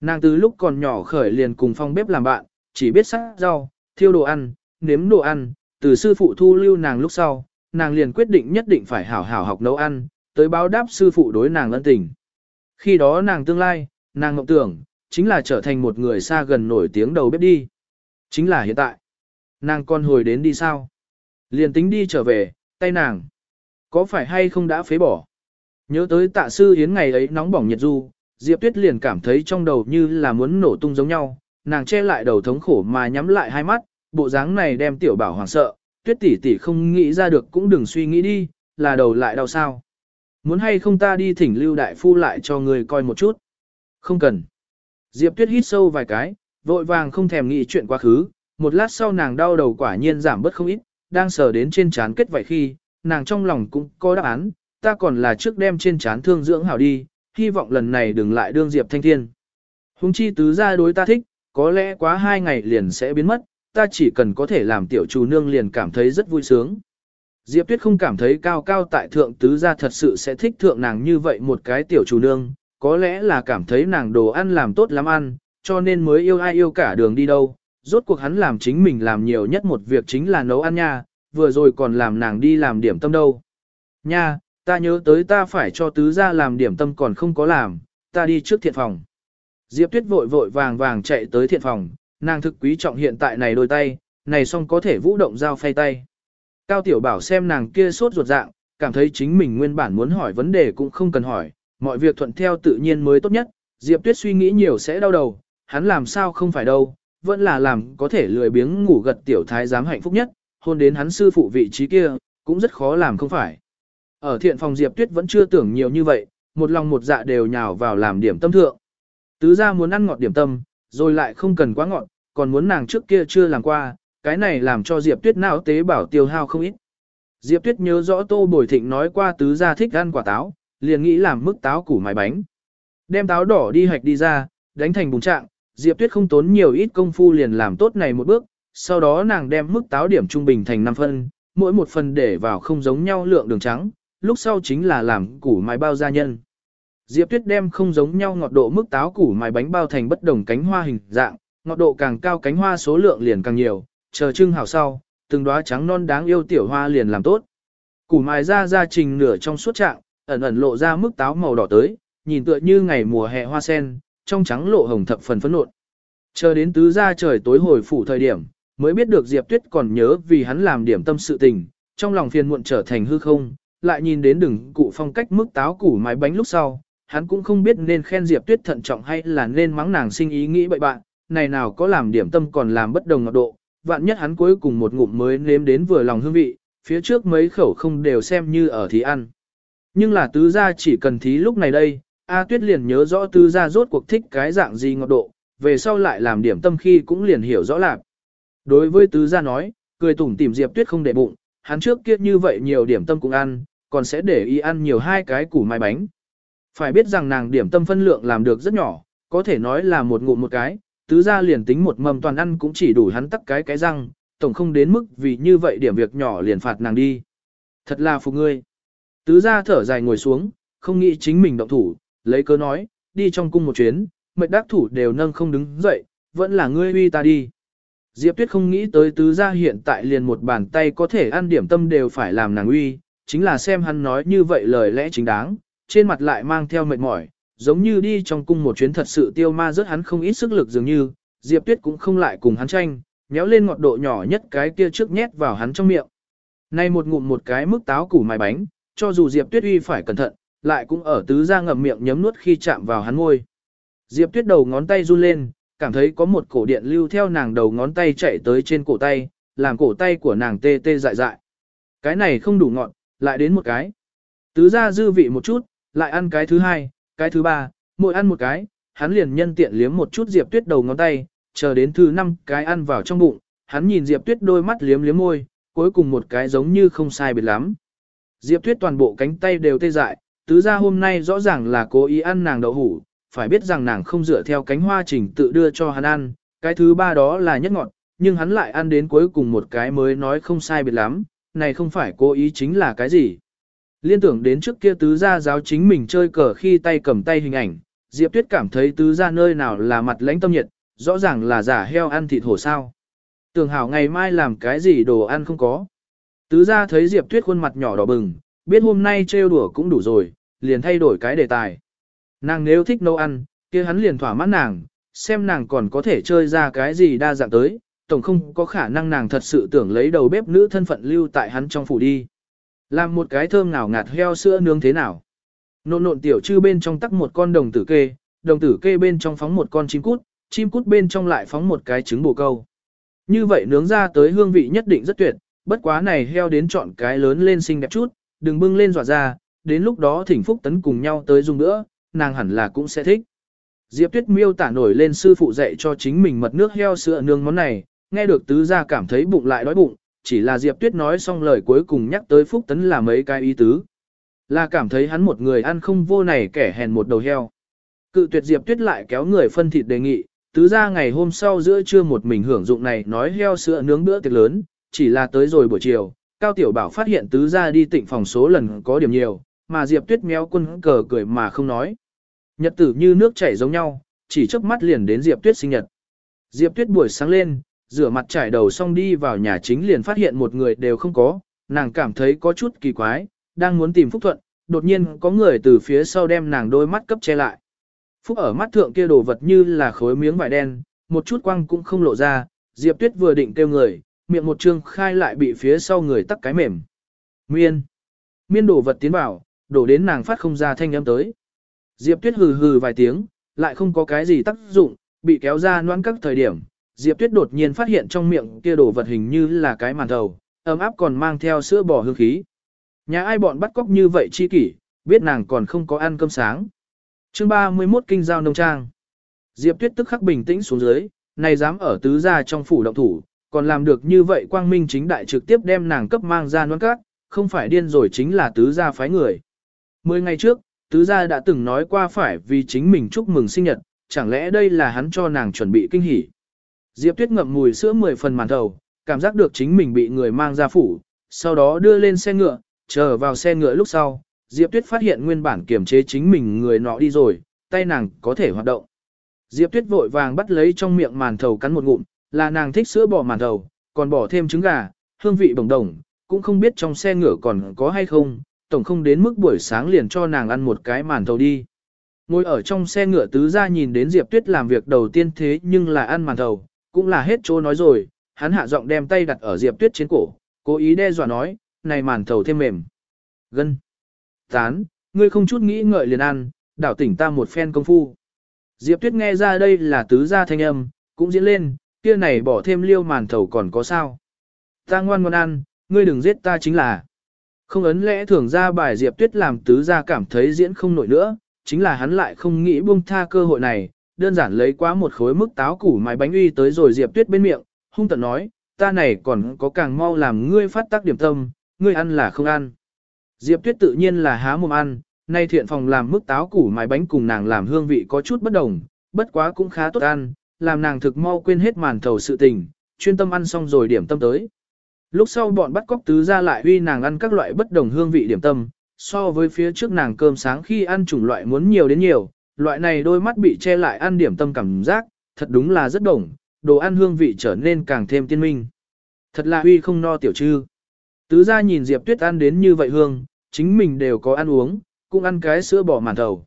Nàng từ lúc còn nhỏ khởi liền cùng phong bếp làm bạn, chỉ biết sắc rau, thiêu đồ ăn, nếm đồ ăn, từ sư phụ thu lưu nàng lúc sau, nàng liền quyết định nhất định phải hảo hảo học nấu ăn, tới báo đáp sư phụ đối nàng ân tình. Khi đó nàng tương lai, nàng mộng tưởng, chính là trở thành một người xa gần nổi tiếng đầu bếp đi. Chính là hiện tại. Nàng con hồi đến đi sao? Liền tính đi trở về, tay nàng. Có phải hay không đã phế bỏ? Nhớ tới tạ sư hiến ngày ấy nóng bỏng nhiệt du, Diệp Tuyết liền cảm thấy trong đầu như là muốn nổ tung giống nhau, nàng che lại đầu thống khổ mà nhắm lại hai mắt, bộ dáng này đem tiểu bảo hoảng sợ, Tuyết tỷ tỷ không nghĩ ra được cũng đừng suy nghĩ đi, là đầu lại đau sao. Muốn hay không ta đi thỉnh lưu đại phu lại cho người coi một chút. Không cần. Diệp Tuyết hít sâu vài cái, vội vàng không thèm nghĩ chuyện quá khứ, một lát sau nàng đau đầu quả nhiên giảm bớt không ít, đang sờ đến trên trán kết vậy khi, nàng trong lòng cũng có đáp án, ta còn là trước đem trên trán thương dưỡng hảo đi, hy vọng lần này đừng lại đương Diệp Thanh Thiên. Hùng chi tứ gia đối ta thích, có lẽ quá hai ngày liền sẽ biến mất, ta chỉ cần có thể làm tiểu chủ nương liền cảm thấy rất vui sướng. Diệp Tuyết không cảm thấy cao cao tại thượng tứ gia thật sự sẽ thích thượng nàng như vậy một cái tiểu chủ nương, có lẽ là cảm thấy nàng đồ ăn làm tốt lắm ăn, cho nên mới yêu ai yêu cả đường đi đâu. Rốt cuộc hắn làm chính mình làm nhiều nhất một việc chính là nấu ăn nha, vừa rồi còn làm nàng đi làm điểm tâm đâu. Nha, ta nhớ tới ta phải cho tứ gia làm điểm tâm còn không có làm, ta đi trước thiện phòng. Diệp Tuyết vội vội vàng vàng chạy tới thiện phòng, nàng thực quý trọng hiện tại này đôi tay, này xong có thể vũ động dao phay tay. Cao Tiểu Bảo xem nàng kia sốt ruột dạng, cảm thấy chính mình nguyên bản muốn hỏi vấn đề cũng không cần hỏi, mọi việc thuận theo tự nhiên mới tốt nhất. Diệp Tuyết suy nghĩ nhiều sẽ đau đầu, hắn làm sao không phải đâu, vẫn là làm có thể lười biếng ngủ gật tiểu thái giám hạnh phúc nhất, hôn đến hắn sư phụ vị trí kia, cũng rất khó làm không phải. Ở thiện phòng Diệp Tuyết vẫn chưa tưởng nhiều như vậy, một lòng một dạ đều nhào vào làm điểm tâm thượng. Tứ ra muốn ăn ngọt điểm tâm, rồi lại không cần quá ngọt, còn muốn nàng trước kia chưa làm qua, cái này làm cho Diệp Tuyết não tế bảo tiêu hao không ít. Diệp Tuyết nhớ rõ Tô Bồi Thịnh nói qua tứ gia thích ăn quả táo, liền nghĩ làm mức táo củ mài bánh. Đem táo đỏ đi hạch đi ra, đánh thành bùng trạng, Diệp Tuyết không tốn nhiều ít công phu liền làm tốt này một bước, sau đó nàng đem mức táo điểm trung bình thành 5 phân, mỗi một phần để vào không giống nhau lượng đường trắng, lúc sau chính là làm củ mài bao gia nhân. Diệp Tuyết đem không giống nhau ngọt độ mức táo củ mài bánh bao thành bất đồng cánh hoa hình dạng, ngọt độ càng cao cánh hoa số lượng liền càng nhiều, chờ trưng hảo sau, từng đóa trắng non đáng yêu tiểu hoa liền làm tốt. Củ mài ra ra trình nửa trong suốt trạng, ẩn ẩn lộ ra mức táo màu đỏ tới, nhìn tựa như ngày mùa hè hoa sen, trong trắng lộ hồng thập phần phấn nộn. Chờ đến tứ ra trời tối hồi phủ thời điểm, mới biết được Diệp Tuyết còn nhớ vì hắn làm điểm tâm sự tình, trong lòng phiền muộn trở thành hư không, lại nhìn đến đừng cụ phong cách mức táo củ mái bánh lúc sau, hắn cũng không biết nên khen Diệp Tuyết thận trọng hay là nên mắng nàng sinh ý nghĩ bậy bạn, này nào có làm điểm tâm còn làm bất đồng ngọt độ, vạn nhất hắn cuối cùng một ngụm mới nếm đến vừa lòng hương vị, phía trước mấy khẩu không đều xem như ở thí ăn. Nhưng là tứ gia chỉ cần thí lúc này đây, A Tuyết liền nhớ rõ tứ gia rốt cuộc thích cái dạng gì ngọt độ, về sau lại làm điểm tâm khi cũng liền hiểu rõ lạc. Đối với tứ gia nói, cười tủm tỉm Diệp Tuyết không để bụng, hắn trước kia như vậy nhiều điểm tâm cũng ăn, còn sẽ để y ăn nhiều hai cái củ mai bánh. Phải biết rằng nàng điểm tâm phân lượng làm được rất nhỏ, có thể nói là một ngụm một cái, tứ gia liền tính một mầm toàn ăn cũng chỉ đủ hắn tắc cái cái răng, tổng không đến mức vì như vậy điểm việc nhỏ liền phạt nàng đi. Thật là phục ngươi. Tứ gia thở dài ngồi xuống, không nghĩ chính mình động thủ, lấy cớ nói, đi trong cung một chuyến, mệt đắc thủ đều nâng không đứng dậy, vẫn là ngươi uy ta đi. Diệp Tuyết không nghĩ tới tứ gia hiện tại liền một bàn tay có thể ăn điểm tâm đều phải làm nàng uy, chính là xem hắn nói như vậy lời lẽ chính đáng, trên mặt lại mang theo mệt mỏi, giống như đi trong cung một chuyến thật sự tiêu ma rất hắn không ít sức lực dường như, Diệp Tuyết cũng không lại cùng hắn tranh, nhéo lên ngọt độ nhỏ nhất cái kia trước nhét vào hắn trong miệng. Nay một ngụm một cái mức táo củ mài bánh, cho dù Diệp Tuyết uy phải cẩn thận, lại cũng ở tứ ra ngậm miệng nhấm nuốt khi chạm vào hắn môi. Diệp Tuyết đầu ngón tay run lên, cảm thấy có một cổ điện lưu theo nàng đầu ngón tay chạy tới trên cổ tay, làm cổ tay của nàng tê tê dại dại. Cái này không đủ ngọt, lại đến một cái. Tứ ra dư vị một chút, lại ăn cái thứ hai, cái thứ ba, mỗi ăn một cái, hắn liền nhân tiện liếm một chút Diệp Tuyết đầu ngón tay, chờ đến thứ năm cái ăn vào trong bụng, hắn nhìn Diệp Tuyết đôi mắt liếm liếm môi, cuối cùng một cái giống như không sai biệt lắm. Diệp Tuyết toàn bộ cánh tay đều tê dại, tứ ra hôm nay rõ ràng là cố ý ăn nàng đậu hủ, phải biết rằng nàng không dựa theo cánh hoa trình tự đưa cho hắn ăn, cái thứ ba đó là nhất ngọt, nhưng hắn lại ăn đến cuối cùng một cái mới nói không sai biệt lắm, này không phải cố ý chính là cái gì. Liên tưởng đến trước kia tứ gia giáo chính mình chơi cờ khi tay cầm tay hình ảnh, Diệp Tuyết cảm thấy tứ gia nơi nào là mặt lãnh tâm nhiệt, rõ ràng là giả heo ăn thịt hổ sao. Tưởng hảo ngày mai làm cái gì đồ ăn không có. Tứ gia thấy Diệp Tuyết khuôn mặt nhỏ đỏ bừng, biết hôm nay trêu đùa cũng đủ rồi, liền thay đổi cái đề tài. Nàng nếu thích nấu ăn, kia hắn liền thỏa mãn nàng, xem nàng còn có thể chơi ra cái gì đa dạng tới, tổng không có khả năng nàng thật sự tưởng lấy đầu bếp nữ thân phận lưu tại hắn trong phủ đi. Làm một cái thơm ngào ngạt heo sữa nướng thế nào. Nộn nộn tiểu trư bên trong tắc một con đồng tử kê, đồng tử kê bên trong phóng một con chim cút, chim cút bên trong lại phóng một cái trứng bồ câu. Như vậy nướng ra tới hương vị nhất định rất tuyệt, bất quá này heo đến chọn cái lớn lên xinh đẹp chút, đừng bưng lên dọa ra, đến lúc đó thỉnh phúc tấn cùng nhau tới dùng nữa, nàng hẳn là cũng sẽ thích. Diệp Tuyết miêu tả nổi lên sư phụ dạy cho chính mình mật nước heo sữa nướng món này, nghe được tứ gia cảm thấy bụng lại đói bụng, chỉ là Diệp Tuyết nói xong lời cuối cùng nhắc tới Phúc Tấn là mấy cái ý tứ. Là cảm thấy hắn một người ăn không vô này kẻ hèn một đầu heo. Cự tuyệt Diệp Tuyết lại kéo người phân thịt đề nghị, tứ gia ngày hôm sau giữa trưa một mình hưởng dụng này nói heo sữa nướng bữa tiệc lớn, chỉ là tới rồi buổi chiều, Cao Tiểu Bảo phát hiện tứ gia đi tịnh phòng số lần có điểm nhiều, mà Diệp Tuyết méo quân cờ cười mà không nói. Nhật tử như nước chảy giống nhau, chỉ chớp mắt liền đến Diệp Tuyết sinh nhật. Diệp Tuyết buổi sáng lên, rửa mặt trải đầu xong đi vào nhà chính liền phát hiện một người đều không có, nàng cảm thấy có chút kỳ quái, đang muốn tìm Phúc Thuận, đột nhiên có người từ phía sau đem nàng đôi mắt cấp che lại. Phúc ở mắt thượng kia đồ vật như là khối miếng vải đen, một chút quăng cũng không lộ ra, Diệp Tuyết vừa định kêu người, miệng một trương khai lại bị phía sau người tắc cái mềm. Miên. Miên đồ vật tiến vào, đổ đến nàng phát không ra thanh âm tới. Diệp Tuyết hừ hừ vài tiếng, lại không có cái gì tác dụng, bị kéo ra noan các thời điểm. Diệp Tuyết đột nhiên phát hiện trong miệng kia đồ vật hình như là cái màn thầu, ấm áp còn mang theo sữa bò hương khí. Nhà ai bọn bắt cóc như vậy chi kỷ, biết nàng còn không có ăn cơm sáng. chương 31 Kinh giao nông trang. Diệp Tuyết tức khắc bình tĩnh xuống dưới, này dám ở tứ gia trong phủ động thủ, còn làm được như vậy quang minh chính đại trực tiếp đem nàng cấp mang ra nuốt cát, không phải điên rồi chính là tứ gia phái người. Mười ngày trước, tứ gia đã từng nói qua phải vì chính mình chúc mừng sinh nhật, chẳng lẽ đây là hắn cho nàng chuẩn bị kinh hỉ. Diệp Tuyết ngậm mùi sữa mười phần màn thầu, cảm giác được chính mình bị người mang ra phủ, sau đó đưa lên xe ngựa, chờ vào xe ngựa lúc sau, Diệp Tuyết phát hiện nguyên bản kiểm chế chính mình người nọ đi rồi, tay nàng có thể hoạt động. Diệp Tuyết vội vàng bắt lấy trong miệng màn thầu cắn một ngụm, là nàng thích sữa bò màn thầu, còn bỏ thêm trứng gà, hương vị bồng đồng, cũng không biết trong xe ngựa còn có hay không, tổng không đến mức buổi sáng liền cho nàng ăn một cái màn thầu đi. Ngồi ở trong xe ngựa tứ ra nhìn đến Diệp Tuyết làm việc đầu tiên thế nhưng là ăn màn thầu, cũng là hết chỗ nói rồi, hắn hạ giọng đem tay đặt ở Diệp Tuyết trên cổ, cố ý đe dọa nói, này màn thầu thêm mềm. Gân. Tán, ngươi không chút nghĩ ngợi liền ăn, đảo tỉnh ta một phen công phu. Diệp Tuyết nghe ra đây là tứ gia thanh âm, cũng diễn lên, kia này bỏ thêm liêu màn thầu còn có sao. Ta ngoan ngoan ăn, ngươi đừng giết ta chính là. Không ấn lẽ thường ra bài Diệp Tuyết làm tứ gia cảm thấy diễn không nổi nữa, chính là hắn lại không nghĩ buông tha cơ hội này, đơn giản lấy quá một khối mức táo củ mái bánh uy tới rồi Diệp Tuyết bên miệng, hung tận nói, ta này còn có càng mau làm ngươi phát tác điểm tâm, ngươi ăn là không ăn. Diệp Tuyết tự nhiên là há mồm ăn, nay thiện phòng làm mức táo củ mái bánh cùng nàng làm hương vị có chút bất đồng, bất quá cũng khá tốt ăn, làm nàng thực mau quên hết màn thầu sự tình, chuyên tâm ăn xong rồi điểm tâm tới. Lúc sau bọn bắt cóc tứ ra lại huy nàng ăn các loại bất đồng hương vị điểm tâm, so với phía trước nàng cơm sáng khi ăn chủng loại muốn nhiều đến nhiều, loại này đôi mắt bị che lại ăn điểm tâm cảm giác, thật đúng là rất đồng, đồ ăn hương vị trở nên càng thêm tiên minh. Thật là huy không no tiểu trư. Tứ ra nhìn Diệp Tuyết ăn đến như vậy hương, chính mình đều có ăn uống, cũng ăn cái sữa bò màn thầu.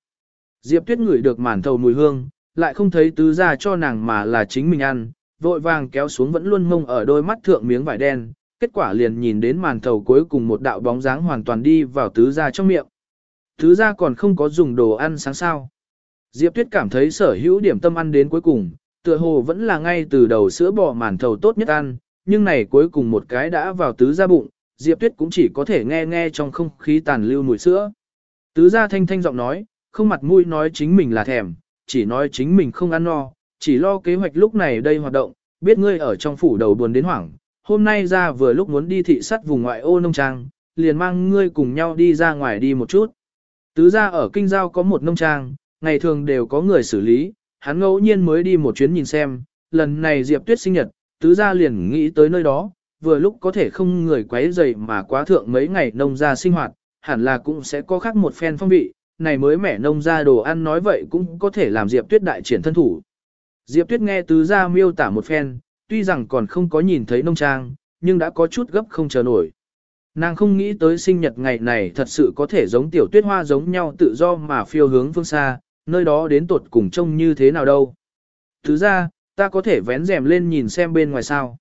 Diệp Tuyết ngửi được màn thầu mùi hương, lại không thấy tứ ra cho nàng mà là chính mình ăn, vội vàng kéo xuống vẫn luôn mông ở đôi mắt thượng miếng vải đen, kết quả liền nhìn đến màn thầu cuối cùng một đạo bóng dáng hoàn toàn đi vào tứ gia trong miệng. Tứ gia còn không có dùng đồ ăn sáng sao. Diệp Tuyết cảm thấy sở hữu điểm tâm ăn đến cuối cùng, tựa hồ vẫn là ngay từ đầu sữa bò màn thầu tốt nhất ăn, nhưng này cuối cùng một cái đã vào tứ gia bụng, Diệp Tuyết cũng chỉ có thể nghe nghe trong không khí tàn lưu mùi sữa. Tứ gia thanh thanh giọng nói, không mặt mũi nói chính mình là thèm, chỉ nói chính mình không ăn no, chỉ lo kế hoạch lúc này đây hoạt động, biết ngươi ở trong phủ đầu buồn đến hoảng, hôm nay ra vừa lúc muốn đi thị sắt vùng ngoại ô nông trang, liền mang ngươi cùng nhau đi ra ngoài đi một chút. Tứ ra ở kinh giao có một nông trang, ngày thường đều có người xử lý, hắn ngẫu nhiên mới đi một chuyến nhìn xem, lần này Diệp Tuyết sinh nhật, tứ gia liền nghĩ tới nơi đó, vừa lúc có thể không người quấy rầy mà quá thượng mấy ngày nông gia sinh hoạt, hẳn là cũng sẽ có khác một phen phong vị, này mới mẻ nông gia đồ ăn nói vậy cũng có thể làm Diệp Tuyết đại triển thân thủ. Diệp Tuyết nghe tứ gia miêu tả một phen, tuy rằng còn không có nhìn thấy nông trang, nhưng đã có chút gấp không chờ nổi. Nàng không nghĩ tới sinh nhật ngày này thật sự có thể giống tiểu tuyết hoa giống nhau tự do mà phiêu hướng phương xa, nơi đó đến tột cùng trông như thế nào đâu. Thứ ra, ta có thể vén rèm lên nhìn xem bên ngoài sao.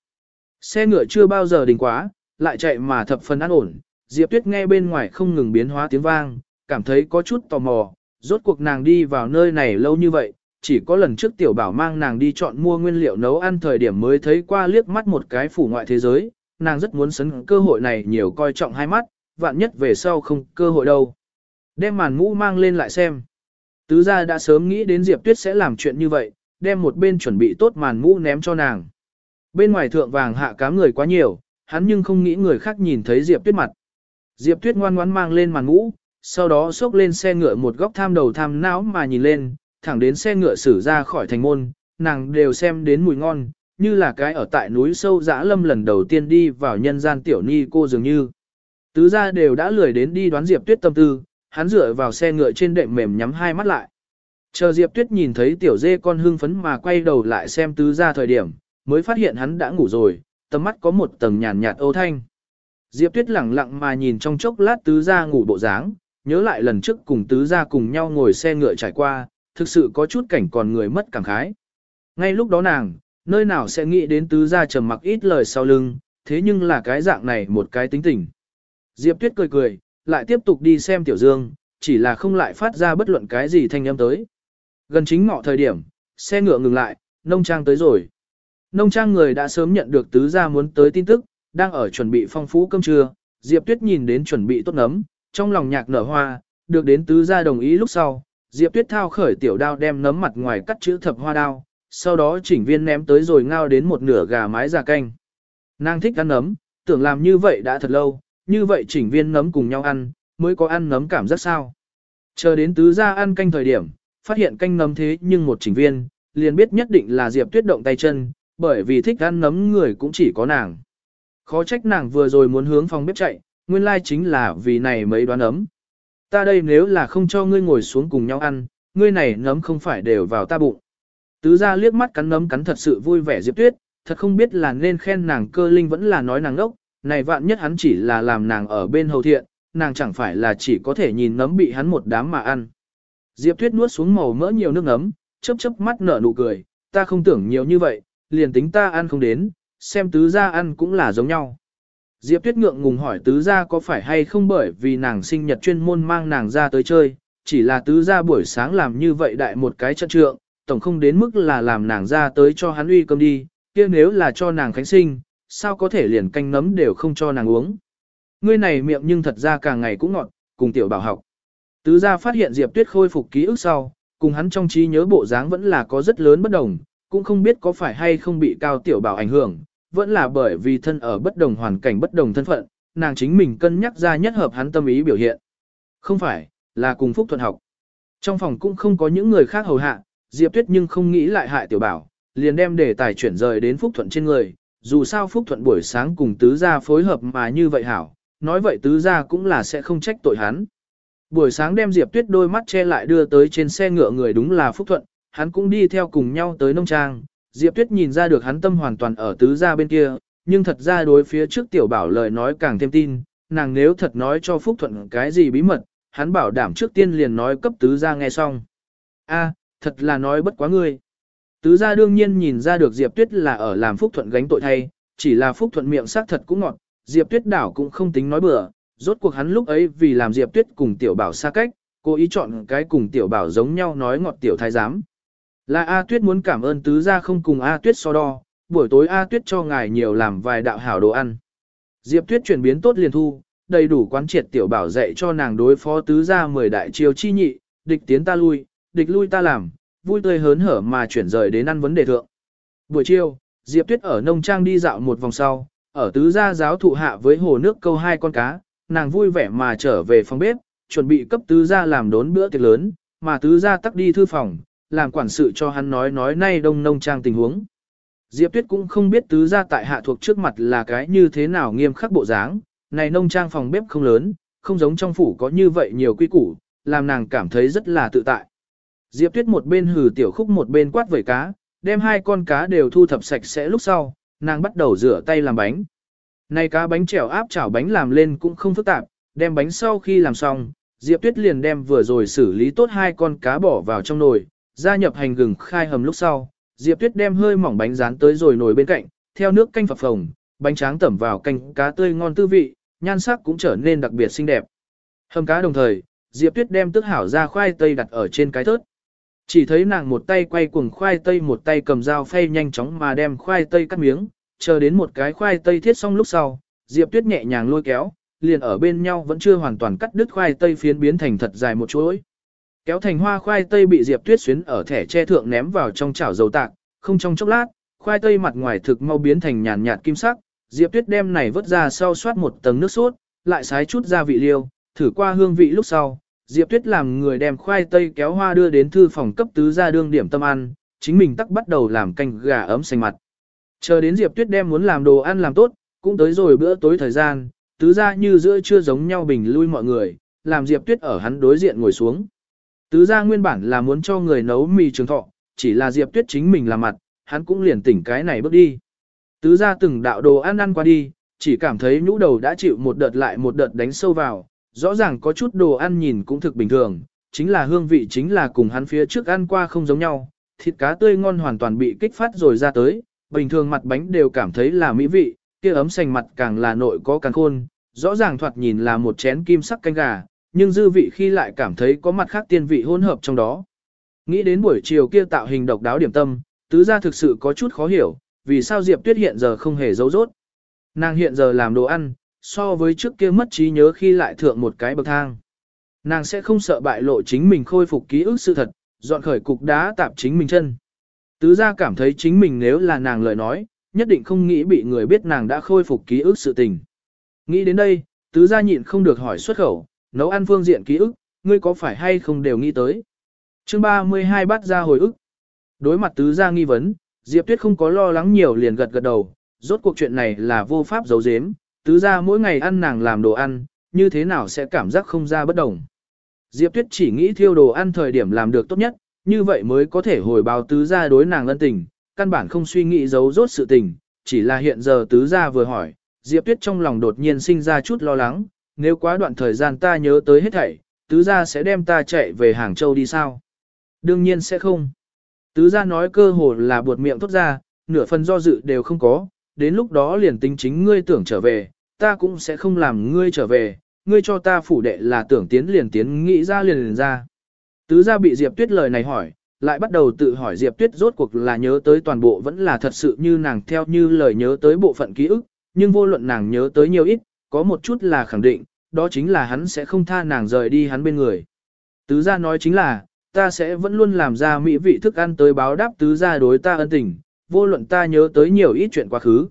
Xe ngựa chưa bao giờ đình quá, lại chạy mà thập phần an ổn, Diệp Tuyết nghe bên ngoài không ngừng biến hóa tiếng vang, cảm thấy có chút tò mò, rốt cuộc nàng đi vào nơi này lâu như vậy, chỉ có lần trước tiểu bảo mang nàng đi chọn mua nguyên liệu nấu ăn thời điểm mới thấy qua liếc mắt một cái phủ ngoại thế giới, nàng rất muốn sấn cơ hội này nhiều coi trọng hai mắt, vạn nhất về sau không cơ hội đâu. Đem màn mũ mang lên lại xem. Tứ gia đã sớm nghĩ đến Diệp Tuyết sẽ làm chuyện như vậy, đem một bên chuẩn bị tốt màn mũ ném cho nàng. Bên ngoài thượng vàng hạ cám người quá nhiều, hắn nhưng không nghĩ người khác nhìn thấy Diệp Tuyết mặt. Diệp Tuyết ngoan ngoãn mang lên màn mũ, sau đó xốc lên xe ngựa một góc tham đầu tham não mà nhìn lên, thẳng đến xe ngựa xử ra khỏi thành môn, nàng đều xem đến mùi ngon, như là cái ở tại núi sâu dã lâm lần đầu tiên đi vào nhân gian tiểu ni cô dường như. Tứ gia đều đã lười đến đi đoán Diệp Tuyết tâm tư, hắn dựa vào xe ngựa trên đệm mềm nhắm hai mắt lại. Chờ Diệp Tuyết nhìn thấy tiểu dê con hưng phấn mà quay đầu lại xem tứ gia thời điểm, mới phát hiện hắn đã ngủ rồi, tầm mắt có một tầng nhàn nhạt âu thanh. Diệp Tuyết lẳng lặng mà nhìn trong chốc lát tứ gia ngủ bộ dáng, nhớ lại lần trước cùng tứ gia cùng nhau ngồi xe ngựa trải qua, thực sự có chút cảnh còn người mất cảm khái. Ngay lúc đó nàng, nơi nào sẽ nghĩ đến tứ gia trầm mặc ít lời sau lưng, thế nhưng là cái dạng này một cái tính tình. Diệp Tuyết cười cười, lại tiếp tục đi xem Tiểu Dương, chỉ là không lại phát ra bất luận cái gì thanh âm tới. Gần chính ngọ thời điểm, xe ngựa ngừng lại, nông trang tới rồi. Nông trang người đã sớm nhận được tứ gia muốn tới tin tức, đang ở chuẩn bị phong phú cơm trưa, Diệp Tuyết nhìn đến chuẩn bị tốt nấm, trong lòng nhạc nở hoa, được đến tứ gia đồng ý lúc sau, Diệp Tuyết thao khởi tiểu đao đem nấm mặt ngoài cắt chữ thập hoa đao, sau đó chỉnh viên ném tới rồi ngao đến một nửa gà mái già canh. Nàng thích ăn nấm, tưởng làm như vậy đã thật lâu, như vậy chỉnh viên nấm cùng nhau ăn, mới có ăn nấm cảm giác sao. Chờ đến tứ gia ăn canh thời điểm, phát hiện canh nấm thế nhưng một chỉnh viên, liền biết nhất định là Diệp Tuyết động tay chân, bởi vì thích ăn nấm người cũng chỉ có nàng. Khó trách nàng vừa rồi muốn hướng phòng bếp chạy, nguyên lai chính là vì này mấy đoán nấm. Ta đây nếu là không cho ngươi ngồi xuống cùng nhau ăn, ngươi này nấm không phải đều vào ta bụng. Tứ gia liếc mắt cắn nấm cắn thật sự vui vẻ Diệp Tuyết, thật không biết là nên khen nàng cơ linh vẫn là nói nàng ngốc, này vạn nhất hắn chỉ là làm nàng ở bên hầu thiện, nàng chẳng phải là chỉ có thể nhìn nấm bị hắn một đám mà ăn. Diệp Tuyết nuốt xuống màu mỡ nhiều nước nấm, chớp chớp mắt nở nụ cười, ta không tưởng nhiều như vậy, liền tính ta ăn không đến, xem tứ gia ăn cũng là giống nhau. Diệp Tuyết ngượng ngùng hỏi tứ gia có phải hay không bởi vì nàng sinh nhật chuyên môn mang nàng ra tới chơi, chỉ là tứ gia buổi sáng làm như vậy đại một cái trận trượng, tổng không đến mức là làm nàng ra tới cho hắn uy cơm đi, kia nếu là cho nàng khánh sinh, sao có thể liền canh nấm đều không cho nàng uống. Ngươi này miệng nhưng thật ra càng ngày cũng ngọt, cùng tiểu bảo học. Tứ gia phát hiện Diệp Tuyết khôi phục ký ức sau, cùng hắn trong trí nhớ bộ dáng vẫn là có rất lớn bất đồng, cũng không biết có phải hay không bị cao tiểu bảo ảnh hưởng, vẫn là bởi vì thân ở bất đồng hoàn cảnh bất đồng thân phận, nàng chính mình cân nhắc ra nhất hợp hắn tâm ý biểu hiện. Không phải, là cùng Phúc Thuận học. Trong phòng cũng không có những người khác hầu hạ, Diệp Tuyết nhưng không nghĩ lại hại tiểu bảo, liền đem đề tài chuyển rời đến Phúc Thuận trên người, dù sao Phúc Thuận buổi sáng cùng tứ gia phối hợp mà như vậy hảo, nói vậy tứ gia cũng là sẽ không trách tội hắn. Buổi sáng đem Diệp Tuyết đôi mắt che lại đưa tới trên xe ngựa người đúng là Phúc Thuận, hắn cũng đi theo cùng nhau tới nông trang, Diệp Tuyết nhìn ra được hắn tâm hoàn toàn ở tứ gia bên kia, nhưng thật ra đối phía trước tiểu bảo lời nói càng thêm tin, nàng nếu thật nói cho Phúc Thuận cái gì bí mật, hắn bảo đảm trước tiên liền nói cấp tứ gia nghe xong. A, thật là nói bất quá ngươi. Tứ gia đương nhiên nhìn ra được Diệp Tuyết là ở làm Phúc Thuận gánh tội thay, chỉ là Phúc Thuận miệng xác thật cũng ngọt, Diệp Tuyết đảo cũng không tính nói bừa, rốt cuộc hắn lúc ấy vì làm Diệp Tuyết cùng tiểu bảo xa cách, cố ý chọn cái cùng tiểu bảo giống nhau nói ngọt tiểu thái giám. Là A Tuyết muốn cảm ơn tứ gia không cùng A Tuyết so đo, buổi tối A Tuyết cho ngài nhiều làm vài đạo hảo đồ ăn. Diệp Tuyết chuyển biến tốt liền thu, đầy đủ quán triệt tiểu bảo dạy cho nàng đối phó tứ gia mười đại chiêu chi nhị, địch tiến ta lui, địch lui ta làm, vui tươi hớn hở mà chuyển rời đến ăn vấn đề thượng. Buổi chiều, Diệp Tuyết ở nông trang đi dạo một vòng sau, ở tứ gia giáo thụ hạ với hồ nước câu hai con cá, nàng vui vẻ mà trở về phòng bếp, chuẩn bị cấp tứ gia làm đốn bữa tiệc lớn, mà tứ gia tắc đi thư phòng, làm quản sự cho hắn nói nói nay đông nông trang tình huống. Diệp Tuyết cũng không biết tứ gia tại hạ thuộc trước mặt là cái như thế nào nghiêm khắc bộ dáng, này nông trang phòng bếp không lớn, không giống trong phủ có như vậy nhiều quy củ, làm nàng cảm thấy rất là tự tại. Diệp Tuyết một bên hừ tiểu khúc một bên quát vẩy cá, đem hai con cá đều thu thập sạch sẽ lúc sau, nàng bắt đầu rửa tay làm bánh. Này cá bánh trèo áp chảo bánh làm lên cũng không phức tạp, đem bánh sau khi làm xong, Diệp Tuyết liền đem vừa rồi xử lý tốt hai con cá bỏ vào trong nồi, gia nhập hành gừng khai hầm lúc sau, Diệp Tuyết đem hơi mỏng bánh rán tới rồi nồi bên cạnh, theo nước canh phập phồng, bánh tráng tẩm vào canh cá tươi ngon tư vị, nhan sắc cũng trở nên đặc biệt xinh đẹp. Hầm cá đồng thời, Diệp Tuyết đem tức hảo ra khoai tây đặt ở trên cái thớt. Chỉ thấy nàng một tay quay cuồng khoai tây một tay cầm dao phay nhanh chóng mà đem khoai tây cắt miếng, chờ đến một cái khoai tây thiết xong lúc sau, Diệp Tuyết nhẹ nhàng lôi kéo, liền ở bên nhau vẫn chưa hoàn toàn cắt đứt khoai tây phiến biến thành thật dài một chuỗi. Kéo thành hoa khoai tây bị Diệp Tuyết xuyến ở thẻ che thượng ném vào trong chảo dầu tạc, không trong chốc lát, khoai tây mặt ngoài thực mau biến thành nhàn nhạt kim sắc, Diệp Tuyết đem này vớt ra sau xoát một tầng nước sốt, lại xái chút gia vị liêu, thử qua hương vị lúc sau, Diệp Tuyết làm người đem khoai tây kéo hoa đưa đến thư phòng cấp tứ gia đương điểm tâm ăn, chính mình tắc bắt đầu làm canh gà ấm xanh mặt. Chờ đến Diệp Tuyết đem muốn làm đồ ăn làm tốt, cũng tới rồi bữa tối thời gian, tứ gia như giữa chưa giống nhau bình lui mọi người, làm Diệp Tuyết ở hắn đối diện ngồi xuống. Tứ gia nguyên bản là muốn cho người nấu mì trường thọ, chỉ là Diệp Tuyết chính mình làm mặt, hắn cũng liền tỉnh cái này bước đi. Tứ gia từng đạo đồ ăn ăn qua đi, chỉ cảm thấy nhũ đầu đã chịu một đợt lại một đợt đánh sâu vào, rõ ràng có chút đồ ăn nhìn cũng thực bình thường, chính là hương vị chính là cùng hắn phía trước ăn qua không giống nhau, thịt cá tươi ngon hoàn toàn bị kích phát rồi ra tới, bình thường mặt bánh đều cảm thấy là mỹ vị, kia ấm sành mặt càng là nội có càng khôn, rõ ràng thoạt nhìn là một chén kim sắc canh gà, nhưng dư vị khi lại cảm thấy có mặt khác tiên vị hỗn hợp trong đó. Nghĩ đến buổi chiều kia tạo hình độc đáo điểm tâm, tứ gia thực sự có chút khó hiểu, vì sao Diệp Tuyết hiện giờ không hề giấu rốt. Nàng hiện giờ làm đồ ăn, so với trước kia mất trí nhớ khi lại thượng một cái bậc thang. Nàng sẽ không sợ bại lộ chính mình khôi phục ký ức sự thật, dọn khởi cục đá tạp chính mình chân. Tứ gia cảm thấy chính mình nếu là nàng lời nói, nhất định không nghĩ bị người biết nàng đã khôi phục ký ức sự tình. Nghĩ đến đây, tứ gia nhịn không được hỏi xuất khẩu, nấu ăn phương diện ký ức, ngươi có phải hay không đều nghĩ tới. chương 32 bắt ra hồi ức. Đối mặt tứ gia nghi vấn, Diệp Tuyết không có lo lắng nhiều liền gật gật đầu, rốt cuộc chuyện này là vô pháp giấu giếm, tứ gia mỗi ngày ăn nàng làm đồ ăn, như thế nào sẽ cảm giác không ra bất đồng. Diệp Tuyết chỉ nghĩ thiêu đồ ăn thời điểm làm được tốt nhất, như vậy mới có thể hồi báo tứ gia đối nàng ân tình, căn bản không suy nghĩ giấu rốt sự tình, chỉ là hiện giờ tứ gia vừa hỏi, Diệp Tuyết trong lòng đột nhiên sinh ra chút lo lắng, nếu quá đoạn thời gian ta nhớ tới hết thảy, tứ gia sẽ đem ta chạy về Hàng Châu đi sao? Đương nhiên sẽ không. Tứ gia nói cơ hồ là buột miệng tốt ra, nửa phần do dự đều không có, đến lúc đó liền tính chính ngươi tưởng trở về, ta cũng sẽ không làm ngươi trở về, ngươi cho ta phủ đệ là tưởng tiến liền tiến nghĩ ra liền liền ra. Tứ gia bị Diệp Tuyết lời này hỏi, lại bắt đầu tự hỏi Diệp Tuyết rốt cuộc là nhớ tới toàn bộ vẫn là thật sự như nàng theo như lời nhớ tới bộ phận ký ức, nhưng vô luận nàng nhớ tới nhiều ít, có một chút là khẳng định, đó chính là hắn sẽ không tha nàng rời đi hắn bên người. Tứ gia nói chính là, ta sẽ vẫn luôn làm ra mỹ vị thức ăn tới báo đáp tứ gia đối ta ân tình, vô luận ta nhớ tới nhiều ít chuyện quá khứ.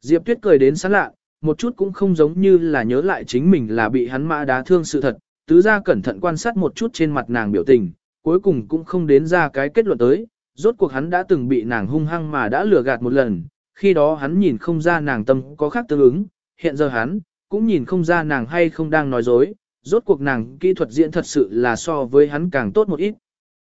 Diệp Tuyết cười đến sán lạ, một chút cũng không giống như là nhớ lại chính mình là bị hắn mã đá thương sự thật, tứ gia cẩn thận quan sát một chút trên mặt nàng biểu tình, cuối cùng cũng không đến ra cái kết luận tới, rốt cuộc hắn đã từng bị nàng hung hăng mà đã lừa gạt một lần, khi đó hắn nhìn không ra nàng tâm có khác tương ứng, hiện giờ hắn, cũng nhìn không ra nàng hay không đang nói dối, rốt cuộc nàng kỹ thuật diễn thật sự là so với hắn càng tốt một ít.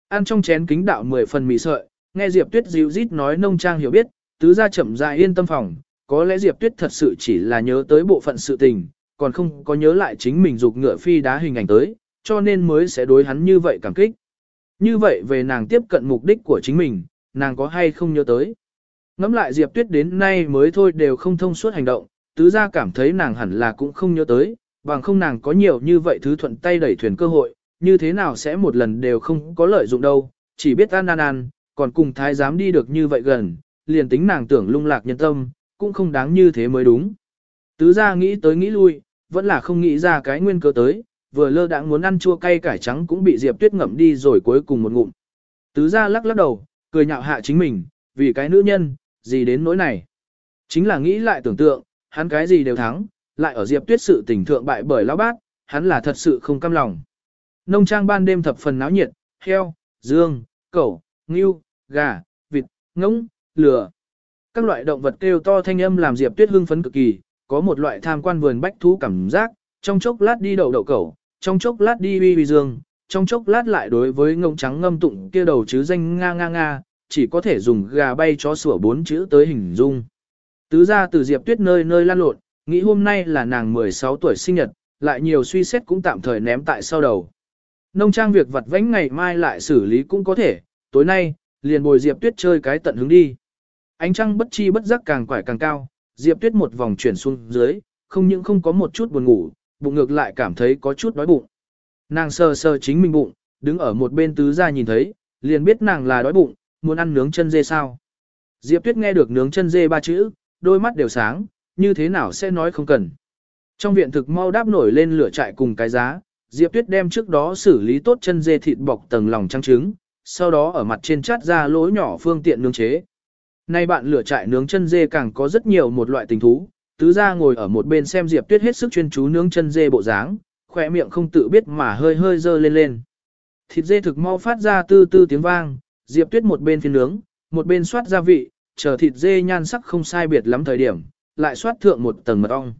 Ăn trong chén kính đạo 10 phần mì sợi, nghe Diệp Tuyết dịu rít nói nông trang hiểu biết, tứ gia chậm rãi yên tâm phòng, có lẽ Diệp Tuyết thật sự chỉ là nhớ tới bộ phận sự tình, còn không có nhớ lại chính mình dục ngựa phi đá hình ảnh tới, cho nên mới sẽ đối hắn như vậy cảm kích. Như vậy về nàng tiếp cận mục đích của chính mình, nàng có hay không nhớ tới. Ngắm lại Diệp Tuyết đến nay mới thôi đều không thông suốt hành động, tứ gia cảm thấy nàng hẳn là cũng không nhớ tới, bằng không nàng có nhiều như vậy thứ thuận tay đẩy thuyền cơ hội, như thế nào sẽ một lần đều không có lợi dụng đâu, chỉ biết ăn an ăn, còn cùng thái giám đi được như vậy gần, liền tính nàng tưởng lung lạc nhân tâm, cũng không đáng như thế mới đúng. Tứ gia nghĩ tới nghĩ lui, vẫn là không nghĩ ra cái nguyên cơ tới, vừa lơ đãng muốn ăn chua cay cải trắng cũng bị Diệp Tuyết ngậm đi rồi cuối cùng một ngụm. Tứ gia lắc lắc đầu, cười nhạo hạ chính mình, vì cái nữ nhân, gì đến nỗi này. Chính là nghĩ lại tưởng tượng, hắn cái gì đều thắng, lại ở Diệp Tuyết sự tình thượng bại bởi lão bát, hắn là thật sự không cam lòng. Nông trang ban đêm thập phần náo nhiệt, heo, dương, cẩu, ngưu, gà, vịt, ngỗng, lừa. Các loại động vật kêu to thanh âm làm Diệp Tuyết hưng phấn cực kỳ, có một loại tham quan vườn bách thú cảm giác, trong chốc lát đi đậu đậu cẩu, trong chốc lát đi uy uy dương, trong chốc lát lại đối với ngông trắng ngâm tụng kia đầu chứ danh nga nga nga, chỉ có thể dùng gà bay chó sủa bốn chữ tới hình dung. Tứ ra từ Diệp Tuyết nơi nơi lan lộn, nghĩ hôm nay là nàng 16 tuổi sinh nhật, lại nhiều suy xét cũng tạm thời ném tại sau đầu. Nông trang việc vặt vãnh ngày mai lại xử lý cũng có thể, tối nay, liền bồi Diệp Tuyết chơi cái tận hứng đi. Ánh trăng bất chi bất giác càng quải càng cao, Diệp Tuyết một vòng chuyển xuống dưới, không những không có một chút buồn ngủ, bụng ngược lại cảm thấy có chút đói bụng. Nàng sờ sờ chính mình bụng, đứng ở một bên tứ gia nhìn thấy, liền biết nàng là đói bụng, muốn ăn nướng chân dê sao. Diệp Tuyết nghe được nướng chân dê ba chữ, đôi mắt đều sáng, như thế nào sẽ nói không cần. Trong viện thực mau đáp nổi lên lửa trại cùng cái giá, Diệp Tuyết đem trước đó xử lý tốt chân dê thịt bọc tầng lòng trắng trứng, sau đó ở mặt trên chát ra lỗ nhỏ phương tiện nướng chế. Nay bạn lửa trại nướng chân dê càng có rất nhiều một loại tình thú, tứ gia ngồi ở một bên xem Diệp Tuyết hết sức chuyên chú nướng chân dê bộ dáng, khỏe miệng không tự biết mà hơi hơi dơ lên lên. Thịt dê thực mau phát ra tư tư tiếng vang, Diệp Tuyết một bên phiên nướng, một bên xoát gia vị, chờ thịt dê nhan sắc không sai biệt lắm thời điểm, lại xoát thượng một tầng mật ong.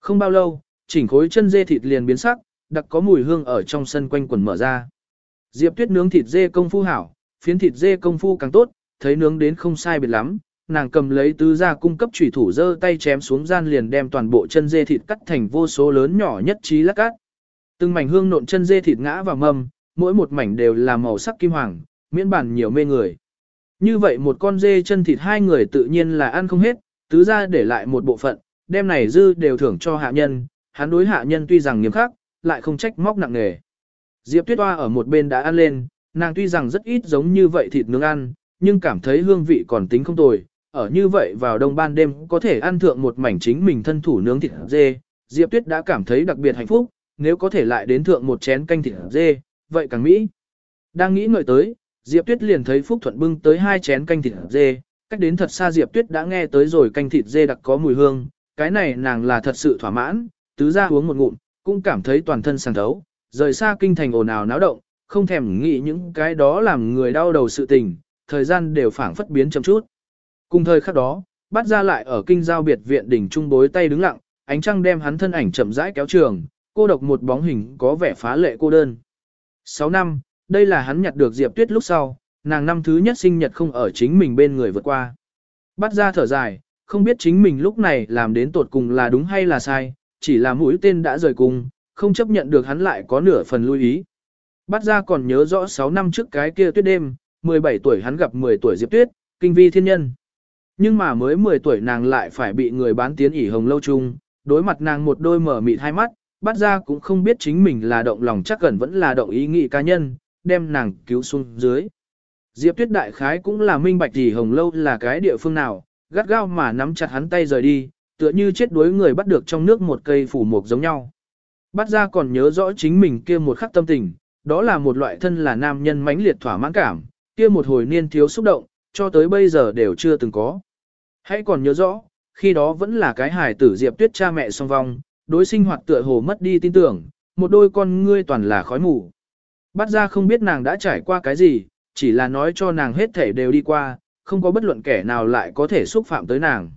Không bao lâu, chỉnh khối chân dê thịt liền biến sắc, đặc có mùi hương ở trong sân quanh quần mở ra. Diệp Tuyết nướng thịt dê công phu hảo, phiến thịt dê công phu càng tốt, thấy nướng đến không sai biệt lắm, nàng cầm lấy tứ gia cung cấp chủy thủ dơ tay chém xuống gian liền đem toàn bộ chân dê thịt cắt thành vô số lớn nhỏ nhất trí lát cắt. Từng mảnh hương nộn chân dê thịt ngã vào mâm, mỗi một mảnh đều là màu sắc kim hoàng, miễn bản nhiều mê người. Như vậy một con dê chân thịt hai người tự nhiên là ăn không hết, tứ gia để lại một bộ phận, đem này dư đều thưởng cho hạ nhân, hắn đối hạ nhân tuy rằng nghiêm khắc, lại không trách móc nặng nề. Diệp Tuyết Hoa ở một bên đã ăn lên, nàng tuy rằng rất ít giống như vậy thịt nướng ăn, nhưng cảm thấy hương vị còn tính không tồi, ở như vậy vào đông ban đêm có thể ăn thượng một mảnh chính mình thân thủ nướng thịt dê, Diệp Tuyết đã cảm thấy đặc biệt hạnh phúc, nếu có thể lại đến thượng một chén canh thịt dê, vậy càng mỹ. Đang nghĩ ngợi tới, Diệp Tuyết liền thấy Phúc Thuận bưng tới hai chén canh thịt dê, cách đến thật xa Diệp Tuyết đã nghe tới rồi canh thịt dê đặc có mùi hương, cái này nàng là thật sự thỏa mãn, tứ ra uống một ngụm, cũng cảm thấy toàn thân sảng thấu, rời xa kinh thành ồn ào náo động, không thèm nghĩ những cái đó làm người đau đầu sự tình, thời gian đều phảng phất biến chậm chút. Cùng thời khắc đó, bắt ra lại ở kinh giao biệt viện đỉnh trung bối tay đứng lặng, ánh trăng đem hắn thân ảnh chậm rãi kéo trường, cô độc một bóng hình có vẻ phá lệ cô đơn. 6 năm, đây là hắn nhặt được Diệp Tuyết lúc sau, nàng năm thứ nhất sinh nhật không ở chính mình bên người vượt qua. Bắt ra thở dài, không biết chính mình lúc này làm đến tột cùng là đúng hay là sai, chỉ là mũi tên đã rời cùng, không chấp nhận được hắn lại có nửa phần lưu ý. Bắt ra còn nhớ rõ 6 năm trước cái kia tuyết đêm, 17 tuổi hắn gặp 10 tuổi Diệp Tuyết, kinh vi thiên nhân. Nhưng mà mới 10 tuổi nàng lại phải bị người bán tiến ỉ hồng lâu chung, đối mặt nàng một đôi mở mịt hai mắt, bắt ra cũng không biết chính mình là động lòng chắc gần vẫn là động ý nghĩ cá nhân, đem nàng cứu xuống dưới. Diệp Tuyết đại khái cũng là minh bạch ỉ hồng lâu là cái địa phương nào, gắt gao mà nắm chặt hắn tay rời đi, tựa như chết đuối người bắt được trong nước một cây phủ mục giống nhau. Bắt ra còn nhớ rõ chính mình kia một khắc tâm tình, đó là một loại thân là nam nhân mãnh liệt thỏa mãn cảm, kia một hồi niên thiếu xúc động, cho tới bây giờ đều chưa từng có. Hãy còn nhớ rõ, khi đó vẫn là cái hài tử Diệp Tuyết cha mẹ song vong, đối sinh hoạt tựa hồ mất đi tin tưởng, một đôi con ngươi toàn là khói mù. Bắt ra không biết nàng đã trải qua cái gì, chỉ là nói cho nàng hết thể đều đi qua, không có bất luận kẻ nào lại có thể xúc phạm tới nàng.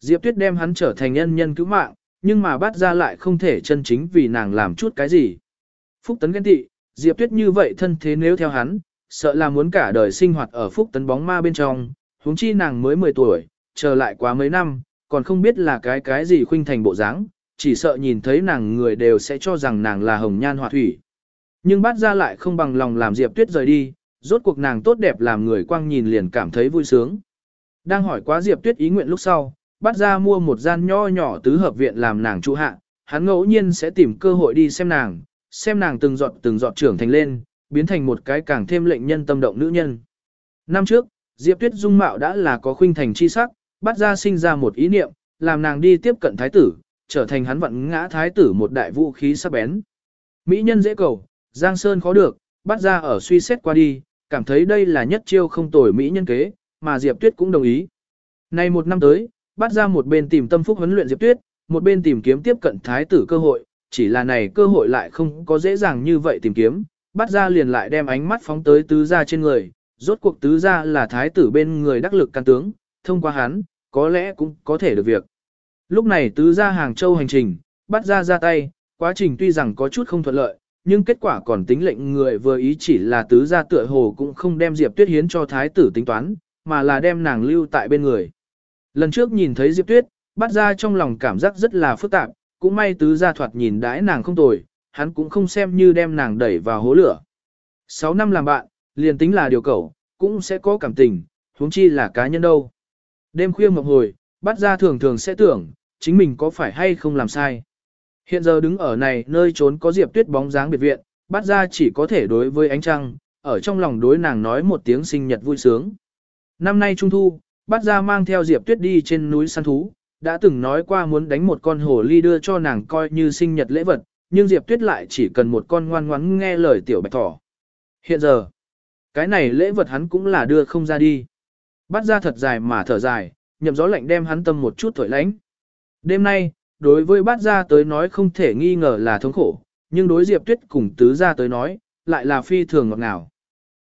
Diệp Tuyết đem hắn trở thành nhân nhân cứu mạng, nhưng mà bắt ra lại không thể chân chính vì nàng làm chút cái gì. Phúc Tấn ghen tị, Diệp Tuyết như vậy thân thế nếu theo hắn, sợ là muốn cả đời sinh hoạt ở Phúc Tấn bóng ma bên trong, huống chi nàng mới 10 tuổi, chờ lại quá mấy năm, còn không biết là cái cái gì khuynh thành bộ dáng, chỉ sợ nhìn thấy nàng người đều sẽ cho rằng nàng là hồng nhan họa thủy. Nhưng Bát ra lại không bằng lòng làm Diệp Tuyết rời đi, rốt cuộc nàng tốt đẹp làm người quang nhìn liền cảm thấy vui sướng. Đang hỏi quá Diệp Tuyết ý nguyện lúc sau, Bát ra mua một gian nho nhỏ tứ hợp viện làm nàng trụ hạ, hắn ngẫu nhiên sẽ tìm cơ hội đi xem nàng, xem nàng từng giọt từng giọt trưởng thành lên, biến thành một cái càng thêm lệnh nhân tâm động nữ nhân. Năm trước, Diệp Tuyết dung mạo đã là có khuynh thành chi sắc, bắt ra sinh ra một ý niệm, làm nàng đi tiếp cận thái tử, trở thành hắn vận ngã thái tử một đại vũ khí sắc bén. Mỹ nhân dễ cầu, Giang Sơn khó được, bắt ra ở suy xét qua đi, cảm thấy đây là nhất chiêu không tồi Mỹ nhân kế, mà Diệp Tuyết cũng đồng ý. Nay một năm tới, bắt ra một bên tìm tâm phúc huấn luyện Diệp Tuyết, một bên tìm kiếm tiếp cận thái tử cơ hội, chỉ là này cơ hội lại không có dễ dàng như vậy tìm kiếm, bắt ra liền lại đem ánh mắt phóng tới tứ gia trên người, rốt cuộc tứ gia là thái tử bên người đắc lực can tướng, thông qua hắn, có lẽ cũng có thể được việc. Lúc này tứ gia Hàng Châu hành trình, bắt ra ra tay, Quá trình tuy rằng có chút không thuận lợi, nhưng kết quả còn tính lệnh người vừa ý chỉ là tứ gia tựa hồ cũng không đem Diệp Tuyết hiến cho thái tử tính toán, mà là đem nàng lưu tại bên người. Lần trước nhìn thấy Diệp Tuyết, bắt ra trong lòng cảm giác rất là phức tạp, cũng may tứ gia thoạt nhìn đãi nàng không tồi, hắn cũng không xem như đem nàng đẩy vào hố lửa. 6 năm làm bạn, liền tính là điều cầu, cũng sẽ có cảm tình, huống chi là cá nhân đâu. Đêm khuya mộng hồi, bắt ra thường thường sẽ tưởng, chính mình có phải hay không làm sai. Hiện giờ đứng ở này nơi trốn có Diệp Tuyết bóng dáng biệt viện, bắt ra chỉ có thể đối với ánh trăng, ở trong lòng đối nàng nói một tiếng sinh nhật vui sướng. Năm nay Trung Thu, bắt ra mang theo Diệp Tuyết đi trên núi săn thú, đã từng nói qua muốn đánh một con hổ ly đưa cho nàng coi như sinh nhật lễ vật, nhưng Diệp Tuyết lại chỉ cần một con ngoan ngoãn nghe lời tiểu bạch thỏ. Hiện giờ, cái này lễ vật hắn cũng là đưa không ra đi. Bắt ra thật dài mà thở dài, nhậm gió lạnh đem hắn tâm một chút thổi lánh. Đêm nay, đối với bát gia tới nói không thể nghi ngờ là thống khổ, nhưng đối Diệp Tuyết cùng tứ gia tới nói, lại là phi thường ngọt ngào.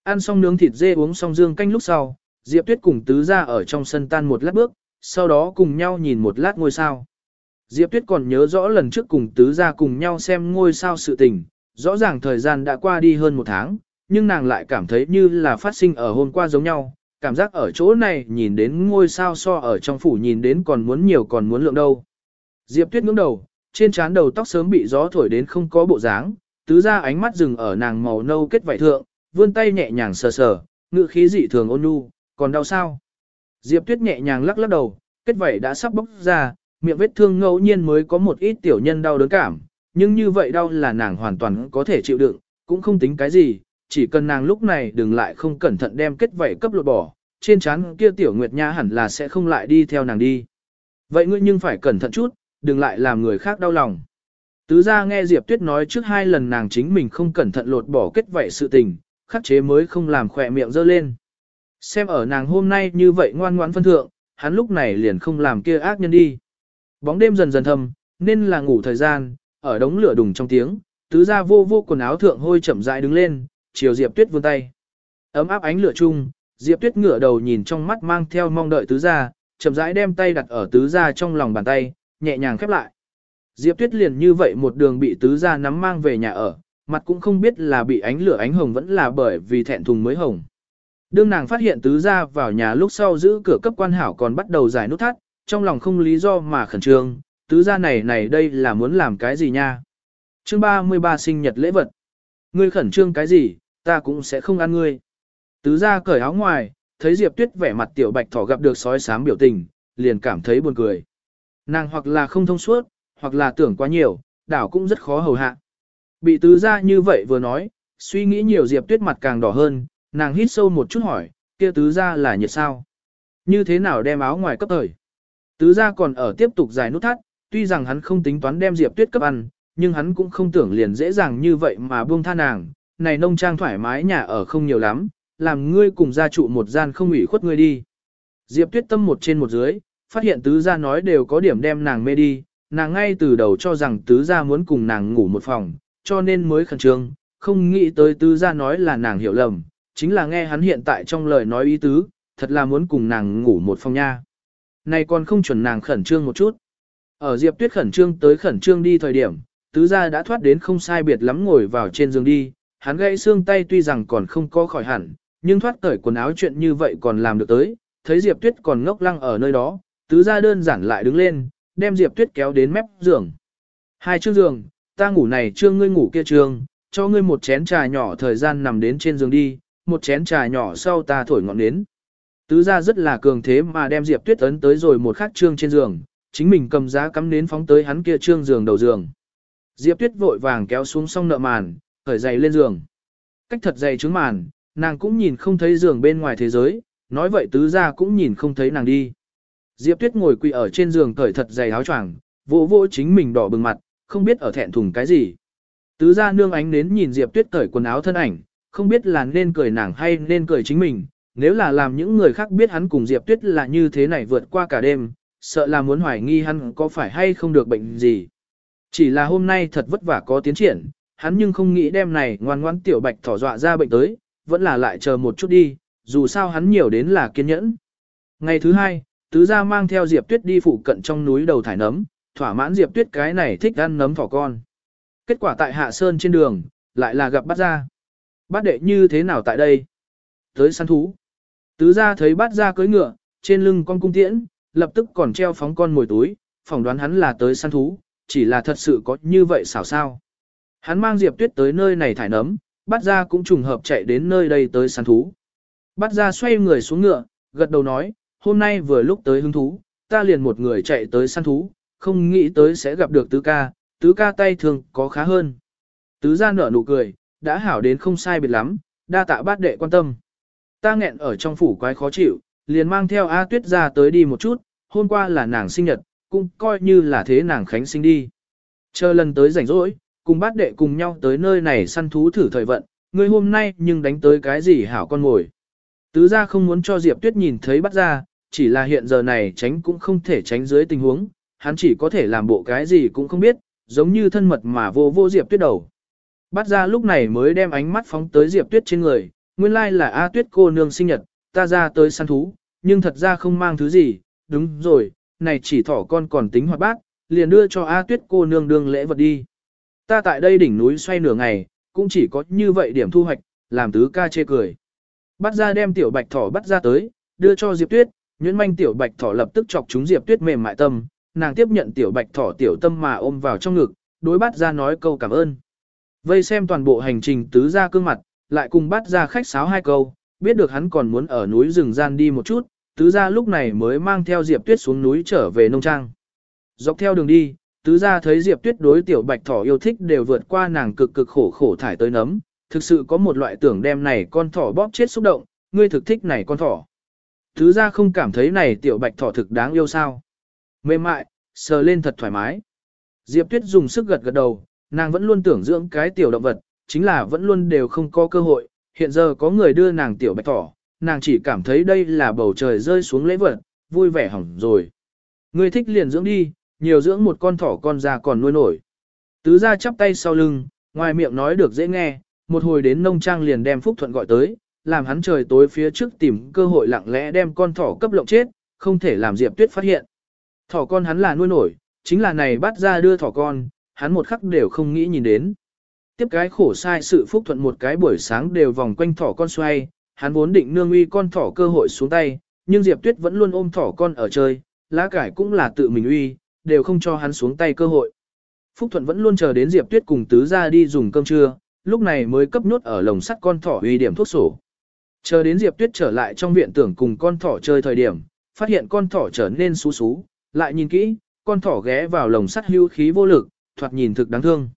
Ăn xong nướng thịt dê uống xong dương canh lúc sau, Diệp Tuyết cùng tứ gia ở trong sân tan một lát bước, sau đó cùng nhau nhìn một lát ngôi sao. Diệp Tuyết còn nhớ rõ lần trước cùng tứ gia cùng nhau xem ngôi sao sự tình, rõ ràng thời gian đã qua đi hơn một tháng, nhưng nàng lại cảm thấy như là phát sinh ở hôm qua giống nhau, cảm giác ở chỗ này nhìn đến ngôi sao so ở trong phủ nhìn đến còn muốn nhiều còn muốn lượng đâu. Diệp Tuyết ngưỡng đầu, trên trán đầu tóc sớm bị gió thổi đến không có bộ dáng, tứ ra ánh mắt dừng ở nàng màu nâu kết vải thượng, vươn tay nhẹ nhàng sờ sờ, ngự khí dị thường ôn nhu, còn đau sao? Diệp Tuyết nhẹ nhàng lắc lắc đầu, kết vảy đã sắp bóc ra, miệng vết thương ngẫu nhiên mới có một ít tiểu nhân đau đớn cảm, nhưng như vậy đau là nàng hoàn toàn có thể chịu đựng, cũng không tính cái gì, chỉ cần nàng lúc này đừng lại không cẩn thận đem kết vảy cấp lột bỏ, trên trán kia tiểu nguyệt nha hẳn là sẽ không lại đi theo nàng đi. Vậy ngươi nhưng phải cẩn thận chút, đừng lại làm người khác đau lòng. Tứ ra nghe Diệp Tuyết nói trước hai lần nàng chính mình không cẩn thận lột bỏ kết vảy sự tình, khắc chế mới không làm khỏe miệng dơ lên. Xem ở nàng hôm nay như vậy ngoan ngoãn phân thượng, hắn lúc này liền không làm kia ác nhân đi. Bóng đêm dần dần thâm, nên là ngủ thời gian, ở đống lửa đùng trong tiếng, tứ gia vô vô quần áo thượng hôi chậm rãi đứng lên, chiều Diệp Tuyết vươn tay. Ấm áp ánh lửa chung, Diệp Tuyết ngửa đầu nhìn trong mắt mang theo mong đợi tứ gia, chậm rãi đem tay đặt ở tứ gia trong lòng bàn tay, nhẹ nhàng khép lại. Diệp Tuyết liền như vậy một đường bị tứ gia nắm mang về nhà ở, mặt cũng không biết là bị ánh lửa ánh hồng vẫn là bởi vì thẹn thùng mới hồng. Đương nàng phát hiện tứ gia vào nhà lúc sau giữ cửa cấp quan hảo còn bắt đầu giải nút thắt, trong lòng không lý do mà khẩn trương, tứ gia này này đây là muốn làm cái gì nha. Chương 33 sinh nhật lễ vật. Ngươi khẩn trương cái gì, ta cũng sẽ không ăn ngươi. Tứ gia cởi áo ngoài, thấy Diệp Tuyết vẻ mặt tiểu bạch thỏ gặp được sói sám biểu tình, liền cảm thấy buồn cười. Nàng hoặc là không thông suốt, hoặc là tưởng quá nhiều, đảo cũng rất khó hầu hạ. Bị tứ gia như vậy vừa nói, suy nghĩ nhiều Diệp Tuyết mặt càng đỏ hơn, nàng hít sâu một chút hỏi, kia tứ gia là nhiệt sao? Như thế nào đem áo ngoài cấp thời? Tứ gia còn ở tiếp tục giải nút thắt, tuy rằng hắn không tính toán đem Diệp Tuyết cấp ăn, nhưng hắn cũng không tưởng liền dễ dàng như vậy mà buông tha nàng, này nông trang thoải mái nhà ở không nhiều lắm, làm ngươi cùng gia trụ một gian không ủy khuất ngươi đi. Diệp Tuyết tâm một trên một dưới, phát hiện tứ gia nói đều có điểm đem nàng mê đi, nàng ngay từ đầu cho rằng tứ gia muốn cùng nàng ngủ một phòng, cho nên mới khẩn trương, không nghĩ tới tứ gia nói là nàng hiểu lầm, chính là nghe hắn hiện tại trong lời nói ý tứ, thật là muốn cùng nàng ngủ một phòng nha. Này còn không chuẩn nàng khẩn trương một chút. Ở Diệp Tuyết khẩn trương tới khẩn trương đi thời điểm, tứ gia đã thoát đến không sai biệt lắm ngồi vào trên giường đi, hắn gãy xương tay tuy rằng còn không có khỏi hẳn, nhưng thoát cởi quần áo chuyện như vậy còn làm được tới, thấy Diệp Tuyết còn ngốc lăng ở nơi đó, tứ gia đơn giản lại đứng lên, đem Diệp Tuyết kéo đến mép giường. Hai chương giường, ta ngủ này trương ngươi ngủ kia trương, cho ngươi một chén trà nhỏ thời gian nằm đến trên giường đi, một chén trà nhỏ sau ta thổi ngọn đến. Tứ gia rất là cường thế mà đem Diệp Tuyết ấn tới rồi một khắc trương trên giường, chính mình cầm giá cắm nến phóng tới hắn kia trương giường đầu giường. Diệp Tuyết vội vàng kéo xuống xong nợ màn, khởi giày lên giường. Cách thật dày trứng màn, nàng cũng nhìn không thấy giường bên ngoài thế giới, nói vậy tứ gia cũng nhìn không thấy nàng đi. Diệp Tuyết ngồi quỳ ở trên giường cởi thật dày áo choàng, vỗ vỗ chính mình đỏ bừng mặt, không biết ở thẹn thùng cái gì. Tứ gia nương ánh nến nhìn Diệp Tuyết cởi quần áo thân ảnh, không biết là nên cười nàng hay nên cười chính mình, nếu là làm những người khác biết hắn cùng Diệp Tuyết là như thế này vượt qua cả đêm, sợ là muốn hoài nghi hắn có phải hay không được bệnh gì. Chỉ là hôm nay thật vất vả có tiến triển, hắn nhưng không nghĩ đêm này ngoan ngoãn tiểu bạch thỏ dọa ra bệnh tới, vẫn là lại chờ một chút đi, dù sao hắn nhiều đến là kiên nhẫn. Ngày thứ hai, tứ gia mang theo Diệp Tuyết đi phụ cận trong núi đầu thải nấm, thỏa mãn Diệp Tuyết cái này thích ăn nấm thỏ con. Kết quả tại Hạ Sơn trên đường, lại là gặp bắt ra. Bát đệ như thế nào tại đây? Tới săn thú. Tứ ra thấy Bát ra cưỡi ngựa, trên lưng con cung tiễn, lập tức còn treo phóng con mồi túi, phỏng đoán hắn là tới săn thú, chỉ là thật sự có như vậy xảo sao. Hắn mang Diệp Tuyết tới nơi này thải nấm, Bát ra cũng trùng hợp chạy đến nơi đây tới săn thú. Bát ra xoay người xuống ngựa, gật đầu nói, hôm nay vừa lúc tới hứng thú, ta liền một người chạy tới săn thú, không nghĩ tới sẽ gặp được tứ ca, tứ ca tay thường có khá hơn. Tứ ra nở nụ cười, đã hảo đến không sai biệt lắm, đa tạ bát đệ quan tâm. Ta nghẹn ở trong phủ quái khó chịu, liền mang theo A Tuyết ra tới đi một chút, hôm qua là nàng sinh nhật, cũng coi như là thế nàng khánh sinh đi. Chờ lần tới rảnh rỗi, cùng bát đệ cùng nhau tới nơi này săn thú thử thời vận, người hôm nay nhưng đánh tới cái gì hảo con ngồi. Tứ ra không muốn cho Diệp Tuyết nhìn thấy bắt ra, chỉ là hiện giờ này tránh cũng không thể tránh dưới tình huống, hắn chỉ có thể làm bộ cái gì cũng không biết, giống như thân mật mà vô vô Diệp Tuyết đầu. Bắt ra lúc này mới đem ánh mắt phóng tới Diệp Tuyết trên người, nguyên lai là A Tuyết cô nương sinh nhật, ta ra tới săn thú, nhưng thật ra không mang thứ gì, đúng rồi, này chỉ thỏ con còn tính hoạt bát, liền đưa cho A Tuyết cô nương đương lễ vật đi. Ta tại đây đỉnh núi xoay nửa ngày, cũng chỉ có như vậy điểm thu hoạch, làm tứ ca chê cười. Bắt ra đem tiểu bạch thỏ bắt ra tới, đưa cho Diệp Tuyết, nhuyễn manh tiểu bạch thỏ lập tức chọc chúng Diệp Tuyết mềm mại tâm, nàng tiếp nhận tiểu bạch thỏ tiểu tâm mà ôm vào trong ngực, đối bắt ra nói câu cảm ơn. Vây xem toàn bộ hành trình tứ ra cương mặt, lại cùng bắt ra khách sáo hai câu, biết được hắn còn muốn ở núi rừng gian đi một chút, tứ gia lúc này mới mang theo Diệp Tuyết xuống núi trở về nông trang. Dọc theo đường đi, tứ gia thấy Diệp Tuyết đối tiểu bạch thỏ yêu thích đều vượt qua nàng cực cực khổ khổ thải tới nấm, thực sự có một loại tưởng đem này con thỏ bóp chết xúc động, ngươi thực thích này con thỏ. Tứ gia không cảm thấy này tiểu bạch thỏ thực đáng yêu sao. Mềm mại, sờ lên thật thoải mái. Diệp Tuyết dùng sức gật gật đầu, nàng vẫn luôn tưởng dưỡng cái tiểu động vật, chính là vẫn luôn đều không có cơ hội, hiện giờ có người đưa nàng tiểu bạch thỏ, nàng chỉ cảm thấy đây là bầu trời rơi xuống lễ vật, vui vẻ hỏng rồi. Ngươi thích liền dưỡng đi, nhiều dưỡng một con thỏ con già còn nuôi nổi. Tứ ra chắp tay sau lưng, ngoài miệng nói được dễ nghe, một hồi đến nông trang liền đem Phúc Thuận gọi tới, làm hắn trời tối phía trước tìm cơ hội lặng lẽ đem con thỏ cấp lộng chết, không thể làm Diệp Tuyết phát hiện. Thỏ con hắn là nuôi nổi, chính là này bắt ra đưa thỏ con, hắn một khắc đều không nghĩ nhìn đến. Tiếp cái khổ sai sự Phúc Thuận một cái buổi sáng đều vòng quanh thỏ con xoay, hắn vốn định nương uy con thỏ cơ hội xuống tay, nhưng Diệp Tuyết vẫn luôn ôm thỏ con ở chơi, lá cải cũng là tự mình uy, đều không cho hắn xuống tay cơ hội. Phúc Thuận vẫn luôn chờ đến Diệp Tuyết cùng tứ ra đi dùng cơm trưa, lúc này mới cấp nhốt ở lồng sắt con thỏ uy điểm thuốc sổ. Chờ đến Diệp Tuyết trở lại trong viện tưởng cùng con thỏ chơi thời điểm, phát hiện con thỏ trở nên xú xú, lại nhìn kỹ, con thỏ ghé vào lồng sắt hưu khí vô lực, thoạt nhìn thực đáng thương.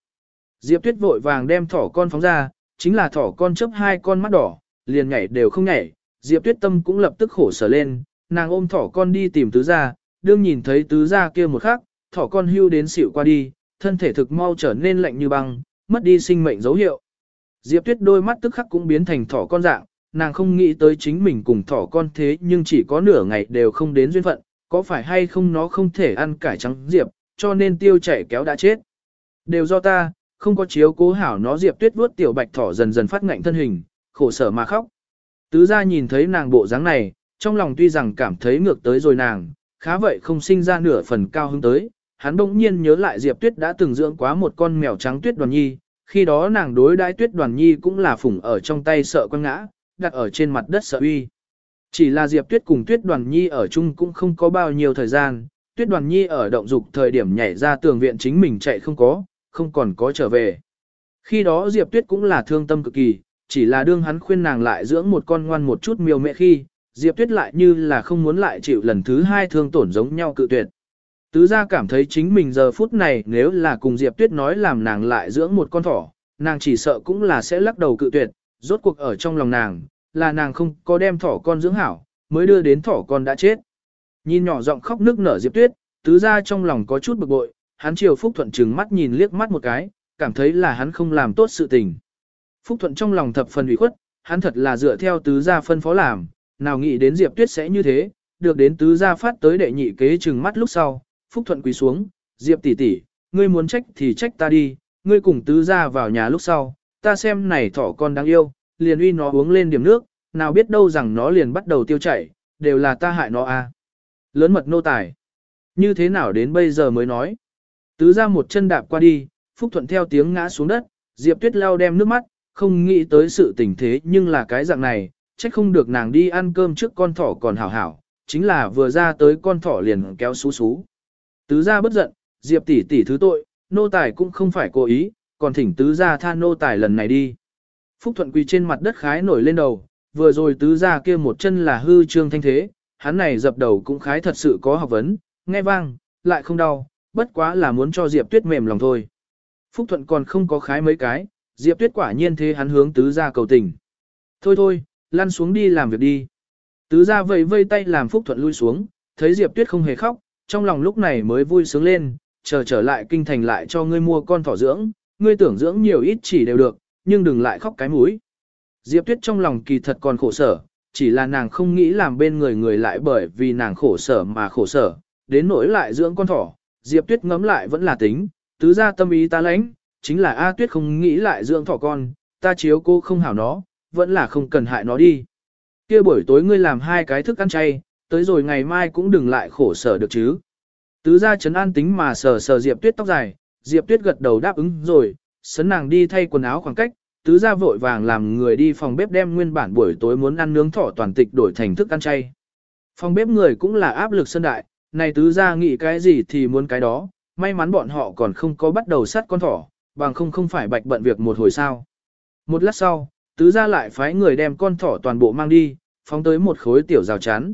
Diệp Tuyết vội vàng đem thỏ con phóng ra, chính là thỏ con chớp hai con mắt đỏ, liền nhảy đều không nhảy, Diệp Tuyết tâm cũng lập tức khổ sở lên, nàng ôm thỏ con đi tìm tứ gia, đương nhìn thấy tứ gia kia một khắc, thỏ con hưu đến xỉu qua đi, thân thể thực mau trở nên lạnh như băng, mất đi sinh mệnh dấu hiệu. Diệp Tuyết đôi mắt tức khắc cũng biến thành thỏ con dạng, nàng không nghĩ tới chính mình cùng thỏ con thế nhưng chỉ có nửa ngày đều không đến duyên phận, có phải hay không nó không thể ăn cải trắng Diệp, cho nên tiêu chảy kéo đã chết. Đều do ta, không có chiếu cố hảo nó Diệp Tuyết vuốt tiểu bạch thỏ dần dần phát ngạnh thân hình, khổ sở mà khóc. Tứ gia nhìn thấy nàng bộ dáng này, trong lòng tuy rằng cảm thấy ngược tới rồi nàng, khá vậy không sinh ra nửa phần cao hứng tới. Hắn bỗng nhiên nhớ lại Diệp Tuyết đã từng dưỡng quá một con mèo trắng Tuyết Đoàn Nhi, khi đó nàng đối đãi Tuyết Đoàn Nhi cũng là phủng ở trong tay sợ quăng ngã, đặt ở trên mặt đất sợ uy. Chỉ là Diệp Tuyết cùng Tuyết Đoàn Nhi ở chung cũng không có bao nhiêu thời gian, Tuyết Đoàn Nhi ở động dục thời điểm nhảy ra tường viện chính mình chạy không có, không còn có trở về. Khi đó Diệp Tuyết cũng là thương tâm cực kỳ, chỉ là đương hắn khuyên nàng lại dưỡng một con ngoan một chút miêu mẹ khi, Diệp Tuyết lại như là không muốn lại chịu lần thứ hai thương tổn giống nhau cự tuyệt. Tứ gia cảm thấy chính mình giờ phút này nếu là cùng Diệp Tuyết nói làm nàng lại dưỡng một con thỏ, nàng chỉ sợ cũng là sẽ lắc đầu cự tuyệt, rốt cuộc ở trong lòng nàng, là nàng không có đem thỏ con dưỡng hảo, mới đưa đến thỏ con đã chết. Nhìn nhỏ giọng khóc nước nở Diệp Tuyết, tứ gia trong lòng có chút bực bội, hắn chiều Phúc Thuận trừng mắt nhìn liếc mắt một cái, cảm thấy là hắn không làm tốt sự tình. Phúc Thuận trong lòng thập phần ủy khuất, hắn thật là dựa theo tứ gia phân phó làm, nào nghĩ đến Diệp Tuyết sẽ như thế, được đến tứ gia phát tới đệ nhị kế trừng mắt lúc sau, Phúc Thuận quỳ xuống, Diệp tỷ tỷ, ngươi muốn trách thì trách ta đi, ngươi cùng tứ gia vào nhà lúc sau, ta xem này thỏ con đáng yêu, liền uy nó uống lên điểm nước, nào biết đâu rằng nó liền bắt đầu tiêu chảy, đều là ta hại nó à. Lớn mật nô tài. Như thế nào đến bây giờ mới nói. Tứ ra một chân đạp qua đi, Phúc Thuận theo tiếng ngã xuống đất, Diệp Tuyết lao đem nước mắt, không nghĩ tới sự tình thế nhưng là cái dạng này, trách không được nàng đi ăn cơm trước con thỏ còn hảo hảo, chính là vừa ra tới con thỏ liền kéo xú xú. Tứ gia bất giận, Diệp tỷ tỷ thứ tội, nô tài cũng không phải cố ý, còn thỉnh tứ gia tha nô tài lần này đi. Phúc Thuận quỳ trên mặt đất khái nổi lên đầu, vừa rồi tứ gia kia một chân là hư trương thanh thế, hắn này dập đầu cũng khái thật sự có học vấn, nghe vang, lại không đau, bất quá là muốn cho Diệp Tuyết mềm lòng thôi. Phúc Thuận còn không có khái mấy cái, Diệp Tuyết quả nhiên thế hắn hướng tứ gia cầu tình. Thôi thôi, lăn xuống đi làm việc đi. Tứ gia vẫy vây tay làm Phúc Thuận lui xuống, thấy Diệp Tuyết không hề khóc, trong lòng lúc này mới vui sướng lên, chờ trở lại kinh thành lại cho ngươi mua con thỏ dưỡng, ngươi tưởng dưỡng nhiều ít chỉ đều được, nhưng đừng lại khóc cái mũi. Diệp Tuyết trong lòng kỳ thật còn khổ sở, chỉ là nàng không nghĩ làm bên người người lại bởi vì nàng khổ sở mà khổ sở, đến nỗi lại dưỡng con thỏ, Diệp Tuyết ngấm lại vẫn là tính, tứ ra tâm ý ta lãnh, chính là A Tuyết không nghĩ lại dưỡng thỏ con, ta chiếu cô không hảo nó, vẫn là không cần hại nó đi. Kia buổi tối ngươi làm hai cái thức ăn chay, tới rồi ngày mai cũng đừng lại khổ sở được chứ. Tứ ra chấn an tính mà sờ sờ Diệp Tuyết tóc dài, Diệp Tuyết gật đầu đáp ứng rồi, sấn nàng đi thay quần áo khoảng cách, tứ ra vội vàng làm người đi phòng bếp đem nguyên bản buổi tối muốn ăn nướng thỏ toàn tịch đổi thành thức ăn chay. Phòng bếp người cũng là áp lực sân đại, này tứ gia nghĩ cái gì thì muốn cái đó, may mắn bọn họ còn không có bắt đầu sát con thỏ, bằng không không phải bạch bận việc một hồi sao. Một lát sau, tứ gia lại phái người đem con thỏ toàn bộ mang đi, phóng tới một khối tiểu rào chắn.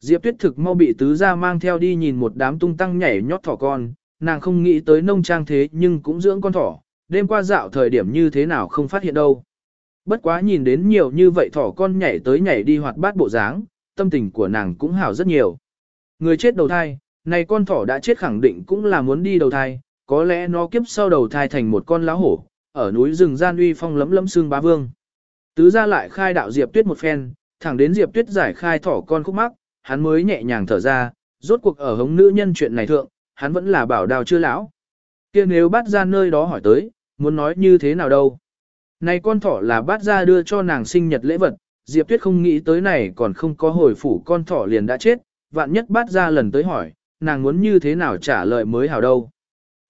Diệp Tuyết thực mau bị tứ gia mang theo đi nhìn một đám tung tăng nhảy nhót thỏ con, nàng không nghĩ tới nông trang thế nhưng cũng dưỡng con thỏ, đêm qua dạo thời điểm như thế nào không phát hiện đâu. Bất quá nhìn đến nhiều như vậy thỏ con nhảy tới nhảy đi hoạt bát bộ dáng, tâm tình của nàng cũng hảo rất nhiều. Người chết đầu thai, này con thỏ đã chết khẳng định cũng là muốn đi đầu thai, có lẽ nó kiếp sau đầu thai thành một con lá hổ, ở núi rừng gian uy phong lấm lấm xương bá vương. Tứ ra lại khai đạo Diệp Tuyết một phen, thẳng đến Diệp Tuyết giải khai thỏ con khúc mắc, hắn mới nhẹ nhàng thở ra, rốt cuộc ở hống nữ nhân chuyện này thượng, hắn vẫn là bảo đào chưa lão. kia nếu bắt ra nơi đó hỏi tới, muốn nói như thế nào đâu. Này con thỏ là bắt ra đưa cho nàng sinh nhật lễ vật, Diệp Tuyết không nghĩ tới này còn không có hồi phủ con thỏ liền đã chết, vạn nhất bát ra lần tới hỏi, nàng muốn như thế nào trả lời mới hảo đâu.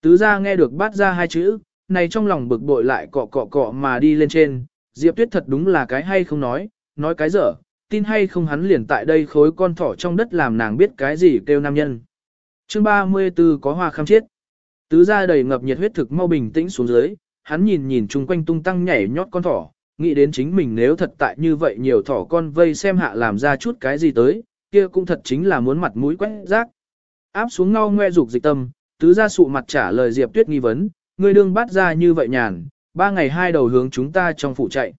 Tứ ra nghe được bát ra hai chữ, này trong lòng bực bội lại cọ cọ cọ mà đi lên trên, Diệp Tuyết thật đúng là cái hay không nói, nói cái dở, tin hay không hắn liền tại đây khối con thỏ trong đất làm nàng biết cái gì kêu nam nhân. chương 34 có hoa khăm chết. Tứ ra đầy ngập nhiệt huyết thực mau bình tĩnh xuống dưới, hắn nhìn nhìn chung quanh tung tăng nhảy nhót con thỏ, nghĩ đến chính mình nếu thật tại như vậy nhiều thỏ con vây xem hạ làm ra chút cái gì tới, kia cũng thật chính là muốn mặt mũi quét rác. Áp xuống ngao ngoe dục dịch tâm, tứ ra sụ mặt trả lời Diệp Tuyết nghi vấn, ngươi đương bắt ra như vậy nhàn, ba ngày hai đầu hướng chúng ta trong phủ chạy.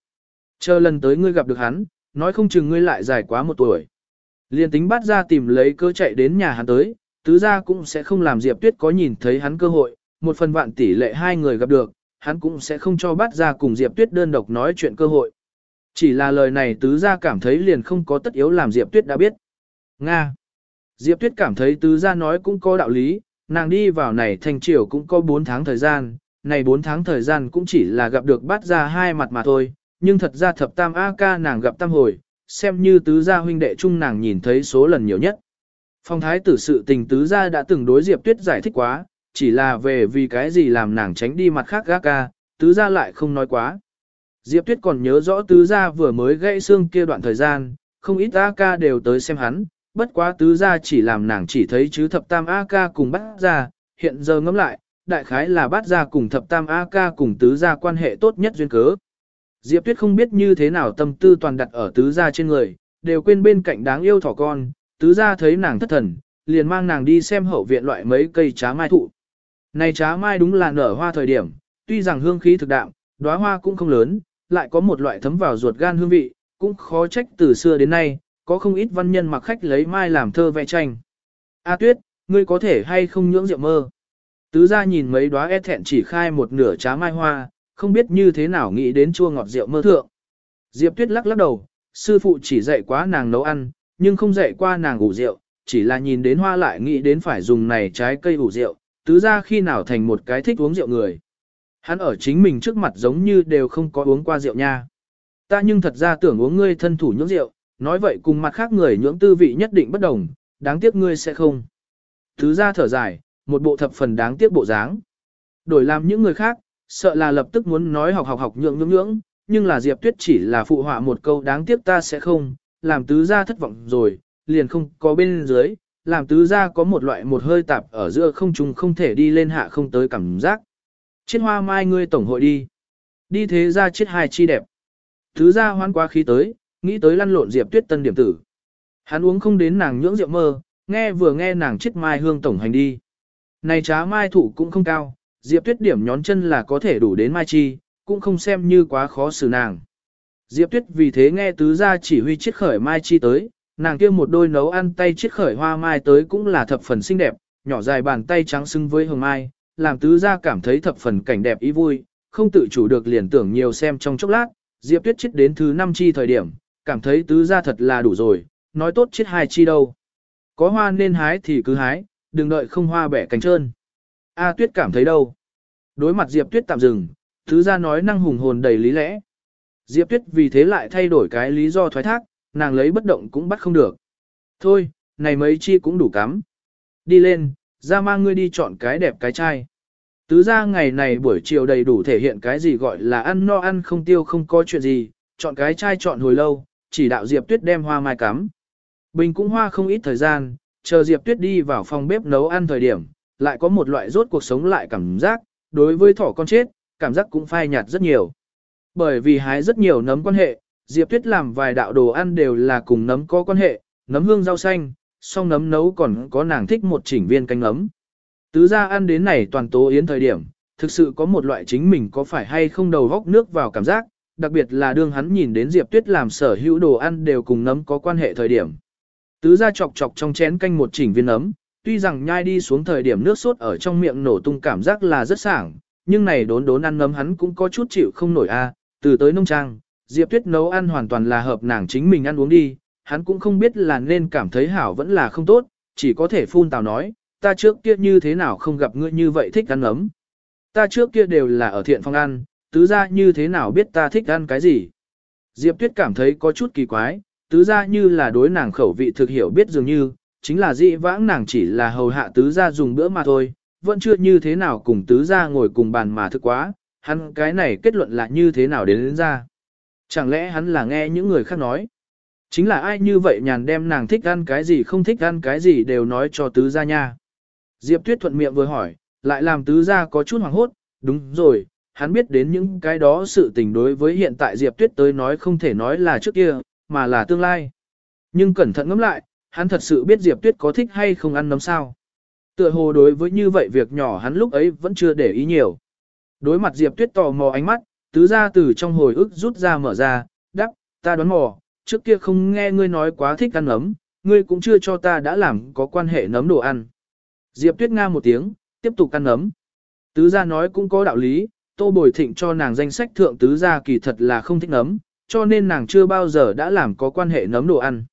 Chờ lần tới ngươi gặp được hắn, nói không chừng ngươi lại dài quá một tuổi. Liên tính bắt ra tìm lấy cơ chạy đến nhà hắn tới, tứ ra cũng sẽ không làm Diệp Tuyết có nhìn thấy hắn cơ hội, một phần vạn tỷ lệ hai người gặp được, hắn cũng sẽ không cho bắt ra cùng Diệp Tuyết đơn độc nói chuyện cơ hội. Chỉ là lời này tứ ra cảm thấy liền không có tất yếu làm Diệp Tuyết đã biết. Nga. Diệp Tuyết cảm thấy tứ gia nói cũng có đạo lý, nàng đi vào này thành triều cũng có 4 tháng thời gian, này 4 tháng thời gian cũng chỉ là gặp được bát ra hai mặt mà thôi, nhưng thật ra thập tam A ca nàng gặp tam hồi, xem như tứ gia huynh đệ chung nàng nhìn thấy số lần nhiều nhất. Phong thái tử sự tình tứ gia đã từng đối Diệp Tuyết giải thích quá, chỉ là về vì cái gì làm nàng tránh đi mặt khác gác ca, tứ gia lại không nói quá. Diệp Tuyết còn nhớ rõ tứ gia vừa mới gãy xương kia đoạn thời gian, không ít A ca đều tới xem hắn, bất quá tứ gia chỉ làm nàng chỉ thấy chứ thập tam A ca cùng bắt gia, hiện giờ ngẫm lại, đại khái là bắt gia cùng thập tam A ca cùng tứ gia quan hệ tốt nhất duyên cớ. Diệp Tuyết không biết như thế nào tâm tư toàn đặt ở tứ gia trên người, đều quên bên cạnh đáng yêu thỏ con, tứ gia thấy nàng thất thần, liền mang nàng đi xem hậu viện loại mấy cây trá mai thụ. Này trá mai đúng là nở hoa thời điểm, tuy rằng hương khí thực đạm, đóa hoa cũng không lớn, lại có một loại thấm vào ruột gan hương vị, cũng khó trách từ xưa đến nay, có không ít văn nhân mặc khách lấy mai làm thơ vẽ tranh. A Tuyết, ngươi có thể hay không nhưỡng rượu mơ? Tứ gia nhìn mấy đóa e thẹn chỉ khai một nửa trá mai hoa, không biết như thế nào nghĩ đến chua ngọt rượu mơ thượng. Diệp Tuyết lắc lắc đầu, sư phụ chỉ dạy quá nàng nấu ăn, nhưng không dạy qua nàng ủ rượu, chỉ là nhìn đến hoa lại nghĩ đến phải dùng này trái cây ủ rượu, tứ ra khi nào thành một cái thích uống rượu người. Hắn ở chính mình trước mặt giống như đều không có uống qua rượu nha. Ta nhưng thật ra tưởng uống ngươi thân thủ nhưỡng rượu, nói vậy cùng mặt khác người nhưỡng tư vị nhất định bất đồng, đáng tiếc ngươi sẽ không. thứ ra thở dài, một bộ thập phần đáng tiếc bộ dáng. Đổi làm những người khác, sợ là lập tức muốn nói học học học nhượng nhưỡng nhưỡng, nhưng là Diệp Tuyết chỉ là phụ họa một câu đáng tiếc ta sẽ không, làm tứ gia thất vọng rồi, liền không có bên dưới, làm tứ gia có một loại một hơi tạp ở giữa không trùng không thể đi lên hạ không tới cảm giác. Chiết hoa mai ngươi tổng hội đi. Đi thế ra chiết hai chi đẹp. Tứ gia hoan quá khí tới, nghĩ tới lăn lộn Diệp Tuyết tân điểm tử. Hắn uống không đến nàng nhưỡng rượu mơ, nghe vừa nghe nàng chết mai hương tổng hành đi. Này trá mai thủ cũng không cao, Diệp Tuyết điểm nhón chân là có thể đủ đến mai chi, cũng không xem như quá khó xử nàng. Diệp Tuyết vì thế nghe tứ gia chỉ huy chiết khởi mai chi tới, nàng kia một đôi nấu ăn tay chiết khởi hoa mai tới cũng là thập phần xinh đẹp, nhỏ dài bàn tay trắng xứng với hồng mai, làm tứ gia cảm thấy thập phần cảnh đẹp ý vui, không tự chủ được liền tưởng nhiều xem trong chốc lát, Diệp Tuyết chết đến thứ năm chi thời điểm, cảm thấy tứ gia thật là đủ rồi, nói tốt chiết hai chi đâu. Có hoa nên hái thì cứ hái, đừng đợi không hoa bẻ cánh trơn. A Tuyết cảm thấy đâu? Đối mặt Diệp Tuyết tạm dừng, tứ gia nói năng hùng hồn đầy lý lẽ. Diệp Tuyết vì thế lại thay đổi cái lý do thoái thác, nàng lấy bất động cũng bắt không được. Thôi, này mấy chi cũng đủ cắm. Đi lên, ra mang ngươi đi chọn cái đẹp cái trai Tứ ra ngày này buổi chiều đầy đủ thể hiện cái gì gọi là ăn no ăn không tiêu không có chuyện gì, chọn cái trai chọn hồi lâu, chỉ đạo Diệp Tuyết đem hoa mai cắm. Bình cũng hoa không ít thời gian, chờ Diệp Tuyết đi vào phòng bếp nấu ăn thời điểm, lại có một loại rốt cuộc sống lại cảm giác, đối với thỏ con chết, cảm giác cũng phai nhạt rất nhiều. Bởi vì hái rất nhiều nấm quan hệ, Diệp Tuyết làm vài đạo đồ ăn đều là cùng nấm có quan hệ, nấm hương rau xanh, song nấm nấu còn có nàng thích một chỉnh viên canh nấm. Tứ ra ăn đến này toàn tố yến thời điểm, thực sự có một loại chính mình có phải hay không đầu góc nước vào cảm giác, đặc biệt là đương hắn nhìn đến Diệp Tuyết làm sở hữu đồ ăn đều cùng nấm có quan hệ thời điểm. Tứ ra chọc chọc trong chén canh một chỉnh viên nấm, tuy rằng nhai đi xuống thời điểm nước sốt ở trong miệng nổ tung cảm giác là rất sảng, nhưng này đốn đốn ăn nấm hắn cũng có chút chịu không nổi a à, từ tới nông trang, Diệp Tuyết nấu ăn hoàn toàn là hợp nàng chính mình ăn uống đi, hắn cũng không biết là nên cảm thấy hảo vẫn là không tốt, chỉ có thể phun tào nói, ta trước kia như thế nào không gặp ngươi như vậy thích ăn nấm Ta trước kia đều là ở thiện phong ăn, tứ gia như thế nào biết ta thích ăn cái gì. Diệp Tuyết cảm thấy có chút kỳ quái, tứ gia như là đối nàng khẩu vị thực hiểu biết dường như, chính là dị vãng nàng chỉ là hầu hạ tứ gia dùng bữa mà thôi, vẫn chưa như thế nào cùng tứ gia ngồi cùng bàn mà thức quá, hắn cái này kết luận là như thế nào đến, đến ra. Chẳng lẽ hắn là nghe những người khác nói? Chính là ai như vậy nhàn đem nàng thích ăn cái gì không thích ăn cái gì đều nói cho tứ gia nha. Diệp Tuyết thuận miệng vừa hỏi, lại làm tứ gia có chút hoảng hốt, đúng rồi, hắn biết đến những cái đó sự tình đối với hiện tại Diệp Tuyết tới nói không thể nói là trước kia, mà là tương lai. Nhưng cẩn thận ngẫm lại, hắn thật sự biết Diệp Tuyết có thích hay không ăn nấm sao. Tựa hồ đối với như vậy việc nhỏ hắn lúc ấy vẫn chưa để ý nhiều. Đối mặt Diệp Tuyết tò mò ánh mắt, tứ gia từ trong hồi ức rút ra mở ra, đắc, ta đoán mò, trước kia không nghe ngươi nói quá thích ăn nấm, ngươi cũng chưa cho ta đã làm có quan hệ nấm đồ ăn. Diệp Tuyết Nga một tiếng, tiếp tục ăn nấm. Tứ gia nói cũng có đạo lý, tô bồi thịnh cho nàng danh sách thượng tứ gia kỳ thật là không thích nấm, cho nên nàng chưa bao giờ đã làm có quan hệ nấm đồ ăn.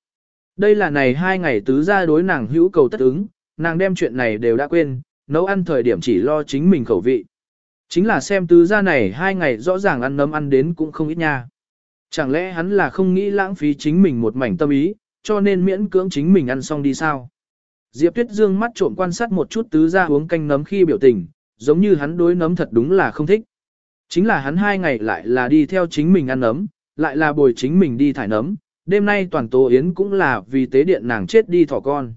Đây là này hai ngày tứ gia đối nàng hữu cầu tất ứng, nàng đem chuyện này đều đã quên, nấu ăn thời điểm chỉ lo chính mình khẩu vị. Chính là xem tứ gia này hai ngày rõ ràng ăn nấm ăn đến cũng không ít nha. Chẳng lẽ hắn là không nghĩ lãng phí chính mình một mảnh tâm ý, cho nên miễn cưỡng chính mình ăn xong đi sao? Diệp Tuyết Dương mắt trộm quan sát một chút tứ gia uống canh nấm khi biểu tình, giống như hắn đối nấm thật đúng là không thích. Chính là hắn hai ngày lại là đi theo chính mình ăn nấm, lại là bồi chính mình đi thải nấm, đêm nay toàn tố yến cũng là vì tế điện nàng chết đi thỏ con.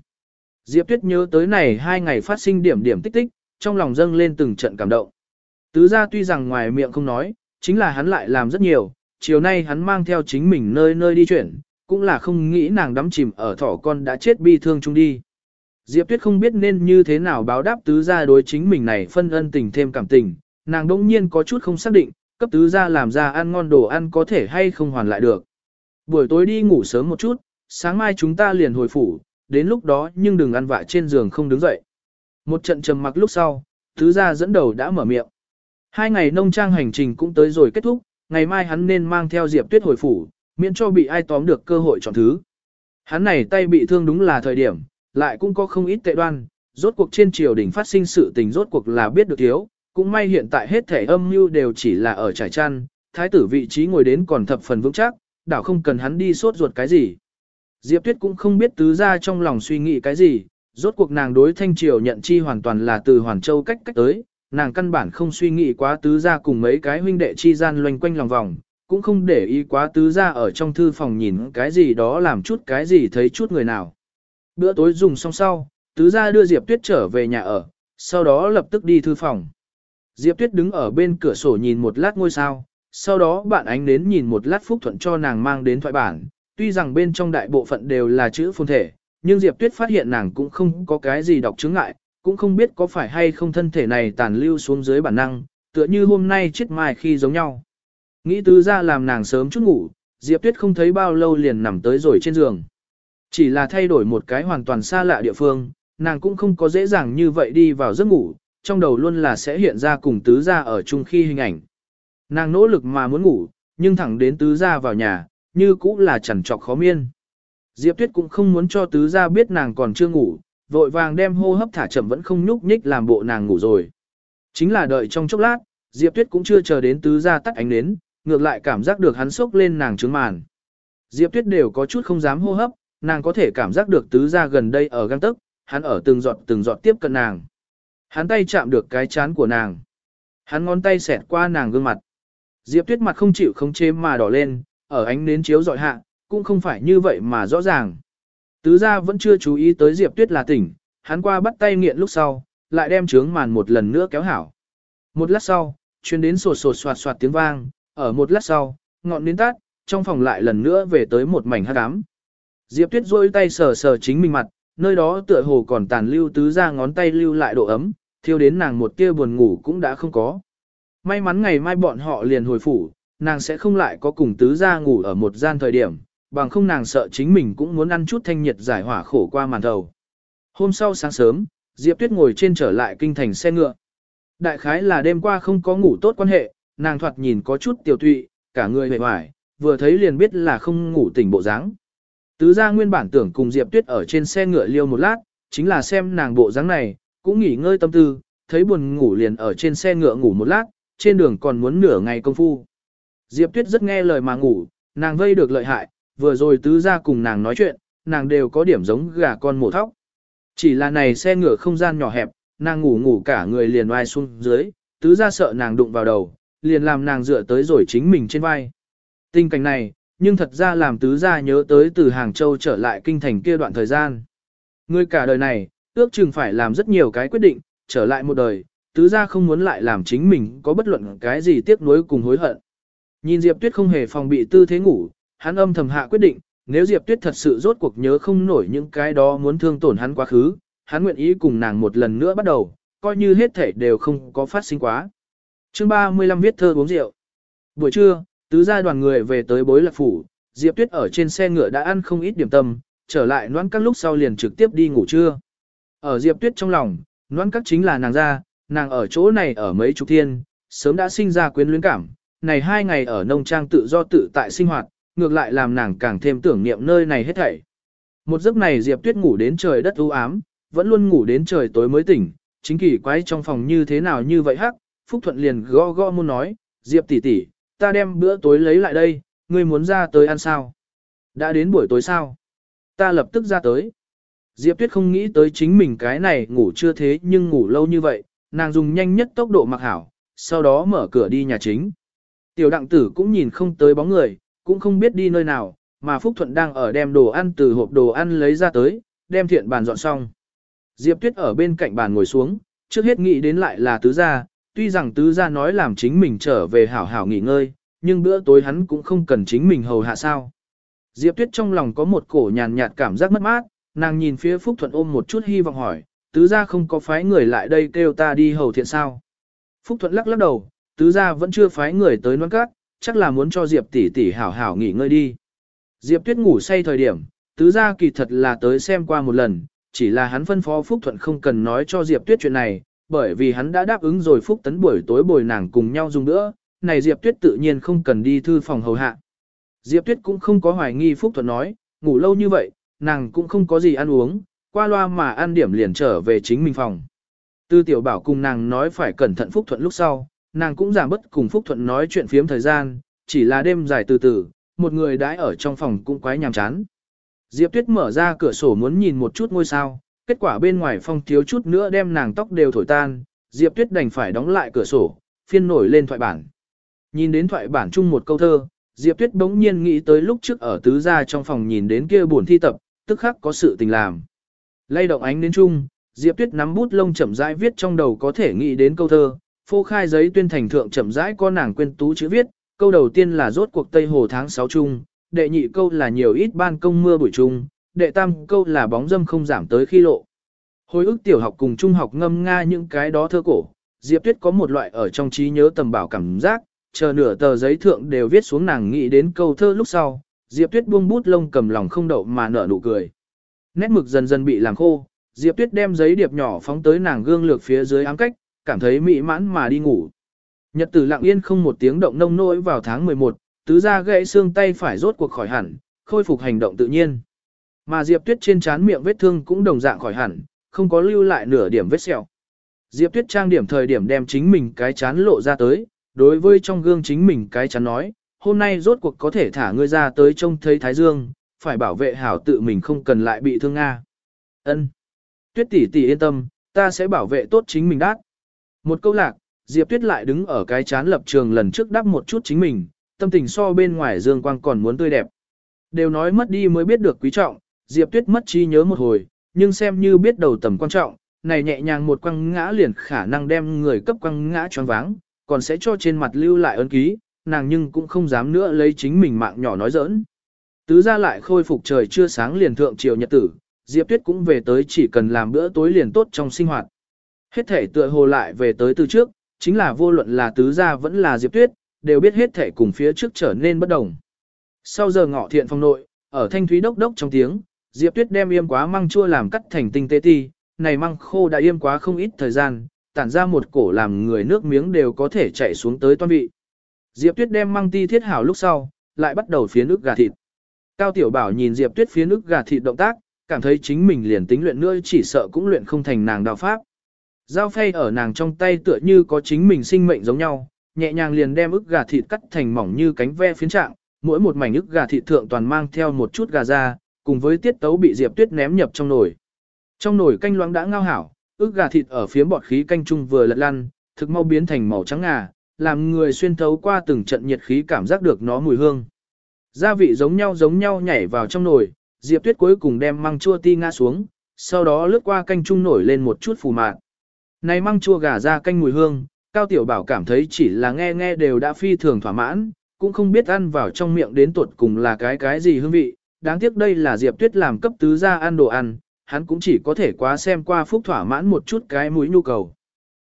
Diệp Tuyết nhớ tới này hai ngày phát sinh điểm điểm tích tích, trong lòng dâng lên từng trận cảm động. Tứ gia tuy rằng ngoài miệng không nói, chính là hắn lại làm rất nhiều, chiều nay hắn mang theo chính mình nơi nơi đi chuyển, cũng là không nghĩ nàng đắm chìm ở thỏ con đã chết bi thương chung đi. Diệp Tuyết không biết nên như thế nào báo đáp tứ gia đối chính mình này phân ân tình thêm cảm tình, nàng đông nhiên có chút không xác định, cấp tứ gia làm ra ăn ngon đồ ăn có thể hay không hoàn lại được. Buổi tối đi ngủ sớm một chút, sáng mai chúng ta liền hồi phủ, đến lúc đó nhưng đừng ăn vạ trên giường không đứng dậy. Một trận trầm mặc lúc sau, tứ gia dẫn đầu đã mở miệng. Hai ngày nông trang hành trình cũng tới rồi kết thúc, ngày mai hắn nên mang theo Diệp Tuyết hồi phủ, miễn cho bị ai tóm được cơ hội chọn thứ. Hắn này tay bị thương đúng là thời điểm, lại cũng có không ít tệ đoan, rốt cuộc trên triều đình phát sinh sự tình rốt cuộc là biết được thiếu, cũng may hiện tại hết thể âm mưu đều chỉ là ở trải chăn, thái tử vị trí ngồi đến còn thập phần vững chắc, đảo không cần hắn đi sốt ruột cái gì. Diệp Tuyết cũng không biết tứ ra trong lòng suy nghĩ cái gì, rốt cuộc nàng đối thanh triều nhận chi hoàn toàn là từ Hoàn Châu cách cách tới, nàng căn bản không suy nghĩ quá tứ gia cùng mấy cái huynh đệ chi gian loanh quanh lòng vòng, cũng không để ý quá tứ gia ở trong thư phòng nhìn cái gì đó làm chút cái gì thấy chút người nào. Bữa tối dùng xong sau, tứ gia đưa Diệp Tuyết trở về nhà ở, sau đó lập tức đi thư phòng. Diệp Tuyết đứng ở bên cửa sổ nhìn một lát ngôi sao, sau đó bạn ánh đến nhìn một lát phúc thuận cho nàng mang đến thoại bản, tuy rằng bên trong đại bộ phận đều là chữ phồn thể, nhưng Diệp Tuyết phát hiện nàng cũng không có cái gì đọc chứng ngại, cũng không biết có phải hay không thân thể này tàn lưu xuống dưới bản năng, tựa như hôm nay chết mai khi giống nhau. Nghĩ tứ ra làm nàng sớm chút ngủ, Diệp Tuyết không thấy bao lâu liền nằm tới rồi trên giường. Chỉ là thay đổi một cái hoàn toàn xa lạ địa phương, nàng cũng không có dễ dàng như vậy đi vào giấc ngủ, trong đầu luôn là sẽ hiện ra cùng tứ gia ở chung khi hình ảnh. Nàng nỗ lực mà muốn ngủ, nhưng thẳng đến tứ gia vào nhà, như cũng là chằn trọc khó miên. Diệp Tuyết cũng không muốn cho tứ gia biết nàng còn chưa ngủ, vội vàng đem hô hấp thả chậm vẫn không nhúc nhích làm bộ nàng ngủ rồi. Chính là đợi trong chốc lát, Diệp Tuyết cũng chưa chờ đến tứ gia tắt ánh đến, ngược lại cảm giác được hắn sốc lên nàng trướng màn. Diệp Tuyết đều có chút không dám hô hấp, nàng có thể cảm giác được tứ gia gần đây ở găng tức, hắn ở từng giọt từng giọt tiếp cận nàng. Hắn tay chạm được cái chán của nàng. Hắn ngón tay xẹt qua nàng gương mặt. Diệp Tuyết mặt không chịu không chế mà đỏ lên, ở ánh nến chiếu dọi hạ, cũng không phải như vậy mà rõ ràng. Tứ gia vẫn chưa chú ý tới Diệp Tuyết là tỉnh, hắn qua bắt tay nghiện lúc sau, lại đem trướng màn một lần nữa kéo hảo. Một lát sau, chuyên đến sột sột soạt soạt tiếng vang, ở một lát sau, ngọn nến tắt, trong phòng lại lần nữa về tới một mảnh hát ám. Diệp Tuyết rôi tay sờ sờ chính mình mặt, nơi đó tựa hồ còn tàn lưu tứ ra ngón tay lưu lại độ ấm, thiêu đến nàng một tia buồn ngủ cũng đã không có. May mắn ngày mai bọn họ liền hồi phủ, nàng sẽ không lại có cùng tứ gia ngủ ở một gian thời điểm, bằng không nàng sợ chính mình cũng muốn ăn chút thanh nhiệt giải hỏa khổ qua màn đầu. Hôm sau sáng sớm, Diệp Tuyết ngồi trên trở lại kinh thành xe ngựa. Đại khái là đêm qua không có ngủ tốt quan hệ, nàng thoạt nhìn có chút tiểu tụy, cả người hề hoài, vừa thấy liền biết là không ngủ tỉnh bộ dáng. Tứ gia nguyên bản tưởng cùng Diệp Tuyết ở trên xe ngựa liêu một lát, chính là xem nàng bộ dáng này, cũng nghỉ ngơi tâm tư, thấy buồn ngủ liền ở trên xe ngựa ngủ một lát, trên đường còn muốn nửa ngày công phu. Diệp Tuyết rất nghe lời mà ngủ, nàng vây được lợi hại, vừa rồi tứ gia cùng nàng nói chuyện, nàng đều có điểm giống gà con mổ thóc. Chỉ là này xe ngựa không gian nhỏ hẹp, nàng ngủ ngủ cả người liền oai xuống dưới, tứ gia sợ nàng đụng vào đầu, liền làm nàng dựa tới rồi chính mình trên vai. Tình cảnh này, nhưng thật ra làm tứ gia nhớ tới từ Hàng Châu trở lại kinh thành kia đoạn thời gian. Người cả đời này, ước chừng phải làm rất nhiều cái quyết định, trở lại một đời, tứ gia không muốn lại làm chính mình có bất luận cái gì tiếc nuối cùng hối hận. Nhìn Diệp Tuyết không hề phòng bị tư thế ngủ, hắn âm thầm hạ quyết định, nếu Diệp Tuyết thật sự rốt cuộc nhớ không nổi những cái đó muốn thương tổn hắn quá khứ, hắn nguyện ý cùng nàng một lần nữa bắt đầu, coi như hết thể đều không có phát sinh quá. Chương 35 viết thơ uống rượu. Buổi trưa, tứ gia đoàn người về tới bối lạc phủ, Diệp Tuyết ở trên xe ngựa đã ăn không ít điểm tâm, trở lại noãn các lúc sau liền trực tiếp đi ngủ trưa. Ở Diệp Tuyết trong lòng, noãn các chính là nàng ra, nàng ở chỗ này ở mấy chục thiên, sớm đã sinh ra quyến luyến cảm. Này hai ngày ở nông trang tự do tự tại sinh hoạt, ngược lại làm nàng càng thêm tưởng niệm nơi này hết thảy. Một giấc này Diệp Tuyết ngủ đến trời đất u ám, vẫn luôn ngủ đến trời tối mới tỉnh, chính kỳ quái trong phòng như thế nào như vậy hắc, Phúc Thuận liền gõ gõ muốn nói, Diệp tỷ tỷ, ta đem bữa tối lấy lại đây, ngươi muốn ra tới ăn sao? Đã đến buổi tối sao? Ta lập tức ra tới. Diệp Tuyết không nghĩ tới chính mình cái này ngủ chưa thế nhưng ngủ lâu như vậy, nàng dùng nhanh nhất tốc độ mặc hảo, sau đó mở cửa đi nhà chính. Tiểu đặng tử cũng nhìn không tới bóng người, cũng không biết đi nơi nào, mà Phúc Thuận đang ở đem đồ ăn từ hộp đồ ăn lấy ra tới, đem thiện bàn dọn xong. Diệp Tuyết ở bên cạnh bàn ngồi xuống, trước hết nghĩ đến lại là tứ gia, tuy rằng tứ gia nói làm chính mình trở về hảo hảo nghỉ ngơi, nhưng bữa tối hắn cũng không cần chính mình hầu hạ sao. Diệp Tuyết trong lòng có một cổ nhàn nhạt cảm giác mất mát, nàng nhìn phía Phúc Thuận ôm một chút hy vọng hỏi, tứ gia không có phái người lại đây kêu ta đi hầu thiện sao. Phúc Thuận lắc lắc đầu, tứ gia vẫn chưa phái người tới noan cát, chắc là muốn cho Diệp tỷ tỷ hảo hảo nghỉ ngơi đi. Diệp Tuyết ngủ say thời điểm, tứ gia kỳ thật là tới xem qua một lần, chỉ là hắn phân phó Phúc Thuận không cần nói cho Diệp Tuyết chuyện này, bởi vì hắn đã đáp ứng rồi Phúc Tấn buổi tối bồi nàng cùng nhau dùng nữa, này Diệp Tuyết tự nhiên không cần đi thư phòng hầu hạ. Diệp Tuyết cũng không có hoài nghi Phúc Thuận nói, ngủ lâu như vậy, nàng cũng không có gì ăn uống, qua loa mà ăn điểm liền trở về chính mình phòng. Tư tiểu bảo cùng nàng nói phải cẩn thận Phúc Thuận lúc sau, nàng cũng giảm bất cùng Phúc Thuận nói chuyện phiếm thời gian, chỉ là đêm dài từ từ, một người đãi ở trong phòng cũng quái nhàm chán. Diệp Tuyết mở ra cửa sổ muốn nhìn một chút ngôi sao, kết quả bên ngoài phong thiếu chút nữa đem nàng tóc đều thổi tan, Diệp Tuyết đành phải đóng lại cửa sổ, phiên nổi lên thoại bản. Nhìn đến thoại bản chung một câu thơ, Diệp Tuyết bỗng nhiên nghĩ tới lúc trước ở tứ gia trong phòng nhìn đến kia buồn thi tập, tức khắc có sự tình làm. Lay động ánh đến chung, Diệp Tuyết nắm bút lông chậm rãi viết trong đầu có thể nghĩ đến câu thơ, phô khai giấy tuyên thành thượng chậm rãi có nàng quên tú chữ viết, câu đầu tiên là rốt cuộc Tây Hồ tháng 6 chung, đệ nhị câu là nhiều ít ban công mưa buổi chung, đệ tam câu là bóng dâm không giảm tới khi lộ. Hồi ức tiểu học cùng trung học ngâm nga những cái đó thơ cổ, Diệp Tuyết có một loại ở trong trí nhớ tầm bảo cảm giác, chờ nửa tờ giấy thượng đều viết xuống nàng nghĩ đến câu thơ lúc sau, Diệp Tuyết buông bút lông cầm lòng không đậu mà nở nụ cười. Nét mực dần dần bị làm khô, Diệp Tuyết đem giấy điệp nhỏ phóng tới nàng gương lược phía dưới ám cách, cảm thấy mỹ mãn mà đi ngủ. Nhật tử lặng yên không một tiếng động nông nỗi vào tháng 11, tứ ra gãy xương tay phải rốt cuộc khỏi hẳn, khôi phục hành động tự nhiên. Mà Diệp Tuyết trên trán miệng vết thương cũng đồng dạng khỏi hẳn, không có lưu lại nửa điểm vết sẹo. Diệp Tuyết trang điểm thời điểm đem chính mình cái chán lộ ra tới, đối với trong gương chính mình cái chán nói, hôm nay rốt cuộc có thể thả ngươi ra tới trông thấy Thái Dương, phải bảo vệ hảo tự mình không cần lại bị thương Nga. Ân. Tuyết tỷ tỷ yên tâm, ta sẽ bảo vệ tốt chính mình đát. Một câu lạc, Diệp Tuyết lại đứng ở cái chán lập trường lần trước đắp một chút chính mình, tâm tình so bên ngoài dương quang còn muốn tươi đẹp. Đều nói mất đi mới biết được quý trọng, Diệp Tuyết mất trí nhớ một hồi, nhưng xem như biết đầu tầm quan trọng, này nhẹ nhàng một quăng ngã liền khả năng đem người cấp quăng ngã choáng váng, còn sẽ cho trên mặt lưu lại ấn ký, nàng nhưng cũng không dám nữa lấy chính mình mạng nhỏ nói giỡn. Tứ ra lại khôi phục trời chưa sáng liền thượng chiều nhật tử, Diệp Tuyết cũng về tới chỉ cần làm bữa tối liền tốt trong sinh hoạt. Hết thể tựa hồ lại về tới từ trước, chính là vô luận là tứ gia vẫn là Diệp Tuyết, đều biết hết thể cùng phía trước trở nên bất đồng. Sau giờ ngọ thiện phong nội, ở thanh thúy đốc đốc trong tiếng, Diệp Tuyết đem yêm quá măng chua làm cắt thành tinh tế ti, này măng khô đã yêm quá không ít thời gian, tản ra một cổ làm người nước miếng đều có thể chảy xuống tới toan vị. Diệp Tuyết đem măng ti thiết hảo lúc sau, lại bắt đầu phía nước gà thịt. Cao Tiểu Bảo nhìn Diệp Tuyết phía nước gà thịt động tác, cảm thấy chính mình liền tính luyện nữa chỉ sợ cũng luyện không thành nàng đạo pháp. Dao phay ở nàng trong tay tựa như có chính mình sinh mệnh giống nhau, nhẹ nhàng liền đem ức gà thịt cắt thành mỏng như cánh ve phiến trạng, mỗi một mảnh ức gà thịt thượng toàn mang theo một chút gà da, cùng với tiết tấu bị Diệp Tuyết ném nhập trong nồi. Trong nồi canh loãng đã ngao hảo, ức gà thịt ở phía bọt khí canh chung vừa lật lăn, thực mau biến thành màu trắng ngà, làm người xuyên thấu qua từng trận nhiệt khí cảm giác được nó mùi hương. Gia vị giống nhau giống nhau nhảy vào trong nồi, Diệp Tuyết cuối cùng đem măng chua ti ngã xuống, sau đó lướt qua canh chung nổi lên một chút phù mạt. Này măng chua gà ra canh mùi hương, Cao Tiểu Bảo cảm thấy chỉ là nghe nghe đều đã phi thường thỏa mãn, cũng không biết ăn vào trong miệng đến tuột cùng là cái cái gì hương vị. Đáng tiếc đây là Diệp Tuyết làm cấp tứ ra ăn đồ ăn, hắn cũng chỉ có thể quá xem qua phúc thỏa mãn một chút cái mũi nhu cầu.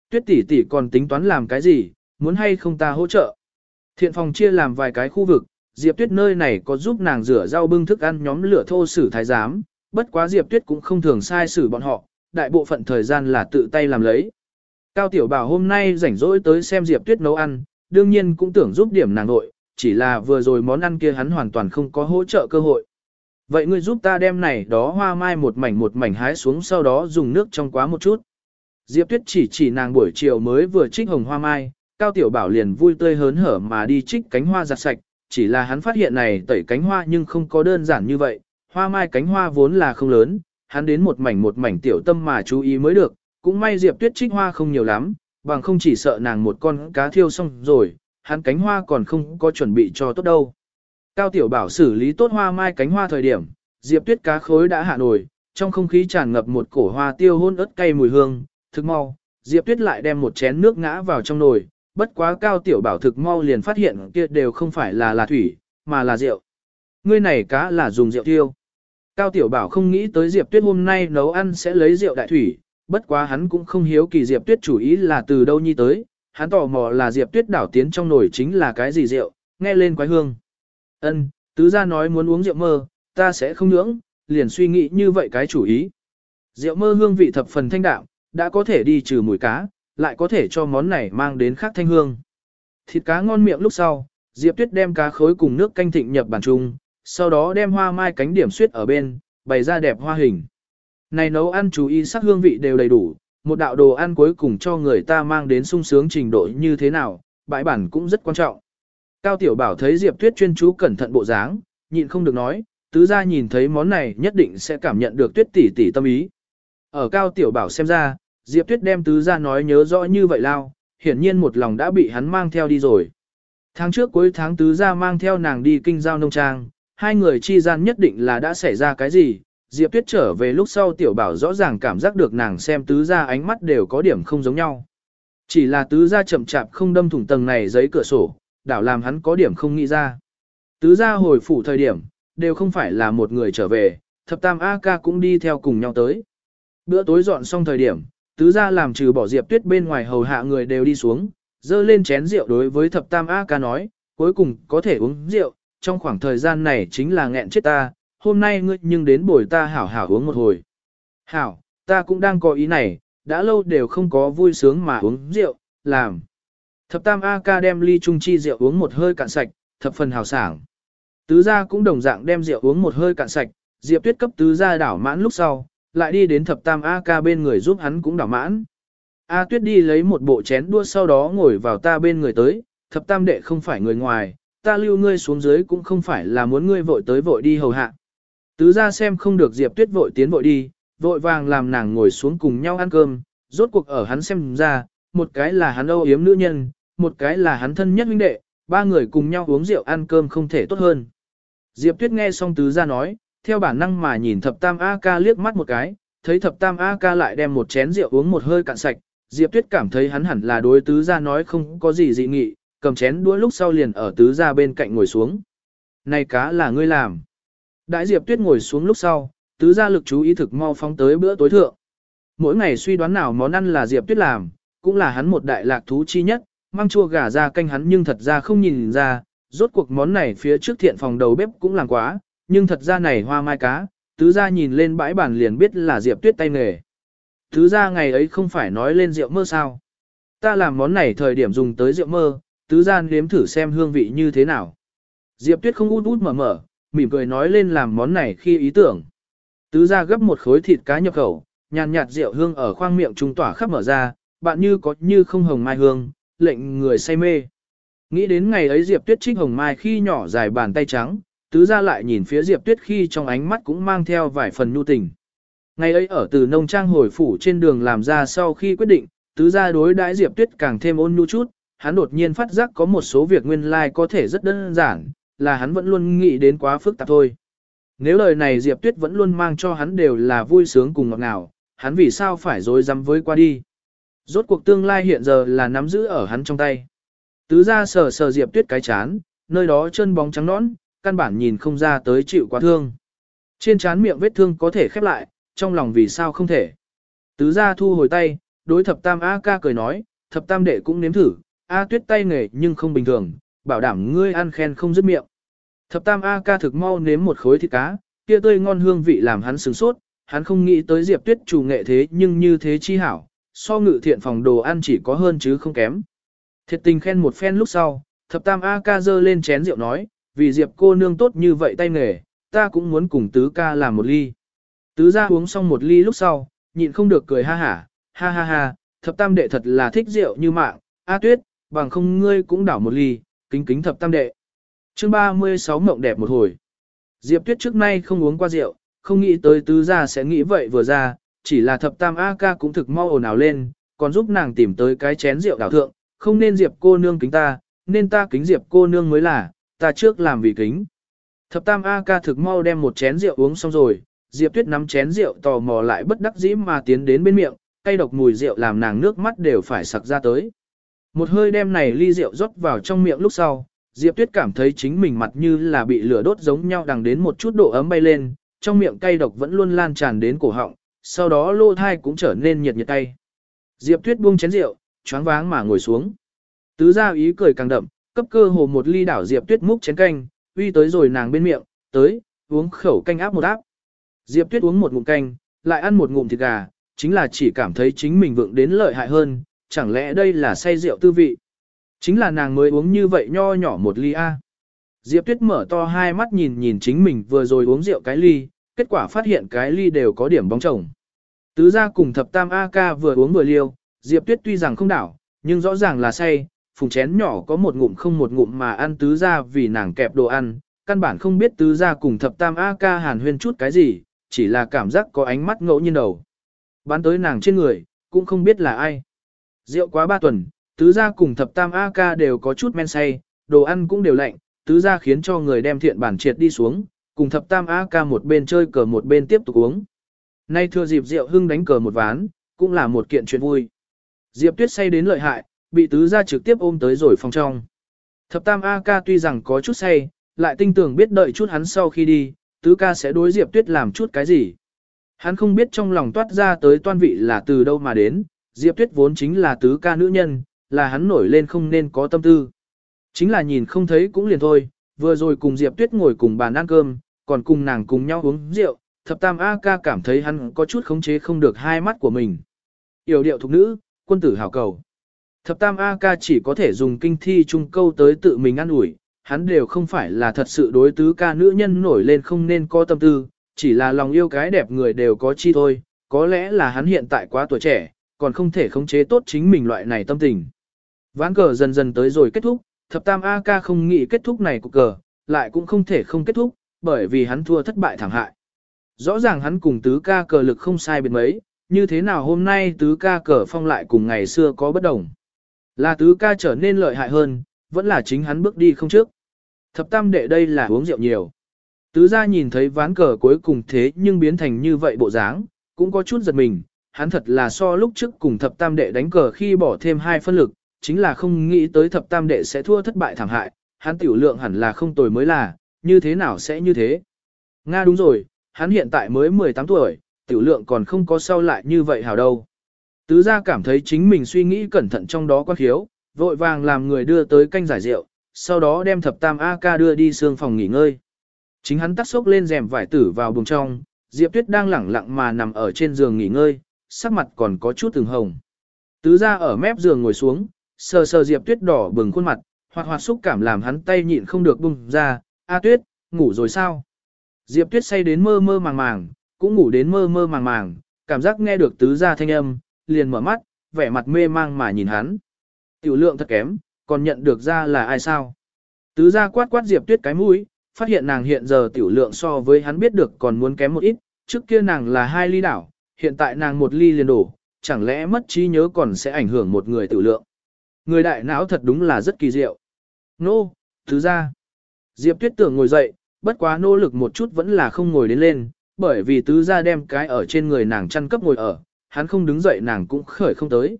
Tuyết tỷ tỷ còn tính toán làm cái gì, muốn hay không ta hỗ trợ. Thiện phòng chia làm vài cái khu vực, Diệp Tuyết nơi này có giúp nàng rửa rau bưng thức ăn nhóm lửa thô sử thái giám, bất quá Diệp Tuyết cũng không thường sai xử bọn họ, đại bộ phận thời gian là tự tay làm lấy. Cao Tiểu Bảo hôm nay rảnh rỗi tới xem Diệp Tuyết nấu ăn, đương nhiên cũng tưởng giúp điểm nàng nội, chỉ là vừa rồi món ăn kia hắn hoàn toàn không có hỗ trợ cơ hội. Vậy ngươi giúp ta đem này đó hoa mai một mảnh một mảnh hái xuống sau đó dùng nước trong quá một chút. Diệp Tuyết chỉ chỉ nàng buổi chiều mới vừa trích hồng hoa mai, Cao Tiểu Bảo liền vui tươi hớn hở mà đi trích cánh hoa giặt sạch, chỉ là hắn phát hiện này tẩy cánh hoa nhưng không có đơn giản như vậy, hoa mai cánh hoa vốn là không lớn, hắn đến một mảnh một mảnh tiểu tâm mà chú ý mới được, cũng may Diệp Tuyết trích hoa không nhiều lắm, bằng không chỉ sợ nàng một con cá thiêu xong rồi, hắn cánh hoa còn không có chuẩn bị cho tốt đâu. Cao Tiểu Bảo xử lý tốt hoa mai cánh hoa thời điểm, Diệp Tuyết cá khối đã hạ nổi, trong không khí tràn ngập một cổ hoa tiêu hôn ớt cay mùi hương, thực mau, Diệp Tuyết lại đem một chén nước ngã vào trong nồi, bất quá Cao Tiểu Bảo thực mau liền phát hiện kia đều không phải là là thủy, mà là rượu. Ngươi này cá là dùng rượu tiêu. Cao Tiểu Bảo không nghĩ tới Diệp Tuyết hôm nay nấu ăn sẽ lấy rượu đại thủy, bất quá hắn cũng không hiếu kỳ Diệp Tuyết chủ ý là từ đâu nhi tới, hắn tò mò là Diệp Tuyết đảo tiến trong nồi chính là cái gì rượu, nghe lên quái hương. Ân, tứ gia nói muốn uống rượu mơ, ta sẽ không nhưỡng, liền suy nghĩ như vậy cái chủ ý. Rượu mơ hương vị thập phần thanh đạm, đã có thể đi trừ mùi cá, lại có thể cho món này mang đến khác thanh hương. Thịt cá ngon miệng lúc sau, Diệp Tuyết đem cá khối cùng nước canh thịnh nhập bàn chung, sau đó đem hoa mai cánh điểm suyết ở bên, bày ra đẹp hoa hình. Này nấu ăn chú ý sắc hương vị đều đầy đủ, một đạo đồ ăn cuối cùng cho người ta mang đến sung sướng trình độ như thế nào, bãi bản cũng rất quan trọng. Cao Tiểu Bảo thấy Diệp Tuyết chuyên chú cẩn thận bộ dáng, nhịn không được nói, tứ gia nhìn thấy món này nhất định sẽ cảm nhận được Tuyết tỷ tỷ tâm ý. Ở Cao Tiểu Bảo xem ra, Diệp Tuyết đem tứ ra nói nhớ rõ như vậy lao, hiển nhiên một lòng đã bị hắn mang theo đi rồi. Tháng trước cuối tháng tứ ra mang theo nàng đi kinh giao nông trang, hai người chi gian nhất định là đã xảy ra cái gì. Diệp Tuyết trở về lúc sau tiểu bảo rõ ràng cảm giác được nàng xem tứ ra ánh mắt đều có điểm không giống nhau. Chỉ là tứ ra chậm chạp không đâm thủng tầng này giấy cửa sổ, đảo làm hắn có điểm không nghĩ ra. Tứ ra hồi phủ thời điểm, đều không phải là một người trở về, thập tam A ca cũng đi theo cùng nhau tới. Bữa tối dọn xong thời điểm, tứ ra làm trừ bỏ diệp tuyết bên ngoài hầu hạ người đều đi xuống, dơ lên chén rượu đối với thập tam A ca nói, cuối cùng có thể uống rượu, trong khoảng thời gian này chính là nghẹn chết ta, hôm nay ngươi nhưng đến bồi ta hảo hảo uống một hồi. Hảo, ta cũng đang có ý này, đã lâu đều không có vui sướng mà uống rượu, làm. Thập tam A ca đem ly trung chi rượu uống một hơi cạn sạch, thập phần hào sảng. Tứ gia cũng đồng dạng đem rượu uống một hơi cạn sạch, Diệp Tuyết cấp tứ gia đảo mãn lúc sau, lại đi đến thập tam A ca bên người giúp hắn cũng đảo mãn. A Tuyết đi lấy một bộ chén đua sau đó ngồi vào ta bên người tới, thập tam đệ không phải người ngoài, ta lưu ngươi xuống dưới cũng không phải là muốn ngươi vội tới vội đi hầu hạ. Tứ gia xem không được Diệp Tuyết vội tiến vội đi, vội vàng làm nàng ngồi xuống cùng nhau ăn cơm, rốt cuộc ở hắn xem ra, một cái là hắn âu yếm nữ nhân, một cái là hắn thân nhất huynh đệ, ba người cùng nhau uống rượu ăn cơm không thể tốt hơn. Diệp Tuyết nghe xong tứ gia nói, theo bản năng mà nhìn thập tam A ca liếc mắt một cái, thấy thập tam A ca lại đem một chén rượu uống một hơi cạn sạch, Diệp Tuyết cảm thấy hắn hẳn là đối tứ gia nói không có gì dị nghị, cầm chén đũa lúc sau liền ở tứ gia bên cạnh ngồi xuống. Này cá là ngươi làm. Đại Diệp Tuyết ngồi xuống lúc sau, tứ gia lực chú ý thực mau phóng tới bữa tối thượng. Mỗi ngày suy đoán nào món ăn là Diệp Tuyết làm, cũng là hắn một đại lạc thú chi nhất, mang chua gà ra canh hắn nhưng thật ra không nhìn ra, rốt cuộc món này phía trước thiện phòng đầu bếp cũng làm quá, nhưng thật ra này hoa mai cá, tứ gia nhìn lên bãi bàn liền biết là Diệp Tuyết tay nghề. Tứ gia ngày ấy không phải nói lên rượu mơ sao. Ta làm món này thời điểm dùng tới rượu mơ, tứ gia nếm thử xem hương vị như thế nào. Diệp Tuyết không út út mở mở, mỉm cười nói lên làm món này khi ý tưởng. Tứ gia gấp một khối thịt cá nhập khẩu, nhàn nhạt rượu hương ở khoang miệng trung tỏa khắp mở ra, bạn như có như không hồng mai hương, lệnh người say mê. Nghĩ đến ngày ấy Diệp Tuyết trích hồng mai khi nhỏ dài bàn tay trắng, tứ ra lại nhìn phía Diệp Tuyết khi trong ánh mắt cũng mang theo vài phần nhu tình. Ngày ấy ở từ nông trang hồi phủ trên đường làm ra sau khi quyết định, tứ ra đối đãi Diệp Tuyết càng thêm ôn nhu chút, hắn đột nhiên phát giác có một số việc nguyên lai like có thể rất đơn giản, là hắn vẫn luôn nghĩ đến quá phức tạp thôi. Nếu lời này Diệp Tuyết vẫn luôn mang cho hắn đều là vui sướng cùng ngọt ngào, hắn vì sao phải dối dám với qua đi. Rốt cuộc tương lai hiện giờ là nắm giữ ở hắn trong tay. Tứ ra sờ sờ Diệp Tuyết cái chán, nơi đó chân bóng trắng nõn, căn bản nhìn không ra tới chịu quá thương. Trên chán miệng vết thương có thể khép lại, trong lòng vì sao không thể. Tứ gia thu hồi tay, đối thập tam A ca cười nói, thập tam đệ cũng nếm thử, A tuyết tay nghề nhưng không bình thường, bảo đảm ngươi ăn khen không dứt miệng. Thập tam A ca thực mau nếm một khối thịt cá, kia tươi ngon hương vị làm hắn sướng sốt, hắn không nghĩ tới diệp tuyết chủ nghệ thế nhưng như thế chi hảo, so ngự thiện phòng đồ ăn chỉ có hơn chứ không kém. Thiệt tình khen một phen lúc sau, thập tam A ca dơ lên chén rượu nói, vì Diệp cô nương tốt như vậy tay nghề, ta cũng muốn cùng tứ ca làm một ly. Tứ ra uống xong một ly lúc sau, nhịn không được cười ha hả, ha ha ha, thập tam đệ thật là thích rượu như mạng, A tuyết, bằng không ngươi cũng đảo một ly, kính kính thập tam đệ. chương 36 mộng đẹp một hồi. Diệp tuyết trước nay không uống qua rượu, không nghĩ tới tứ ra sẽ nghĩ vậy vừa ra, chỉ là thập tam A ca cũng thực mau ồn ào lên, còn giúp nàng tìm tới cái chén rượu đảo thượng, không nên Diệp cô nương kính ta, nên ta kính Diệp cô nương mới là, ta trước làm vì kính. Thập tam A ca thực mau đem một chén rượu uống xong rồi, Diệp Tuyết nắm chén rượu tò mò lại bất đắc dĩ mà tiến đến bên miệng, cay độc mùi rượu làm nàng nước mắt đều phải sặc ra tới. Một hơi đem này ly rượu rót vào trong miệng lúc sau, Diệp Tuyết cảm thấy chính mình mặt như là bị lửa đốt giống nhau đằng đến một chút độ ấm bay lên, trong miệng cay độc vẫn luôn lan tràn đến cổ họng, sau đó lô thai cũng trở nên nhiệt nhiệt tay. Diệp Tuyết buông chén rượu, choáng váng mà ngồi xuống. Tứ gia ý cười càng đậm, cấp cơ hồ một ly đảo Diệp Tuyết múc chén canh, uy tới rồi nàng bên miệng, tới, uống khẩu canh áp một áp. Diệp Tuyết uống một ngụm canh, lại ăn một ngụm thịt gà, chính là chỉ cảm thấy chính mình vượng đến lợi hại hơn, chẳng lẽ đây là say rượu tư vị. Chính là nàng mới uống như vậy nho nhỏ một ly A. Diệp Tuyết mở to hai mắt nhìn nhìn chính mình vừa rồi uống rượu cái ly, kết quả phát hiện cái ly đều có điểm bóng chồng. Tứ gia cùng thập tam A ca vừa uống vừa liêu, Diệp Tuyết tuy rằng không đảo, nhưng rõ ràng là say, phùng chén nhỏ có một ngụm không một ngụm mà ăn tứ gia vì nàng kẹp đồ ăn, căn bản không biết tứ gia cùng thập tam A ca hàn huyên chút cái gì, chỉ là cảm giác có ánh mắt ngẫu nhiên đầu. Bán tới nàng trên người, cũng không biết là ai. Rượu quá ba tuần, tứ gia cùng thập tam A ca đều có chút men say, đồ ăn cũng đều lạnh, tứ gia khiến cho người đem thiện bản triệt đi xuống, cùng thập tam A ca một bên chơi cờ một bên tiếp tục uống. Nay thưa dịp rượu hưng đánh cờ một ván, cũng là một kiện chuyện vui. Diệp Tuyết say đến lợi hại, bị tứ gia trực tiếp ôm tới rồi phòng trong. Thập tam A ca tuy rằng có chút say, lại tinh tưởng biết đợi chút hắn sau khi đi, tứ ca sẽ đối Diệp Tuyết làm chút cái gì. Hắn không biết trong lòng toát ra tới toan vị là từ đâu mà đến, Diệp Tuyết vốn chính là tứ ca nữ nhân, là hắn nổi lên không nên có tâm tư. Chính là nhìn không thấy cũng liền thôi, vừa rồi cùng Diệp Tuyết ngồi cùng bàn ăn cơm, còn cùng nàng cùng nhau uống rượu, thập tam A ca cảm thấy hắn có chút khống chế không được hai mắt của mình. Yểu điệu thục nữ, quân tử hảo cầu. Thập tam A ca chỉ có thể dùng kinh thi trung câu tới tự mình ăn ủi, hắn đều không phải là thật sự đối tứ ca nữ nhân nổi lên không nên có tâm tư, chỉ là lòng yêu cái đẹp người đều có chi thôi, có lẽ là hắn hiện tại quá tuổi trẻ, còn không thể khống chế tốt chính mình loại này tâm tình. Ván cờ dần dần tới rồi kết thúc, thập tam A ca không nghĩ kết thúc này của cờ, lại cũng không thể không kết thúc, bởi vì hắn thua thất bại thảm hại. Rõ ràng hắn cùng tứ ca cờ lực không sai biệt mấy, như thế nào hôm nay tứ ca cờ phong lại cùng ngày xưa có bất đồng. Là tứ ca trở nên lợi hại hơn, vẫn là chính hắn bước đi không trước. Thập tam đệ đây là uống rượu nhiều. Tứ gia nhìn thấy ván cờ cuối cùng thế nhưng biến thành như vậy bộ dáng, cũng có chút giật mình, hắn thật là so lúc trước cùng thập tam đệ đánh cờ khi bỏ thêm hai phân lực, chính là không nghĩ tới thập tam đệ sẽ thua thất bại thảm hại, hắn tiểu lượng hẳn là không tồi mới là, như thế nào sẽ như thế. Nga đúng rồi, hắn hiện tại mới 18 tuổi, tiểu lượng còn không có sau lại như vậy hào đâu. Tứ gia cảm thấy chính mình suy nghĩ cẩn thận trong đó quan khiếu, vội vàng làm người đưa tới canh giải rượu, sau đó đem thập tam A ca đưa đi xương phòng nghỉ ngơi. Chính hắn tắt sốc lên rèm vải tử vào buồng trong, Diệp Tuyết đang lẳng lặng mà nằm ở trên giường nghỉ ngơi, sắc mặt còn có chút từng hồng. Tứ gia ở mép giường ngồi xuống, sờ sờ Diệp Tuyết đỏ bừng khuôn mặt, hoạt hoạt xúc cảm làm hắn tay nhịn không được bung ra, A Tuyết, ngủ rồi sao? Diệp Tuyết say đến mơ mơ màng màng, cũng ngủ đến mơ mơ màng màng, cảm giác nghe được tứ gia thanh âm, liền mở mắt, vẻ mặt mê mang mà nhìn hắn. Tiểu lượng thật kém, còn nhận được ra là ai sao? Tứ ra quát quát Diệp Tuyết cái mũi, phát hiện nàng hiện giờ tiểu lượng so với hắn biết được còn muốn kém một ít, trước kia nàng là hai ly đảo, hiện tại nàng một ly liền đổ, chẳng lẽ mất trí nhớ còn sẽ ảnh hưởng một người tiểu lượng. Người đại não thật đúng là rất kỳ diệu. Nô, tứ ra. Diệp tuyết tưởng ngồi dậy, bất quá nỗ lực một chút vẫn là không ngồi đến lên, bởi vì tứ ra đem cái ở trên người nàng chăn cấp ngồi ở, hắn không đứng dậy nàng cũng khởi không tới.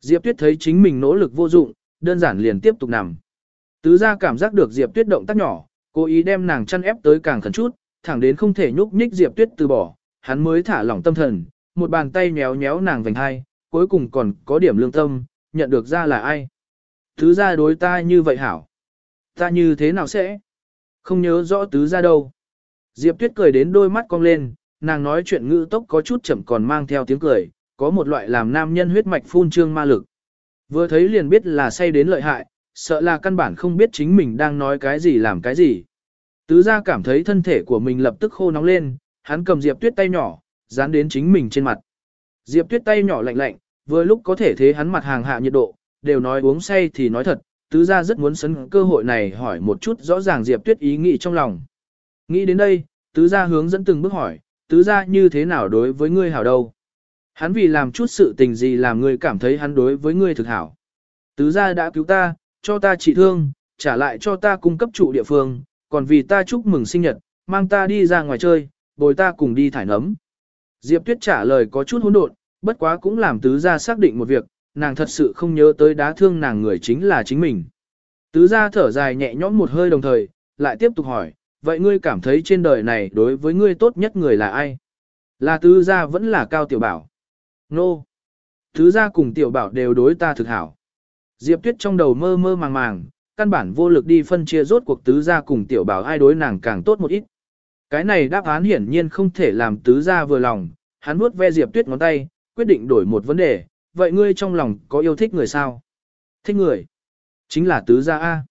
Diệp tuyết thấy chính mình nỗ lực vô dụng, đơn giản liền tiếp tục nằm. Tứ gia cảm giác được Diệp tuyết động tác nhỏ, Cố ý đem nàng chăn ép tới càng khẩn chút, thẳng đến không thể nhúc nhích Diệp Tuyết từ bỏ, hắn mới thả lỏng tâm thần, một bàn tay nhéo nhéo nàng vành hai, cuối cùng còn có điểm lương tâm, nhận được ra là ai. Tứ gia đối ta như vậy hảo. Ta như thế nào sẽ? Không nhớ rõ tứ gia đâu. Diệp Tuyết cười đến đôi mắt cong lên, nàng nói chuyện ngữ tốc có chút chậm còn mang theo tiếng cười, có một loại làm nam nhân huyết mạch phun trương ma lực. Vừa thấy liền biết là say đến lợi hại, sợ là căn bản không biết chính mình đang nói cái gì làm cái gì. Tứ gia cảm thấy thân thể của mình lập tức khô nóng lên, hắn cầm Diệp Tuyết tay nhỏ, dán đến chính mình trên mặt. Diệp Tuyết tay nhỏ lạnh lạnh, vừa lúc có thể thế hắn mặt hàng hạ nhiệt độ, đều nói uống say thì nói thật, tứ gia rất muốn sấn cơ hội này hỏi một chút rõ ràng Diệp Tuyết ý nghĩ trong lòng. Nghĩ đến đây, tứ gia hướng dẫn từng bước hỏi, tứ gia như thế nào đối với ngươi hảo đâu? Hắn vì làm chút sự tình gì làm ngươi cảm thấy hắn đối với ngươi thực hảo? Tứ gia đã cứu ta, cho ta trị thương, trả lại cho ta cung cấp trụ địa phương, còn vì ta chúc mừng sinh nhật, mang ta đi ra ngoài chơi, bồi ta cùng đi thải nấm. Diệp Tuyết trả lời có chút hỗn độn, bất quá cũng làm tứ gia xác định một việc, nàng thật sự không nhớ tới đá thương nàng người chính là chính mình. Tứ gia thở dài nhẹ nhõm một hơi đồng thời, lại tiếp tục hỏi, vậy ngươi cảm thấy trên đời này đối với ngươi tốt nhất người là ai? Là tứ gia vẫn là cao tiểu bảo? Nô! No. Tứ gia cùng tiểu bảo đều đối ta thực hảo. Diệp Tuyết trong đầu mơ mơ màng màng, căn bản vô lực đi phân chia rốt cuộc tứ gia cùng tiểu bảo ai đối nàng càng tốt một ít. Cái này đáp án hiển nhiên không thể làm tứ gia vừa lòng, hắn vuốt ve Diệp Tuyết ngón tay, quyết định đổi một vấn đề, vậy ngươi trong lòng có yêu thích người sao? Thích người? Chính là tứ gia A.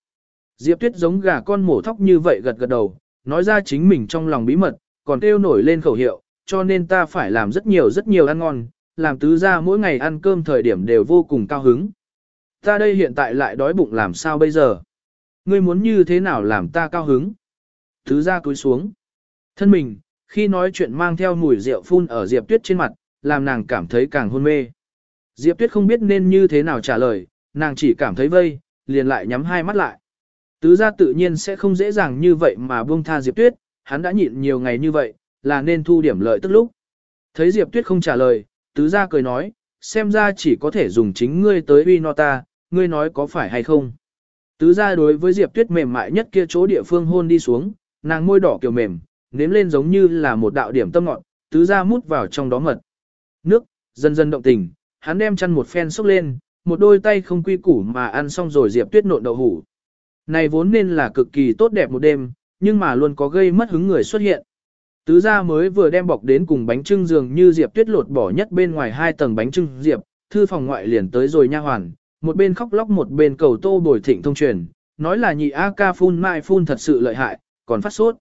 Diệp Tuyết giống gà con mổ thóc như vậy gật gật đầu, nói ra chính mình trong lòng bí mật, còn kêu nổi lên khẩu hiệu, cho nên ta phải làm rất nhiều rất nhiều ăn ngon, làm tứ gia mỗi ngày ăn cơm thời điểm đều vô cùng cao hứng. Ta đây hiện tại lại đói bụng làm sao bây giờ? Ngươi muốn như thế nào làm ta cao hứng? Thứ ra cúi xuống. Thân mình, khi nói chuyện mang theo mùi rượu phun ở Diệp Tuyết trên mặt, làm nàng cảm thấy càng hôn mê. Diệp Tuyết không biết nên như thế nào trả lời, nàng chỉ cảm thấy vây, liền lại nhắm hai mắt lại. Tứ gia tự nhiên sẽ không dễ dàng như vậy mà buông tha Diệp Tuyết, hắn đã nhịn nhiều ngày như vậy, là nên thu điểm lợi tức lúc. Thấy Diệp Tuyết không trả lời, tứ gia cười nói, xem ra chỉ có thể dùng chính ngươi tới uy no ta, ngươi nói có phải hay không. Tứ gia đối với Diệp Tuyết mềm mại nhất kia chỗ địa phương hôn đi xuống, nàng môi đỏ kiểu mềm, nếm lên giống như là một đạo điểm tâm ngọn, tứ gia mút vào trong đó mật. Nước, dần dần động tình, hắn đem chăn một phen xúc lên, một đôi tay không quy củ mà ăn xong rồi Diệp Tuyết nộn đậu hủ. Này vốn nên là cực kỳ tốt đẹp một đêm, nhưng mà luôn có gây mất hứng người xuất hiện. Tứ gia mới vừa đem bọc đến cùng bánh trưng dường như Diệp Tuyết lột bỏ nhất bên ngoài hai tầng bánh trưng Diệp, thư phòng ngoại liền tới rồi nha hoàn, một bên khóc lóc một bên cầu tô bồi thịnh thông truyền, nói là nhị A ca phun mai phun thật sự lợi hại, còn phát sốt.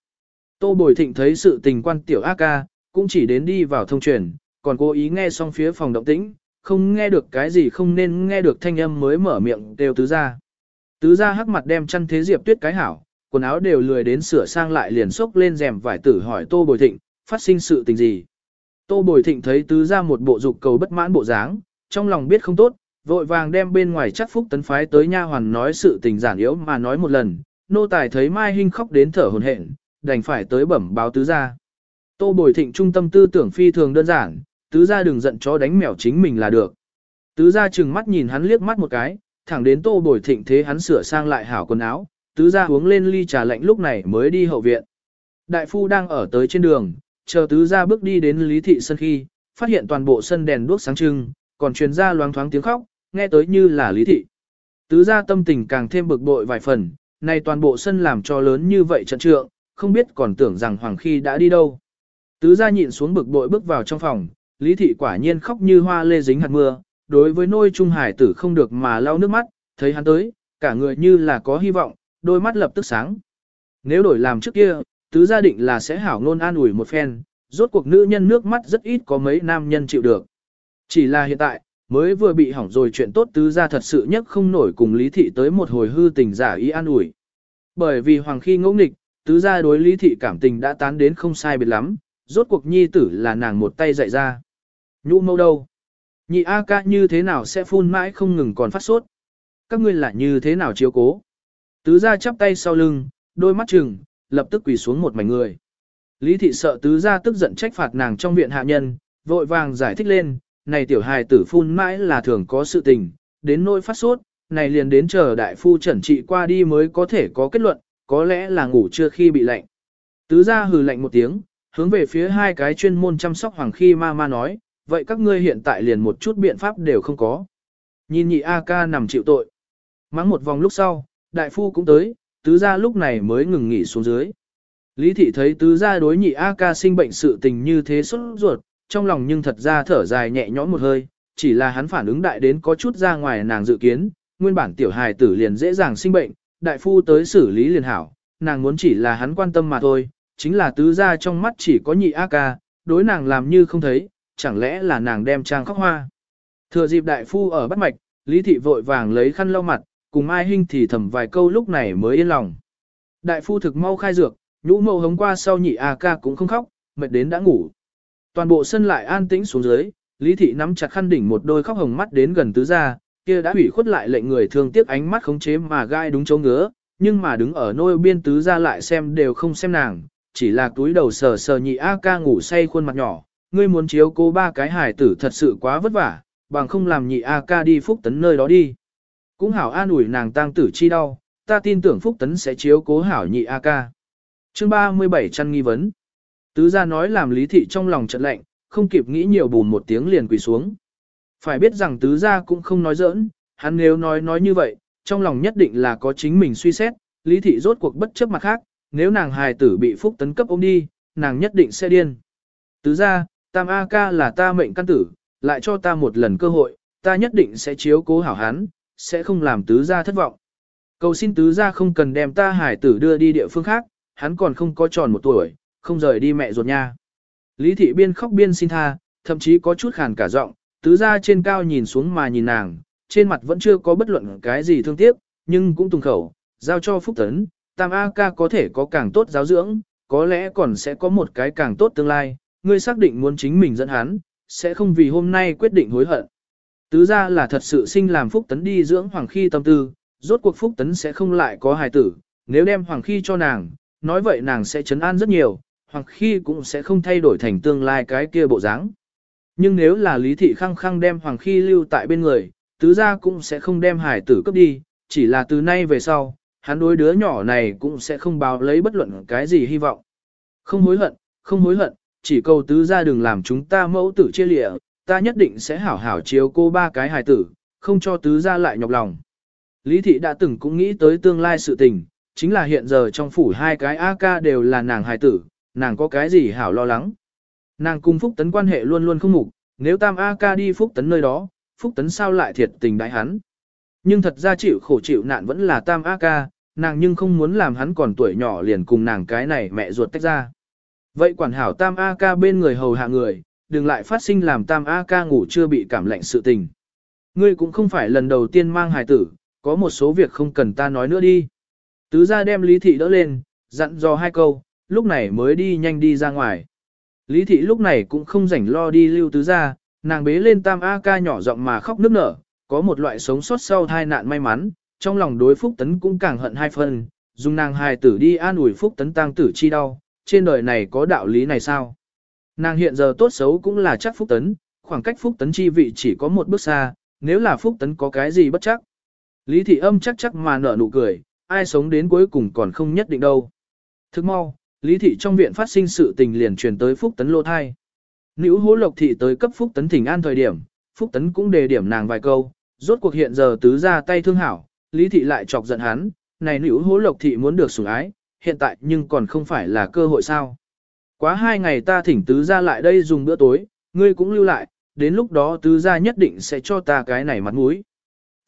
Tô bồi thịnh thấy sự tình quan tiểu A ca, cũng chỉ đến đi vào thông truyền, còn cố ý nghe xong phía phòng động tĩnh, không nghe được cái gì không nên nghe được thanh âm mới mở miệng đều tứ gia. Tứ gia hắc mặt đem chăn thế Diệp Tuyết cái hảo, quần áo đều lười đến sửa sang lại liền xốc lên rèm vải tử hỏi Tô Bồi Thịnh, phát sinh sự tình gì. Tô Bồi Thịnh thấy tứ gia một bộ dục cầu bất mãn bộ dáng, trong lòng biết không tốt, vội vàng đem bên ngoài chắc phúc tấn phái tới nha hoàn nói sự tình giản yếu mà nói một lần, nô tài thấy Mai Hinh khóc đến thở hổn hển, đành phải tới bẩm báo tứ gia. Tô Bồi Thịnh trung tâm tư tưởng phi thường đơn giản, tứ gia đừng giận chó đánh mèo chính mình là được. Tứ gia chừng mắt nhìn hắn liếc mắt một cái, thẳng đến Tô Bồi Thịnh thế hắn sửa sang lại hảo quần áo, tứ gia uống lên ly trà lạnh lúc này mới đi hậu viện. Đại phu đang ở tới trên đường, chờ tứ gia bước đi đến Lý thị sân khi, phát hiện toàn bộ sân đèn đuốc sáng trưng, còn truyền ra loáng thoáng tiếng khóc, nghe tới như là Lý thị. Tứ gia tâm tình càng thêm bực bội vài phần, nay toàn bộ sân làm cho lớn như vậy trận trượng, không biết còn tưởng rằng Hoàng Khi đã đi đâu. Tứ gia nhịn xuống bực bội bước vào trong phòng, Lý thị quả nhiên khóc như hoa lê dính hạt mưa, đối với nôi trung hải tử không được mà lau nước mắt, thấy hắn tới, cả người như là có hy vọng, đôi mắt lập tức sáng. Nếu đổi làm trước kia, tứ gia định là sẽ hảo ngôn an ủi một phen, rốt cuộc nữ nhân nước mắt rất ít có mấy nam nhân chịu được. Chỉ là hiện tại, mới vừa bị hỏng rồi chuyện tốt tứ gia thật sự nhất không nổi cùng lý thị tới một hồi hư tình giả ý an ủi. Bởi vì hoàng khi ngỗ nghịch, tứ gia đối lý thị cảm tình đã tán đến không sai biệt lắm, rốt cuộc nhi tử là nàng một tay dạy ra. Nhũ mâu đâu? Nhị A ca như thế nào sẽ phun mãi không ngừng còn phát sốt? Các ngươi là như thế nào chiếu cố? Tứ gia chắp tay sau lưng, đôi mắt trừng, lập tức quỳ xuống một mảnh người. Lý thị sợ tứ gia tức giận trách phạt nàng trong viện hạ nhân, vội vàng giải thích lên, này tiểu hài tử phun mãi là thường có sự tình, đến nỗi phát sốt, này liền đến chờ đại phu chẩn trị qua đi mới có thể có kết luận, có lẽ là ngủ chưa khi bị lạnh. Tứ gia hừ lạnh một tiếng, hướng về phía hai cái chuyên môn chăm sóc hoàng khi ma ma nói, vậy các ngươi hiện tại liền một chút biện pháp đều không có. Nhìn nhị A ca nằm chịu tội. Mắng một vòng lúc sau, đại phu cũng tới, tứ gia lúc này mới ngừng nghỉ xuống dưới. Lý thị thấy tứ gia đối nhị A ca sinh bệnh sự tình như thế xuất ruột, trong lòng nhưng thật ra thở dài nhẹ nhõm một hơi, chỉ là hắn phản ứng đại đến có chút ra ngoài nàng dự kiến, nguyên bản tiểu hài tử liền dễ dàng sinh bệnh, đại phu tới xử lý liền hảo, nàng muốn chỉ là hắn quan tâm mà thôi, chính là tứ gia trong mắt chỉ có nhị A ca, đối nàng làm như không thấy, chẳng lẽ là nàng đem trang khóc hoa. Thừa dịp đại phu ở bắt mạch, Lý thị vội vàng lấy khăn lau mặt, cùng Mai Hinh thì thầm vài câu lúc này mới yên lòng. Đại phu thực mau khai dược, nhũ mâu hống qua sau nhị A ca cũng không khóc, mệt đến đã ngủ. Toàn bộ sân lại an tĩnh xuống dưới, Lý thị nắm chặt khăn đỉnh một đôi khóc hồng mắt đến gần tứ gia, kia đã hủy khuất lại lệnh người thương tiếc ánh mắt khống chế mà gai đúng chỗ ngứa, nhưng mà đứng ở nôi biên tứ gia lại xem đều không xem nàng, chỉ là túi đầu sờ sờ nhị A ca ngủ say khuôn mặt nhỏ, ngươi muốn chiếu cố ba cái hài tử thật sự quá vất vả, bằng không làm nhị A ca đi phúc tấn nơi đó đi. Cũng hảo an ủi nàng tang tử chi đau, ta tin tưởng phúc tấn sẽ chiếu cố hảo nhị A ca. Chương 37 chăn nghi vấn. Tứ gia nói làm lý thị trong lòng trận lạnh, không kịp nghĩ nhiều bùn một tiếng liền quỳ xuống. Phải biết rằng tứ gia cũng không nói giỡn, hắn nếu nói nói như vậy, trong lòng nhất định là có chính mình suy xét, lý thị rốt cuộc bất chấp mặt khác, nếu nàng hài tử bị phúc tấn cấp ôm đi, nàng nhất định sẽ điên. Tứ gia, tam A ca là ta mệnh căn tử, lại cho ta một lần cơ hội, ta nhất định sẽ chiếu cố hảo hắn, sẽ không làm tứ gia thất vọng. Cầu xin tứ gia không cần đem ta hải tử đưa đi địa phương khác, hắn còn không có tròn một tuổi, không rời đi mẹ ruột nha. Lý thị biên khóc biên xin tha, thậm chí có chút khàn cả giọng, tứ gia trên cao nhìn xuống mà nhìn nàng, trên mặt vẫn chưa có bất luận cái gì thương tiếc, nhưng cũng tùng khẩu, giao cho phúc tấn, tam A ca có thể có càng tốt giáo dưỡng, có lẽ còn sẽ có một cái càng tốt tương lai, ngươi xác định muốn chính mình dẫn hắn, sẽ không vì hôm nay quyết định hối hận. Tứ ra là thật sự sinh làm Phúc Tấn đi dưỡng Hoàng Khi tâm tư, rốt cuộc Phúc Tấn sẽ không lại có hài tử, nếu đem Hoàng Khi cho nàng, nói vậy nàng sẽ chấn an rất nhiều, Hoàng Khi cũng sẽ không thay đổi thành tương lai cái kia bộ dáng. Nhưng nếu là Lý Thị khăng khăng đem Hoàng Khi lưu tại bên người, tứ gia cũng sẽ không đem hài tử cấp đi, chỉ là từ nay về sau, hắn đối đứa nhỏ này cũng sẽ không báo lấy bất luận cái gì hy vọng. Không hối hận, không hối hận, chỉ cầu tứ gia đừng làm chúng ta mẫu tử chia lịa, ta nhất định sẽ hảo hảo chiếu cô ba cái hài tử, không cho tứ gia lại nhọc lòng. Lý thị đã từng cũng nghĩ tới tương lai sự tình, chính là hiện giờ trong phủ hai cái AK đều là nàng hài tử, nàng có cái gì hảo lo lắng. Nàng cùng Phúc Tấn quan hệ luôn luôn không mục, nếu tam AK đi Phúc Tấn nơi đó, Phúc Tấn sao lại thiệt tình đại hắn. Nhưng thật ra chịu khổ chịu nạn vẫn là tam AK, nàng nhưng không muốn làm hắn còn tuổi nhỏ liền cùng nàng cái này mẹ ruột tách ra. Vậy quản hảo tam a ca bên người hầu hạ người, đừng lại phát sinh làm tam a ca ngủ chưa bị cảm lạnh sự tình. Ngươi cũng không phải lần đầu tiên mang hài tử, có một số việc không cần ta nói nữa đi. Tứ gia đem Lý Thị đỡ lên, dặn dò hai câu, lúc này mới đi nhanh đi ra ngoài. Lý Thị lúc này cũng không rảnh lo đi lưu tứ gia, nàng bế lên tam a ca nhỏ giọng mà khóc nức nở, có một loại sống sót sau tai nạn may mắn, trong lòng đối Phúc Tấn cũng càng hận hai phần, dùng nàng hài tử đi an ủi Phúc Tấn tang tử chi đau, trên đời này có đạo lý này sao? Nàng hiện giờ tốt xấu cũng là chắc Phúc Tấn, khoảng cách Phúc Tấn chi vị chỉ có một bước xa, nếu là Phúc Tấn có cái gì bất chắc. Lý thị âm chắc chắc mà nở nụ cười, ai sống đến cuối cùng còn không nhất định đâu. Thức mau, Lý thị trong viện phát sinh sự tình liền truyền tới Phúc Tấn lô thai. Nữ hố lộc thị tới cấp Phúc Tấn thỉnh an thời điểm, Phúc Tấn cũng đề điểm nàng vài câu, rốt cuộc hiện giờ tứ ra tay thương hảo, Lý thị lại chọc giận hắn, này nữ hố lộc thị muốn được sủng ái, hiện tại nhưng còn không phải là cơ hội sao. Quá hai ngày ta thỉnh tứ ra lại đây dùng bữa tối, ngươi cũng lưu lại, đến lúc đó tứ ra nhất định sẽ cho ta cái này mặt mũi.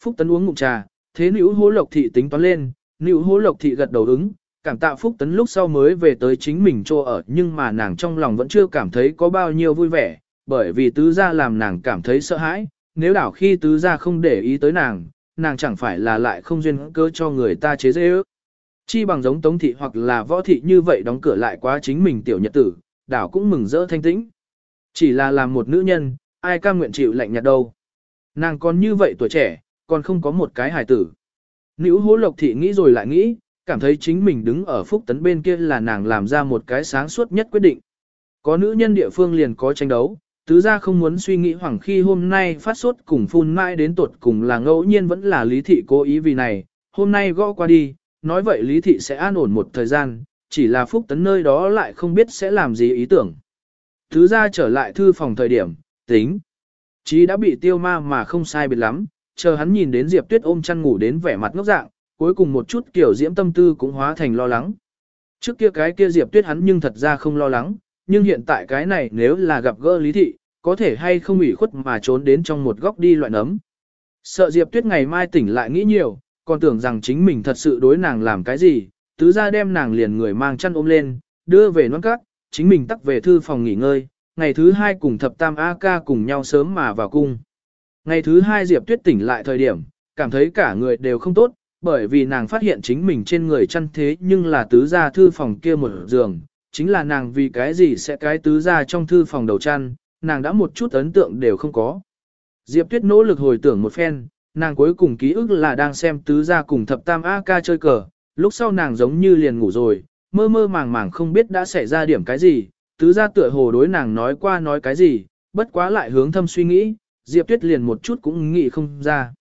Phúc Tấn uống ngụm trà, thế nữ hố lộc thị tính toán lên, nữ hố lộc thị gật đầu ứng, cảm tạ Phúc Tấn lúc sau mới về tới chính mình chỗ ở nhưng mà nàng trong lòng vẫn chưa cảm thấy có bao nhiêu vui vẻ, bởi vì tứ gia làm nàng cảm thấy sợ hãi, nếu đảo khi tứ gia không để ý tới nàng, nàng chẳng phải là lại không duyên cơ cho người ta chế dễ ước. Chi bằng giống tống thị hoặc là võ thị như vậy đóng cửa lại quá chính mình tiểu nhật tử, đảo cũng mừng rỡ thanh tĩnh. Chỉ là làm một nữ nhân, ai cam nguyện chịu lạnh nhạt đâu. Nàng còn như vậy tuổi trẻ, còn không có một cái hài tử. Nữ hố lộc thị nghĩ rồi lại nghĩ, cảm thấy chính mình đứng ở phúc tấn bên kia là nàng làm ra một cái sáng suốt nhất quyết định. Có nữ nhân địa phương liền có tranh đấu, tứ ra không muốn suy nghĩ hoảng khi hôm nay phát sốt cùng phun mãi đến tuột cùng là ngẫu nhiên vẫn là lý thị cố ý vì này, hôm nay gõ qua đi, nói vậy lý thị sẽ an ổn một thời gian, chỉ là phúc tấn nơi đó lại không biết sẽ làm gì ý tưởng. thứ ra trở lại thư phòng thời điểm, tính. Chí đã bị tiêu ma mà không sai biệt lắm, chờ hắn nhìn đến Diệp Tuyết ôm chăn ngủ đến vẻ mặt ngốc dạng, cuối cùng một chút kiểu diễm tâm tư cũng hóa thành lo lắng. Trước kia cái kia Diệp Tuyết hắn nhưng thật ra không lo lắng, nhưng hiện tại cái này nếu là gặp gỡ Lý Thị, có thể hay không ủy khuất mà trốn đến trong một góc đi loại nấm. Sợ Diệp Tuyết ngày mai tỉnh lại nghĩ nhiều, còn tưởng rằng chính mình thật sự đối nàng làm cái gì, tứ ra đem nàng liền người mang chăn ôm lên, đưa về nón cát, chính mình tắt về thư phòng nghỉ ngơi, ngày thứ hai cùng thập tam A ca cùng nhau sớm mà vào cung. Ngày thứ hai Diệp Tuyết tỉnh lại thời điểm, cảm thấy cả người đều không tốt, bởi vì nàng phát hiện chính mình trên người chăn thế nhưng là tứ gia thư phòng kia một giường, chính là nàng vì cái gì sẽ cái tứ gia trong thư phòng đầu chăn, nàng đã một chút ấn tượng đều không có. Diệp Tuyết nỗ lực hồi tưởng một phen, nàng cuối cùng ký ức là đang xem tứ gia cùng thập tam A ca chơi cờ, lúc sau nàng giống như liền ngủ rồi, mơ mơ màng màng không biết đã xảy ra điểm cái gì, tứ gia tựa hồ đối nàng nói qua nói cái gì, bất quá lại hướng thâm suy nghĩ, Diệp Tuyết liền một chút cũng nghĩ không ra.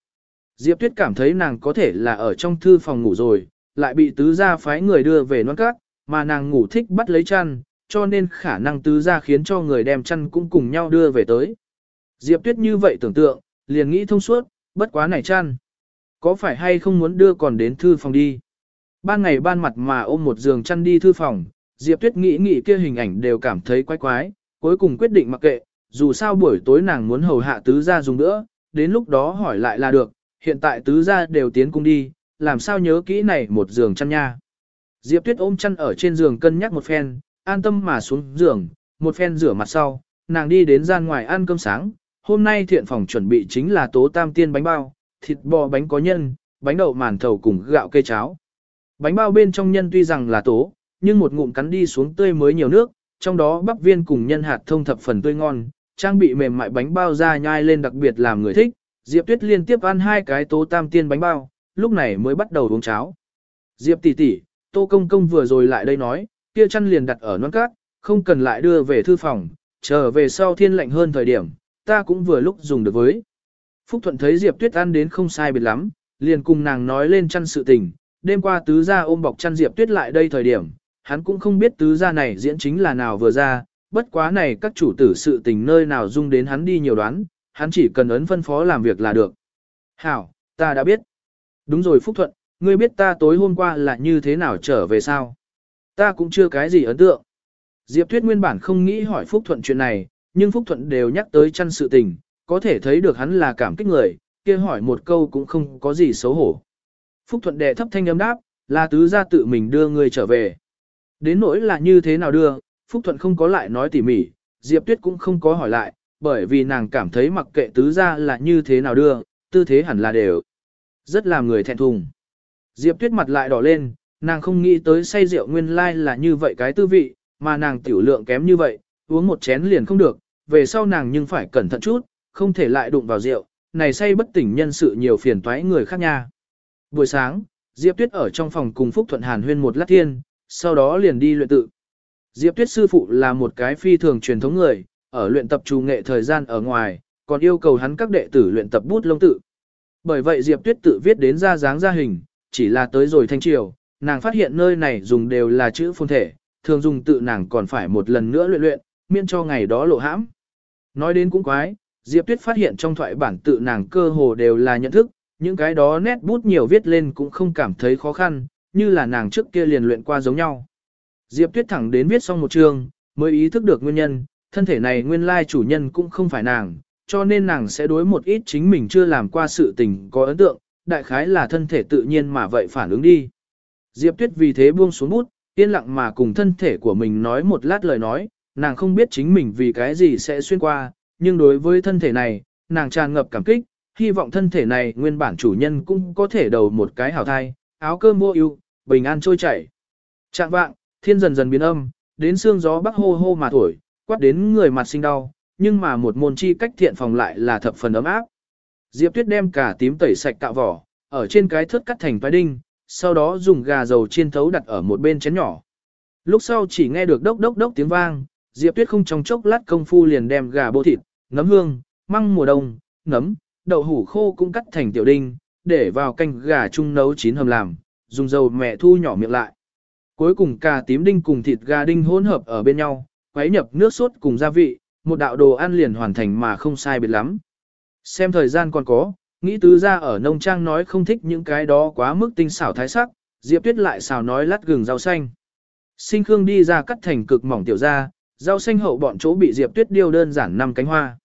Diệp Tuyết cảm thấy nàng có thể là ở trong thư phòng ngủ rồi, lại bị tứ gia phái người đưa về non cát, mà nàng ngủ thích bắt lấy chăn, cho nên khả năng tứ gia khiến cho người đem chăn cũng cùng nhau đưa về tới. Diệp Tuyết như vậy tưởng tượng, liền nghĩ thông suốt, bất quá này chăn. Có phải hay không muốn đưa còn đến thư phòng đi? Ban ngày ban mặt mà ôm một giường chăn đi thư phòng, Diệp Tuyết nghĩ nghĩ kia hình ảnh đều cảm thấy quái quái, cuối cùng quyết định mặc kệ, dù sao buổi tối nàng muốn hầu hạ tứ gia dùng nữa, đến lúc đó hỏi lại là được, hiện tại tứ gia đều tiến cung đi, làm sao nhớ kỹ này một giường chăn nha. Diệp Tuyết ôm chăn ở trên giường cân nhắc một phen, an tâm mà xuống giường, một phen rửa mặt sau, nàng đi đến gian ngoài ăn cơm sáng. Hôm nay thiện phòng chuẩn bị chính là tố tam tiên bánh bao, thịt bò bánh có nhân, bánh đậu màn thầu cùng gạo cây cháo. Bánh bao bên trong nhân tuy rằng là tố, nhưng một ngụm cắn đi xuống tươi mới nhiều nước, trong đó bắp viên cùng nhân hạt thông thập phần tươi ngon, trang bị mềm mại bánh bao ra nhai lên đặc biệt làm người thích, Diệp Tuyết liên tiếp ăn hai cái tố tam tiên bánh bao, lúc này mới bắt đầu uống cháo. Diệp tỷ tỷ, Tô Công Công vừa rồi lại đây nói, kia chăn liền đặt ở non cát, không cần lại đưa về thư phòng, trở về sau thiên lạnh hơn thời điểm, ta cũng vừa lúc dùng được với. Phúc Thuận thấy Diệp Tuyết ăn đến không sai biệt lắm, liền cùng nàng nói lên chăn sự tình, đêm qua tứ gia ôm bọc chăn Diệp Tuyết lại đây thời điểm, hắn cũng không biết tứ gia này diễn chính là nào vừa ra, bất quá này các chủ tử sự tình nơi nào dung đến hắn đi nhiều đoán, hắn chỉ cần ấn phân phó làm việc là được. Hảo, ta đã biết. Đúng rồi Phúc Thuận, ngươi biết ta tối hôm qua là như thế nào trở về sao? Ta cũng chưa cái gì ấn tượng. Diệp Tuyết nguyên bản không nghĩ hỏi Phúc Thuận chuyện này, nhưng Phúc Thuận đều nhắc tới chăn sự tình, có thể thấy được hắn là cảm kích người, kia hỏi một câu cũng không có gì xấu hổ. Phúc Thuận đệ thấp thanh âm đáp, là tứ gia tự mình đưa người trở về. Đến nỗi là như thế nào đưa, Phúc Thuận không có lại nói tỉ mỉ, Diệp Tuyết cũng không có hỏi lại, bởi vì nàng cảm thấy mặc kệ tứ gia là như thế nào đưa, tư thế hẳn là đều. Rất làm người thẹn thùng. Diệp Tuyết mặt lại đỏ lên, nàng không nghĩ tới say rượu nguyên lai là như vậy cái tư vị, mà nàng tiểu lượng kém như vậy, uống một chén liền không được, về sau nàng nhưng phải cẩn thận chút, không thể lại đụng vào rượu, này say bất tỉnh nhân sự nhiều phiền toái người khác nha. Buổi sáng, Diệp Tuyết ở trong phòng cùng Phúc Thuận Hàn huyên một lát thiên, sau đó liền đi luyện tự. Diệp Tuyết sư phụ là một cái phi thường truyền thống người, ở luyện tập trù nghệ thời gian ở ngoài, còn yêu cầu hắn các đệ tử luyện tập bút lông tự. Bởi vậy Diệp Tuyết tự viết đến ra dáng ra hình, chỉ là tới rồi thanh triều, nàng phát hiện nơi này dùng đều là chữ phôn thể, thường dùng tự nàng còn phải một lần nữa luyện luyện, miễn cho ngày đó lộ hãm. Nói đến cũng quái, Diệp Tuyết phát hiện trong thoại bản tự nàng cơ hồ đều là nhận thức, những cái đó nét bút nhiều viết lên cũng không cảm thấy khó khăn, như là nàng trước kia liền luyện qua giống nhau. Diệp Tuyết thẳng đến viết xong một chương, mới ý thức được nguyên nhân, thân thể này nguyên lai chủ nhân cũng không phải nàng, cho nên nàng sẽ đối một ít chính mình chưa làm qua sự tình có ấn tượng, đại khái là thân thể tự nhiên mà vậy phản ứng đi. Diệp Tuyết vì thế buông xuống bút, yên lặng mà cùng thân thể của mình nói một lát lời nói, nàng không biết chính mình vì cái gì sẽ xuyên qua, nhưng đối với thân thể này, nàng tràn ngập cảm kích, hy vọng thân thể này nguyên bản chủ nhân cũng có thể đầu một cái hảo thai, áo cơm mua ưu, bình an trôi chảy. Trạng vạng, thiên dần dần biến âm, đến xương gió bắc hô hô mà thổi, quát đến người mặt sinh đau, nhưng mà một môn chi cách thiện phòng lại là thập phần ấm áp. Diệp Tuyết đem cả tím tẩy sạch cạo vỏ, ở trên cái thớt cắt thành toái đinh, sau đó dùng gà dầu chiên thấu đặt ở một bên chén nhỏ. Lúc sau chỉ nghe được đốc đốc đốc tiếng vang, Diệp Tuyết không trong chốc lát công phu liền đem gà bô thịt, nấm hương, măng mùa đông, nấm, đậu hủ khô cũng cắt thành tiểu đinh, để vào canh gà chung nấu chín hầm làm, dùng dầu mẹ thu nhỏ miệng lại. Cuối cùng cà tím đinh cùng thịt gà đinh hỗn hợp ở bên nhau, quấy nhập nước sốt cùng gia vị, một đạo đồ ăn liền hoàn thành mà không sai biệt lắm. Xem thời gian còn có, nghĩ tứ ra ở nông trang nói không thích những cái đó quá mức tinh xảo thái sắc, Diệp Tuyết lại xào nói lát gừng rau xanh. Sinh Khương đi ra cắt thành cực mỏng tiểu ra, rau xanh hậu bọn chỗ bị Diệp Tuyết điêu đơn giản năm cánh hoa.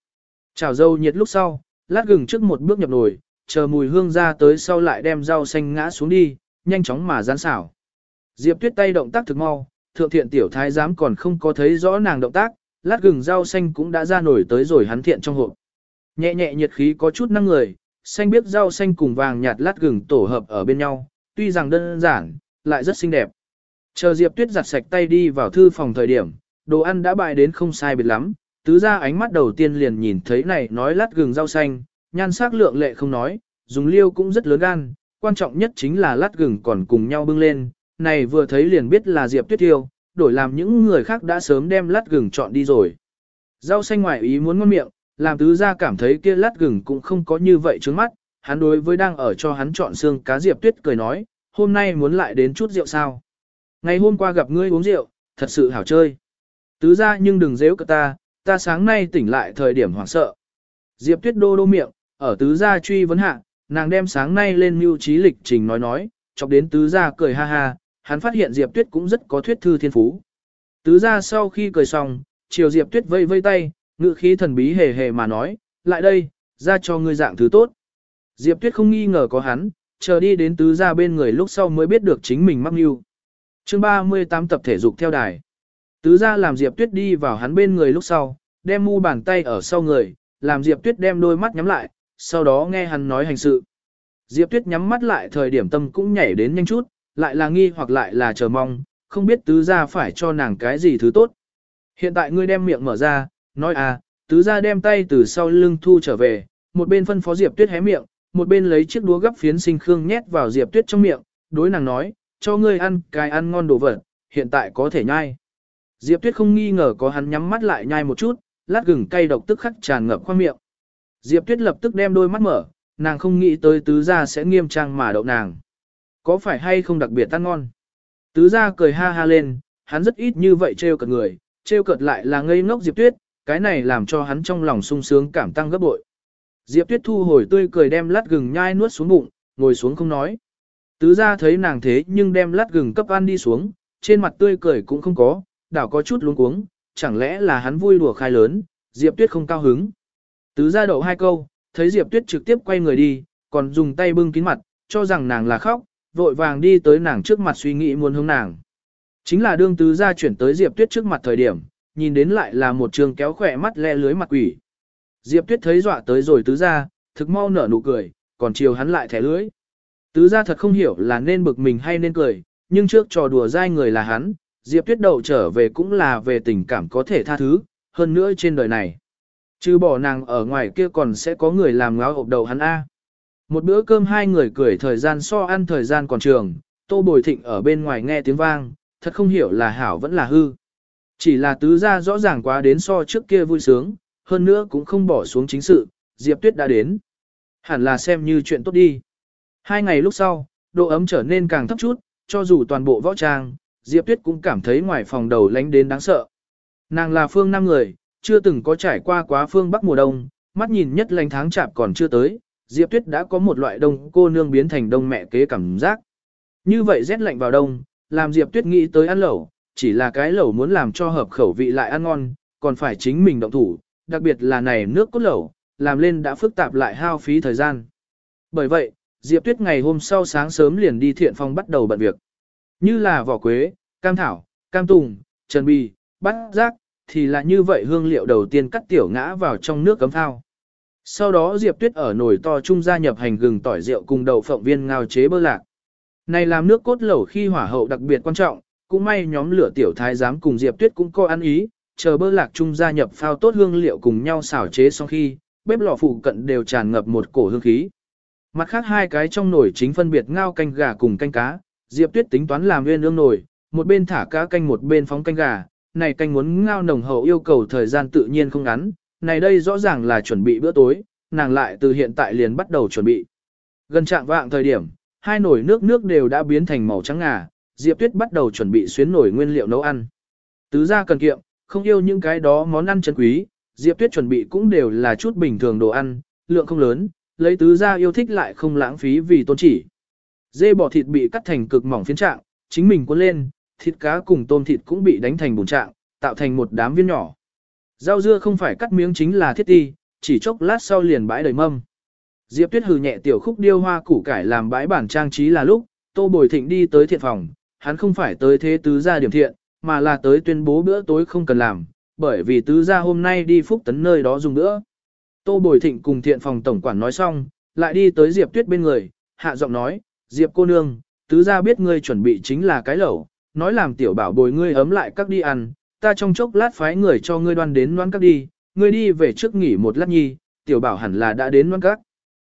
Chảo dâu nhiệt lúc sau, lát gừng trước một bước nhập nồi, chờ mùi hương ra tới sau lại đem rau xanh ngã xuống đi, nhanh chóng mà rán xảo. Diệp Tuyết tay động tác thực mau, thượng thiện tiểu thái giám còn không có thấy rõ nàng động tác, lát gừng rau xanh cũng đã ra nổi tới rồi hắn thiện trong hộp. Nhẹ nhẹ nhiệt khí có chút năng người, xanh biết rau xanh cùng vàng nhạt lát gừng tổ hợp ở bên nhau, tuy rằng đơn giản, lại rất xinh đẹp. Chờ Diệp Tuyết giặt sạch tay đi vào thư phòng thời điểm, đồ ăn đã bại đến không sai biệt lắm, tứ ra ánh mắt đầu tiên liền nhìn thấy này nói lát gừng rau xanh, nhan sắc lượng lệ không nói, dùng liêu cũng rất lớn gan, quan trọng nhất chính là lát gừng còn cùng nhau bưng lên, này vừa thấy liền biết là Diệp Tuyết Thiêu, đổi làm những người khác đã sớm đem lát gừng chọn đi rồi. Rau xanh ngoài ý muốn ngon miệng, làm tứ gia cảm thấy kia lát gừng cũng không có như vậy trước mắt, hắn đối với đang ở cho hắn chọn xương cá Diệp Tuyết cười nói, hôm nay muốn lại đến chút rượu sao. Ngày hôm qua gặp ngươi uống rượu, thật sự hảo chơi. Tứ gia nhưng đừng dễu cả ta, ta sáng nay tỉnh lại thời điểm hoảng sợ. Diệp Tuyết đô đô miệng, ở tứ gia truy vấn hạ, nàng đem sáng nay lên mưu trí lịch trình nói nói, chọc đến tứ gia cười ha ha, hắn phát hiện Diệp Tuyết cũng rất có thuyết thư thiên phú. Tứ gia sau khi cười xong, chiều Diệp Tuyết vây vây tay, ngự khí thần bí hề hề mà nói, lại đây, ra cho ngươi dạng thứ tốt. Diệp Tuyết không nghi ngờ có hắn, chờ đi đến tứ gia bên người lúc sau mới biết được chính mình mắc mưu. Chương 38 tập thể dục theo đài. Tứ gia làm Diệp Tuyết đi vào hắn bên người lúc sau, đem mu bàn tay ở sau người, làm Diệp Tuyết đem đôi mắt nhắm lại, sau đó nghe hắn nói hành sự. Diệp Tuyết nhắm mắt lại thời điểm tâm cũng nhảy đến nhanh chút, lại là nghi hoặc lại là chờ mong, không biết tứ gia phải cho nàng cái gì thứ tốt. Hiện tại ngươi đem miệng mở ra, nói à, tứ gia đem tay từ sau lưng thu trở về, một bên phân phó Diệp Tuyết hé miệng, một bên lấy chiếc đũa gấp phiến sinh khương nhét vào Diệp Tuyết trong miệng, đối nàng nói, cho ngươi ăn cái ăn ngon đồ vật, hiện tại có thể nhai. Diệp Tuyết không nghi ngờ có hắn nhắm mắt lại nhai một chút, lát gừng cay độc tức khắc tràn ngập khoang miệng. Diệp Tuyết lập tức đem đôi mắt mở, nàng không nghĩ tới tứ gia sẽ nghiêm trang mà đậu nàng. Có phải hay không đặc biệt ăn ngon? Tứ gia cười ha ha lên, hắn rất ít như vậy trêu cợt người, trêu cợt lại là ngây ngốc Diệp Tuyết, cái này làm cho hắn trong lòng sung sướng cảm tăng gấp bội. Diệp Tuyết thu hồi tươi cười đem lát gừng nhai nuốt xuống bụng, ngồi xuống không nói. Tứ gia thấy nàng thế nhưng đem lát gừng cấp ăn đi xuống, trên mặt tươi cười cũng không có, đảo có chút luống cuống, chẳng lẽ là hắn vui đùa khai lớn, Diệp Tuyết không cao hứng. Tứ gia đậu hai câu, thấy Diệp Tuyết trực tiếp quay người đi, còn dùng tay bưng kín mặt, cho rằng nàng là khóc, vội vàng đi tới nàng trước mặt suy nghĩ muốn hướng nàng. Chính là đương tứ gia chuyển tới Diệp Tuyết trước mặt thời điểm, nhìn đến lại là một trường kéo khỏe mắt le lưới mặt quỷ. Diệp Tuyết thấy dọa tới rồi tứ gia, thực mau nở nụ cười, còn chiều hắn lại thẻ lưới. Tứ gia thật không hiểu là nên bực mình hay nên cười, nhưng trước trò đùa dai người là hắn, Diệp Tuyết đậu trở về cũng là về tình cảm có thể tha thứ, hơn nữa trên đời này. Chứ bỏ nàng ở ngoài kia còn sẽ có người làm ngáo hộp đầu hắn A. Một bữa cơm hai người cười thời gian so ăn thời gian còn trường, tô bồi thịnh ở bên ngoài nghe tiếng vang, thật không hiểu là hảo vẫn là hư. Chỉ là tứ gia rõ ràng quá đến so trước kia vui sướng, hơn nữa cũng không bỏ xuống chính sự, Diệp Tuyết đã đến. Hẳn là xem như chuyện tốt đi. Hai ngày lúc sau, độ ấm trở nên càng thấp chút, cho dù toàn bộ võ trang, Diệp Tuyết cũng cảm thấy ngoài phòng đầu lánh đến đáng sợ. Nàng là phương nam người, chưa từng có trải qua quá phương Bắc mùa đông, mắt nhìn nhất lánh tháng chạp còn chưa tới, Diệp Tuyết đã có một loại đông cô nương biến thành đông mẹ kế cảm giác. Như vậy rét lạnh vào đông, làm Diệp Tuyết nghĩ tới ăn lẩu, chỉ là cái lẩu muốn làm cho hợp khẩu vị lại ăn ngon, còn phải chính mình động thủ, đặc biệt là này nước cốt lẩu, làm lên đã phức tạp lại hao phí thời gian. Bởi vậy, Diệp Tuyết ngày hôm sau sáng sớm liền đi thiện phòng bắt đầu bận việc. Như là vỏ quế, cam thảo, cam tùng, trần bì, bát giác, thì là như vậy hương liệu đầu tiên cắt tiểu ngã vào trong nước cấm thao. Sau đó Diệp Tuyết ở nồi to trung gia nhập hành gừng tỏi rượu cùng đậu phộng viên ngao chế bơ lạc. Này làm nước cốt lẩu khi hỏa hậu đặc biệt quan trọng, cũng may nhóm lửa tiểu thái giám cùng Diệp Tuyết cũng có ăn ý, chờ bơ lạc trung gia nhập phao tốt hương liệu cùng nhau xào chế xong khi, bếp lò phụ cận đều tràn ngập một cổ hương khí. Mặt khác hai cái trong nồi chính phân biệt ngao canh gà cùng canh cá, Diệp Tuyết tính toán làm nguyên ương nổi, một bên thả cá canh một bên phóng canh gà, này canh muốn ngao nồng hậu yêu cầu thời gian tự nhiên không ngắn, này đây rõ ràng là chuẩn bị bữa tối, nàng lại từ hiện tại liền bắt đầu chuẩn bị. Gần trạng vạng thời điểm, hai nồi nước nước đều đã biến thành màu trắng ngà, Diệp Tuyết bắt đầu chuẩn bị xuyến nổi nguyên liệu nấu ăn. Tứ gia cần kiệm, không yêu những cái đó món ăn chân quý, Diệp Tuyết chuẩn bị cũng đều là chút bình thường đồ ăn, lượng không lớn, lấy tứ gia yêu thích lại không lãng phí vì tôn chỉ. Dê bò thịt bị cắt thành cực mỏng phiến trạng, chính mình cuốn lên, thịt cá cùng tôm thịt cũng bị đánh thành bùn trạng, tạo thành một đám viên nhỏ. Rau dưa không phải cắt miếng chính là thiết ti, chỉ chốc lát sau liền bãi đầy mâm. Diệp Tuyết hừ nhẹ tiểu khúc điêu hoa củ cải làm bãi bản trang trí là lúc, Tô Bồi Thịnh đi tới thiện phòng, hắn không phải tới thế tứ gia điểm thiện, mà là tới tuyên bố bữa tối không cần làm, bởi vì tứ gia hôm nay đi phúc tấn nơi đó dùng bữa. Tô Bồi Thịnh cùng thiện phòng tổng quản nói xong, lại đi tới Diệp Tuyết bên người, hạ giọng nói, Diệp cô nương, tứ gia biết ngươi chuẩn bị chính là cái lẩu, nói làm tiểu bảo bồi ngươi ấm lại các đi ăn, ta trong chốc lát phái người cho ngươi đoan đến đoan các đi, ngươi đi về trước nghỉ một lát nhi, tiểu bảo hẳn là đã đến đoan các.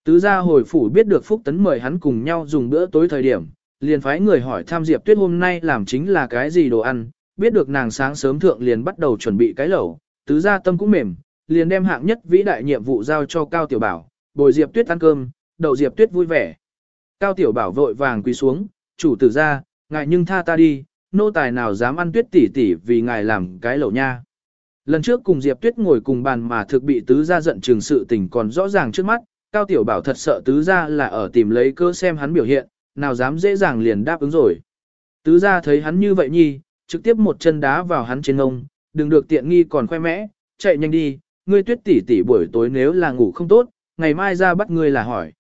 Tứ gia hồi phủ biết được Phúc Tấn mời hắn cùng nhau dùng bữa tối thời điểm, liền phái người hỏi tham Diệp Tuyết hôm nay làm chính là cái gì đồ ăn, biết được nàng sáng sớm thượng liền bắt đầu chuẩn bị cái lẩu, tứ gia tâm cũng mềm, liền đem hạng nhất vĩ đại nhiệm vụ giao cho Cao Tiểu Bảo, bồi Diệp Tuyết ăn cơm, đậu Diệp Tuyết vui vẻ. Cao Tiểu Bảo vội vàng quỳ xuống, chủ tử ra, ngài nhưng tha ta đi, nô tài nào dám ăn Tuyết tỷ tỷ vì ngài làm cái lẩu nha. Lần trước cùng Diệp Tuyết ngồi cùng bàn mà thực bị tứ gia giận trường sự tình còn rõ ràng trước mắt, Cao Tiểu Bảo thật sợ tứ gia là ở tìm lấy cơ xem hắn biểu hiện, nào dám dễ dàng liền đáp ứng rồi. Tứ gia thấy hắn như vậy nhi, trực tiếp một chân đá vào hắn trên ngông, đừng được tiện nghi còn khoe mẽ, chạy nhanh đi, ngươi tuyết tỷ tỷ buổi tối nếu là ngủ không tốt, ngày mai ra bắt ngươi là hỏi.